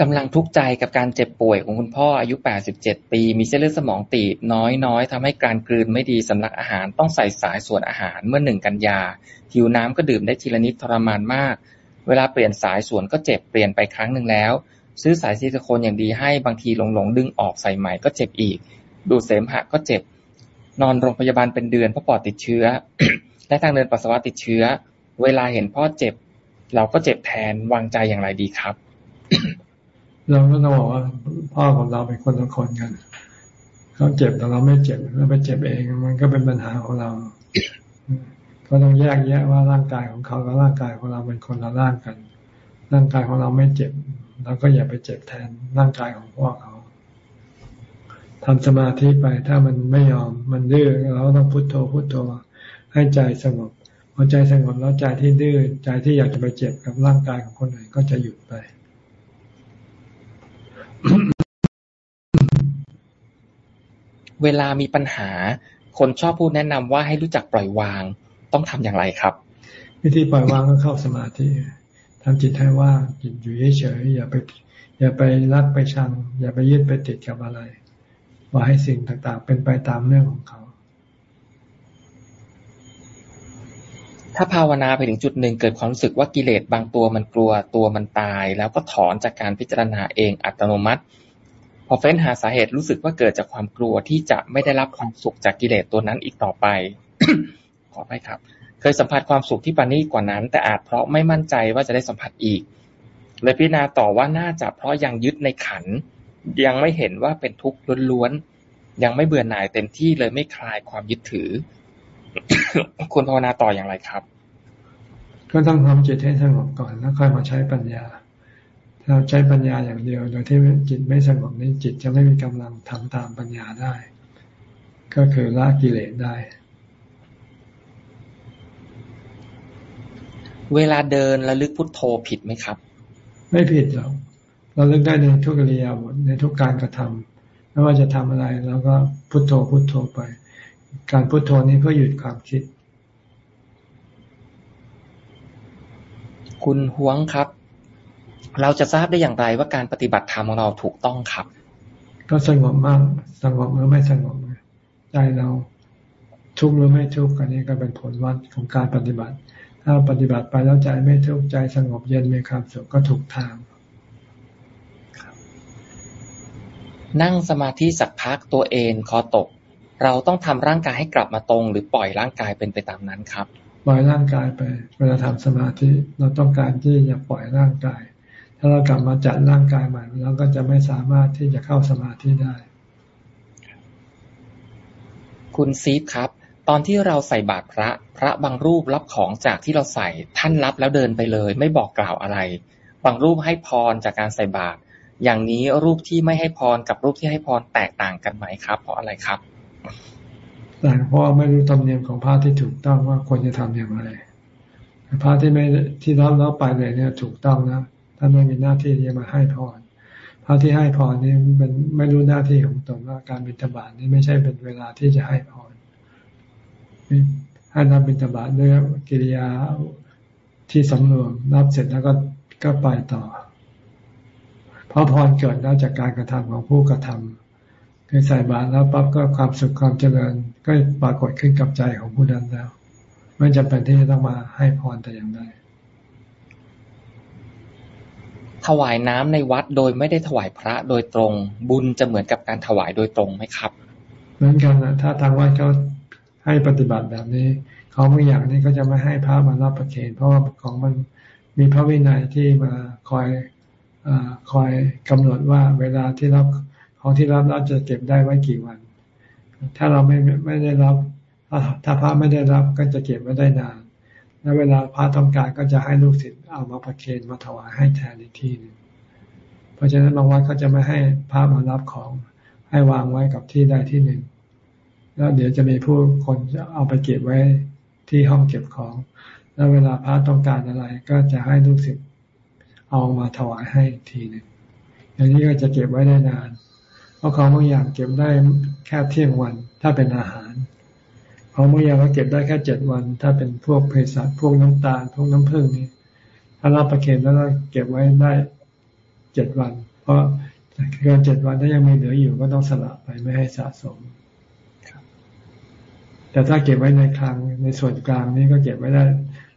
S1: กำลังทุกข์ใจกับการเจ็บป่วยของคุณพ่ออายุ 87 ปี มีเส้นเลือดสมองตีบน้อยๆทำให้การกลืนไม่ดีสำลักอาหารต้องใส่สายส่วนอาหารเมื่อหนึ่งกันยา หิวน้ำก็ดื่มได้ทีละนิดทรมานมาก เวลาเปลี่ยนสายส่วนก็เจ็บเปลี่ยนไปครั้งหนึ่งแล้ว ซื้อสายซิลิโคนอย่างดีให้บางทีหลงๆดึงออกใส่ใหม่ก็เจ็บอีก ดูเสมหะก็เจ็บ นอนโรงพยาบาลเป็นเดือนเพราะปอดติดเชื้อ และทางเดินปัสสาวะติดเชื้อ เวลาเห็นพ่อเจ็บ เราก็เจ็บแทนวางใจอย่างไรดีครับ
S2: เราก็ต้องบอกว่าพ่อของเราเป็นคนละคนกันเขาเจ็บแต่เราไม่เจ็บเราไปเจ็บเองมันก็เป็นปัญหาของเรา ก็ต้องแยกแยะว่าร่างกายของเขากับร่างกายของเราเป็นคนละร่างกัน ร่างกายของเราไม่เจ็บเราก็อย่าไปเจ็บแทนร่างกายของพวกเขาทำสมาธิไปถ้ามันไม่ยอมมันดื้อเราต้องพุโทโธพุโทโธให้ใจสงบพอใจสงบแล้วใจที่ดื้อใจที่อยากจะไปเจ็บกับร่างกายของคนอื่นก็จะหยุดไป
S1: เวลามีปัญหา คนชอบพูดแนะนำว่าให้รู้จักปล่อยวาง ต้องทำอย่างไรครับ
S2: วิธีปล่อยวางก็เข้าสมาธิทำจิตให้ว่างจิตอยู่เฉยๆอย่าไปอย่าไปรักไปชัง อย่าไปยึดไปติดกับอะไรว่าให้สิ่งต่างๆ เป็นไปตามเรื่องของเขา
S1: ถ้าภาวนาไปถึงจุดหนึ่งเกิดความรู้สึกว่ากิเลสบางตัวมันกลัวตัวมันตาย แล้วก็ถอนจากการพิจารณาเองอัตโนมัติ พอเฟ้นหาสาเหตุรู้สึกว่าเกิดจากความกลัวที่จะไม่ได้รับความสุขจากกิเลสตัวนั้นอีกต่อไป ขอไปครับ เคยสัมผัสความสุขที่ปานีกว่านั้น แต่อาจเพราะไม่มั่นใจว่าจะได้สัมผัสอีกเลยพิจารณาต่อว่าน่าจะเพราะยังยึดในขัน ยังไม่เห็นว่าเป็นทุกข์ล้วนๆยังไม่เบื่อหน่ายเต็มที่เลยไม่คลายความยึดถือ ควรภาวนาต่ออย่างไรครับ
S2: ก็ต้องทำจิตให้สงบก่อนแล้วค่อยมาใช้ปัญญา ถ้าใช้ปัญญาอย่างเดียว โดยที่จิตไม่สงบนี้จิตจะไม่มีกำลังทำตามปัญญาได้ ก็คือละกิเลสได้
S1: เวลาเดินระลึกพุทโธผิดไหมครับ
S2: ไม่ผิดหรอกเราเลือกได้ในทุกกิริยาบทในทุกการกระทำไม่ว่าจะทำอะไร แล้วก็พุโทโธพุโทโธไป การพุโทโธนี้เพื่อหยุดความคิด
S1: คุณหวงครับ เราจะทราบได้อย่างไรว่าการปฏิบัติธรรมของเราถูกต้องครับ
S2: ก็สงบมากสงบหรือไม่สงบใจเราทุกข์หรือไม่ทุกข์อันนี้ก็เป็นผลวัดของการปฏิบัติ ถ้าปฏิบัติไปแล้วใจไม่ทุกข์ใจสงบเย็นมีความสุขก็ถูกทาง
S1: นั่งสมาธิสักพักตัวเองคอตก เราต้องทำร่างกายให้กลับมาตรง หรือปล่อยร่างกายเป็นไปตามนั้นครับ
S2: ปล่อยร่างกายไป เวลาทำสมาธิเราต้องการที่จะปล่อยร่างกาย ถ้าเรากลับมาจัดร่างกายใหม่เราก็จะไม่สามารถที่จะเข้าสมาธิได้
S1: คุณซีฟครับ ตอนที่เราใส่บาตรพระ พระบางรูปรับของจากที่เราใส่ท่านรับแล้วเดินไปเลย ไม่บอกกล่าวอะไร บางรูปให้พรจากการใส่บาตรอย่างนี้รูปที่ไม่ให้พรกับรูปที่ให้พรแตกต่างกันไหมครับ เพราะอะไรครับ
S2: แต่เพราะไม่รู้ธรรมเนียมของพระที่ถูกต้องว่าควรจะทำอย่างไรพระที่ไม่ที่รับแล้วไปเลยเนี่ยถูกต้องนะท่านไม่มีหน้าที่ที่จะมาให้พรพระที่ให้พรนี่เป็นไม่รู้หน้าที่ของตนว่าการบิณฑบาตนี่ไม่ใช่เป็นเวลาที่จะให้พรให้นับบิณฑบาตด้วยกิริยาที่สำรวมนับเสร็จแล้วก็ก็ไปต่อ เพราะพรเกิดได้วจากการกระทำของผู้กระทำ คือใส่บาตรแล้วปั๊บก็ความสุขความเจริญ ก็ปรากฏขึ้นกับใจของผู้นั้นแล้ว ไม่จำเป็นที่จะต้องมาให้พรแต่อย่างใด
S1: ถวายน้ำในวัดโดยไม่ได้ถวายพระโดยตรง บุญจะเหมือนกับการถวายโดยตรงไหมครับ
S2: เหมือนกันนะถ้าทางวัดเขาให้ปฏิบัติแบบนี้ เขาบางอย่างนี้ก็จะไม่ให้พระมารับประเคนเพราะว่าของมันมีพระวินัยที่มาคอยคอยกำหนดว่าเวลาที่รับ ของที่รับเราจะเก็บได้ไว้กี่วัน ถ้าเราไม่ไม่ได้รับ ถ้าพระไม่ได้รับก็จะเก็บไว้ได้นาน แล้วเวลาพระต้องการก็จะให้ลูกศิษย์เอามาประเคนมาถวายให้แทนอีกทีหนึ่งเพราะฉะนั้นบางวัดก็จะไม่ให้พระมารับของให้วางไว้กับที่ใดที่หนึ่ง แล้วเดี๋ยวจะมีผู้คนจะเอาไปเก็บไว้ที่ห้องเก็บของ แล้วเวลาพระต้องการอะไร ก็จะให้ลูกศิษย์เอามาถวายให้ทีหนึ่งอย่างนี้ก็จะเก็บไว้ได้นาน ราะของบางอย่างเก็บได้แค่เที่ยงวัน ถ้าเป็นอาหารของบางอย่างก็เก็บได้แค่เจ็ดวัน ถ้าเป็นพวกเภสัชพวกน้ำตาลพวกน้ำผึ้งนี่ถ้ารับประเคนแล้วเราเก็บไว้ได้เจ็ดวัน เพราะเกินเจ็ดวันถ้ายังมีเหลืออยู่ก็ต้องสละไปไม่ให้สะสมแต่ถ้าเก็บไว้ในคลังในส่วนกลางนี้ก็เก็บไว้ได้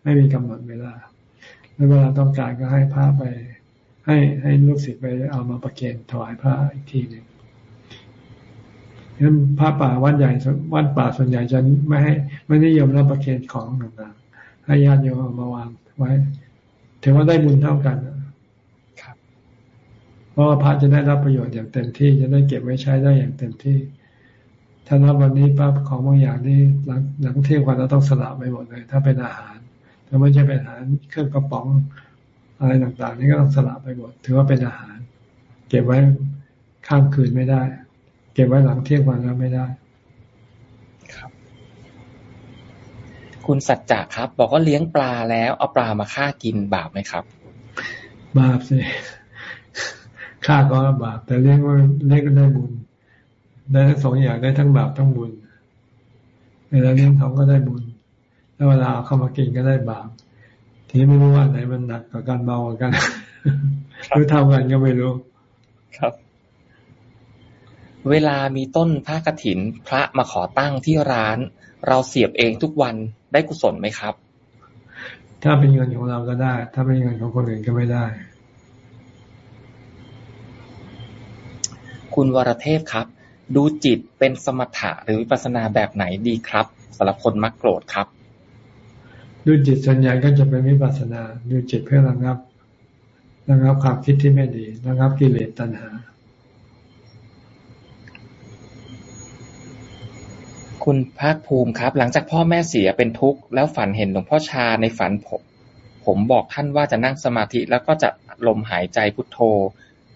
S2: ไม่มีกำหนดเวลาแล้วเวลาต้องการก็ให้พระไป ให้ให้ลูกศิษย์ไปเอามาประเคนถวายพระอีกทีหนึ่ง นั้นพระป่าวัดใหญ่วัดป่าส่วนใหญ่จะไม่ให้ไม่นิยมรับประเคนของต่างๆให้ญาติโยมเอามาวางไว้ถือว่าได้บุญเท่ากันครับเพราะว่าพระจะได้รับประโยชน์อย่างเต็มที่จะได้เก็บไว้ใช้ได้อย่างเต็มที่ถ้านับวันนี้ปั๊บของบางอย่างนี่หลังหลังเที่ยงวันเราต้องสละไปหมดเลย ถ้าเป็นอาหารแต่ไม่ใช่เป็นอาหารเครื่องกระป๋องอะไรต่างๆ นี่ก็ต้องสละไปหมด ถือว่าเป็นอาหาร เก็บไว้ข้ามคืนไม่ได้เก็บไว้หลังเที่ยงวันแล้วไม่ได้
S1: ครับ คุณสัจจะครับ บอกว่าเลี้ยงปลาแล้วเอาปลามาฆ่ากินบาปไหมครับ
S2: บาปสิฆ่าก็บาป แต่เลี้ยงว่าเลี้ยงก็ได้บุญ ได้ทั้งสองอย่างได้ทั้งบาปทั้งบุญเวลาเลี้ยงเขาก็ได้บุญ แล้วเวลาเอาเข้ามากินก็ได้บาป ทีนี้ไม่รู้ว่าไหนมันหนักกว่ากันเบากว่ากันหรือเท่ากันก็ไม่รู้
S1: ครับ เวลามีต้นผ้ากฐิน พระมาขอตั้งที่ร้าน เราเสียบเองทุกวันได้กุศลไหมครับ
S2: ถ้าเป็นเงินของเราก็ได้ ถ้าเป็นเงินของคนอื่นก็ไม่ได้
S1: คุณวรเทพครับ ดูจิตเป็นสมถะหรือวิปัสสนาแบบไหนดีครับสำหรับคนมักโกรธครับ
S2: ดูจิตส่วนใหญ่ก็จะเป็นวิปัสสนา ดูจิตเพื่อระงับระงับความคิดที่ไม่ดีระงับกิเลสตัณหา
S1: คุณภาคภูมิครับ หลังจากพ่อแม่เสียเป็นทุกข์แล้วฝันเห็นหลวงพ่อชาในฝันผมผมบอกท่านว่าจะนั่งสมาธิแล้วก็จะลมหายใจพุทโธ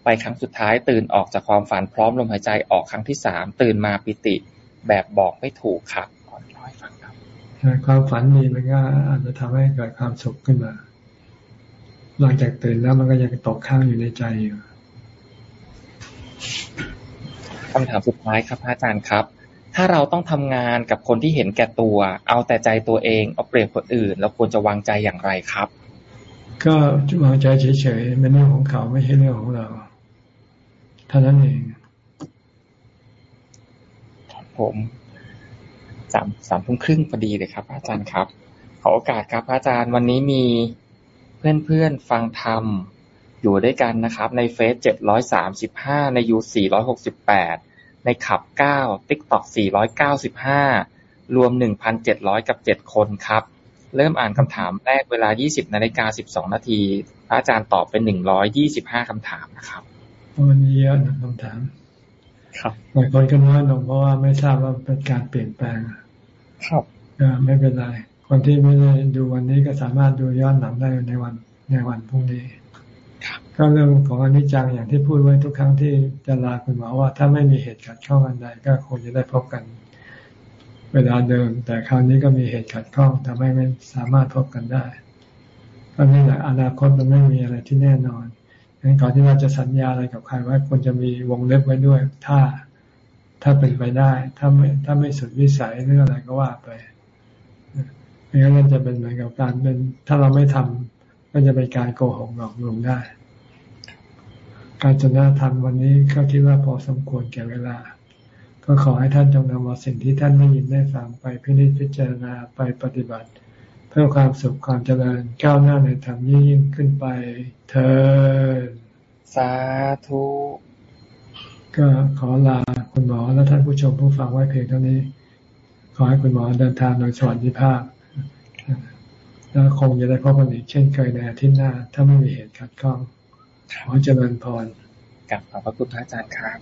S1: ไปครั้งสุดท้ายตื่นออกจากความฝันพร้อมลมหายใจออกครั้งที่สามตื่นมาปิติ แบบบอกไม่ถูกครับขอร้อยฟังครับ
S2: ความฝันดีมันก็อาจจะทำให้เกิดความสุขขึ้นมา หลังจากตื่นแล้วมันก็ยังตกข้างอยู่ในใจอยู่
S1: คำถามสุดท้ายครับพระอาจารย์ครับ ถ้าเราต้องทำงานกับคนที่เห็นแก่ตัว เอาแต่ใจตัวเอง เอาเปรียบคนอื่น เราควรจะวางใจอย่างไรครับ
S2: ก็วางใจเฉยๆเป็นเรื่องของเขาไม่ใช่เรื่องของเราเท่านั้นเอง
S1: ผมสามสามทุ่มครึ่งพอดีเลยครับ อาจารย์ครับ ขอโอกาสครับ อาจารย์วันนี้มีเพื่อนๆฟังธรรมอยู่ด้วยกันนะครับ ในเฟซเจ็ดร้อยสามสิบห้าในยูสี่ร้อยหกสิบแปด ในขับเก้า ติ๊กต็อกสี่ร้อยเก้าสิบห้ารวมหนึ่งพันเจ็ดร้อยกับเจ็ดคนครับ เริ่มอ่านคำถามแรกเวลายี่สิบนาฬิกาสิบสองนาทีพระอาจารย์ตอบเป็นหนึ่งร้อยยี่สิบห้าคำถามนะครับ
S2: วันนี้เยอะนะคำถาม
S1: ครับ
S2: บางคนก็น้อยลงเพราะว่าไม่ทราบว่าเป็นการเปลี่ยนแปลง
S1: ครับ
S2: ก็ไม่เป็นไร คนที่ไม่ได้ดูวันนี้ก็สามารถดูย้อนหลังได้ในวันในวันพรุ่งนี้ ก็เรื่องของอนิจจังอย่างที่พูดไว้ทุกครั้งที่จะลาคุณหมอว่า ถ้าไม่มีเหตุขัดข้องอันใดก็คงจะได้พบกัน เวลาเดิม แต่คราวนี้ก็มีเหตุขัดข้องทำให้ไม่สามารถพบกันได้ก็นี่แหละอนาคตมันไม่มีอะไรที่แน่นอนงั้นก่อนที่เราจะสัญญาอะไรกับใครไว้ควรจะมีวงเล็บไว้ด้วย ถ้าถ้าเป็นไปได้ ถ้าไม่ถ้าไม่สุดวิสัยหรืออะไรก็ว่าไปไม่งั้นมันจะเป็นเหมือนกับการเป็น ถ้าเราไม่ทำก็จะเป็นการโกหกหลอกลวงได้ การจนาธรรมวันนี้ก็คิดว่าพอสมควรแก่เวลา ก็ขอให้ท่านจงนำเอาสิ่งที่ท่านได้ยินได้ฟังไปพินิจพิจารณาไปปฏิบัติ เพื่อความสุขความเจริญก้าวหน้าในธรรมยิ่งขึ้นไปเธอ
S1: สาธุ
S2: ก็ขอลาคุณหมอและท่านผู้ชมผู้ฟังไว้เพียงเท่านี้ ขอให้คุณหมอเดินทางโดยสวัสดิภาพแล้วคงจะได้พบกันอีกเช่นเคยในอาทิตย์หน้า ถ้าไม่มีเหตุขัดข้อง ขอเจริญพร
S1: กับขอบพระคุณพระอาจารย์ครับ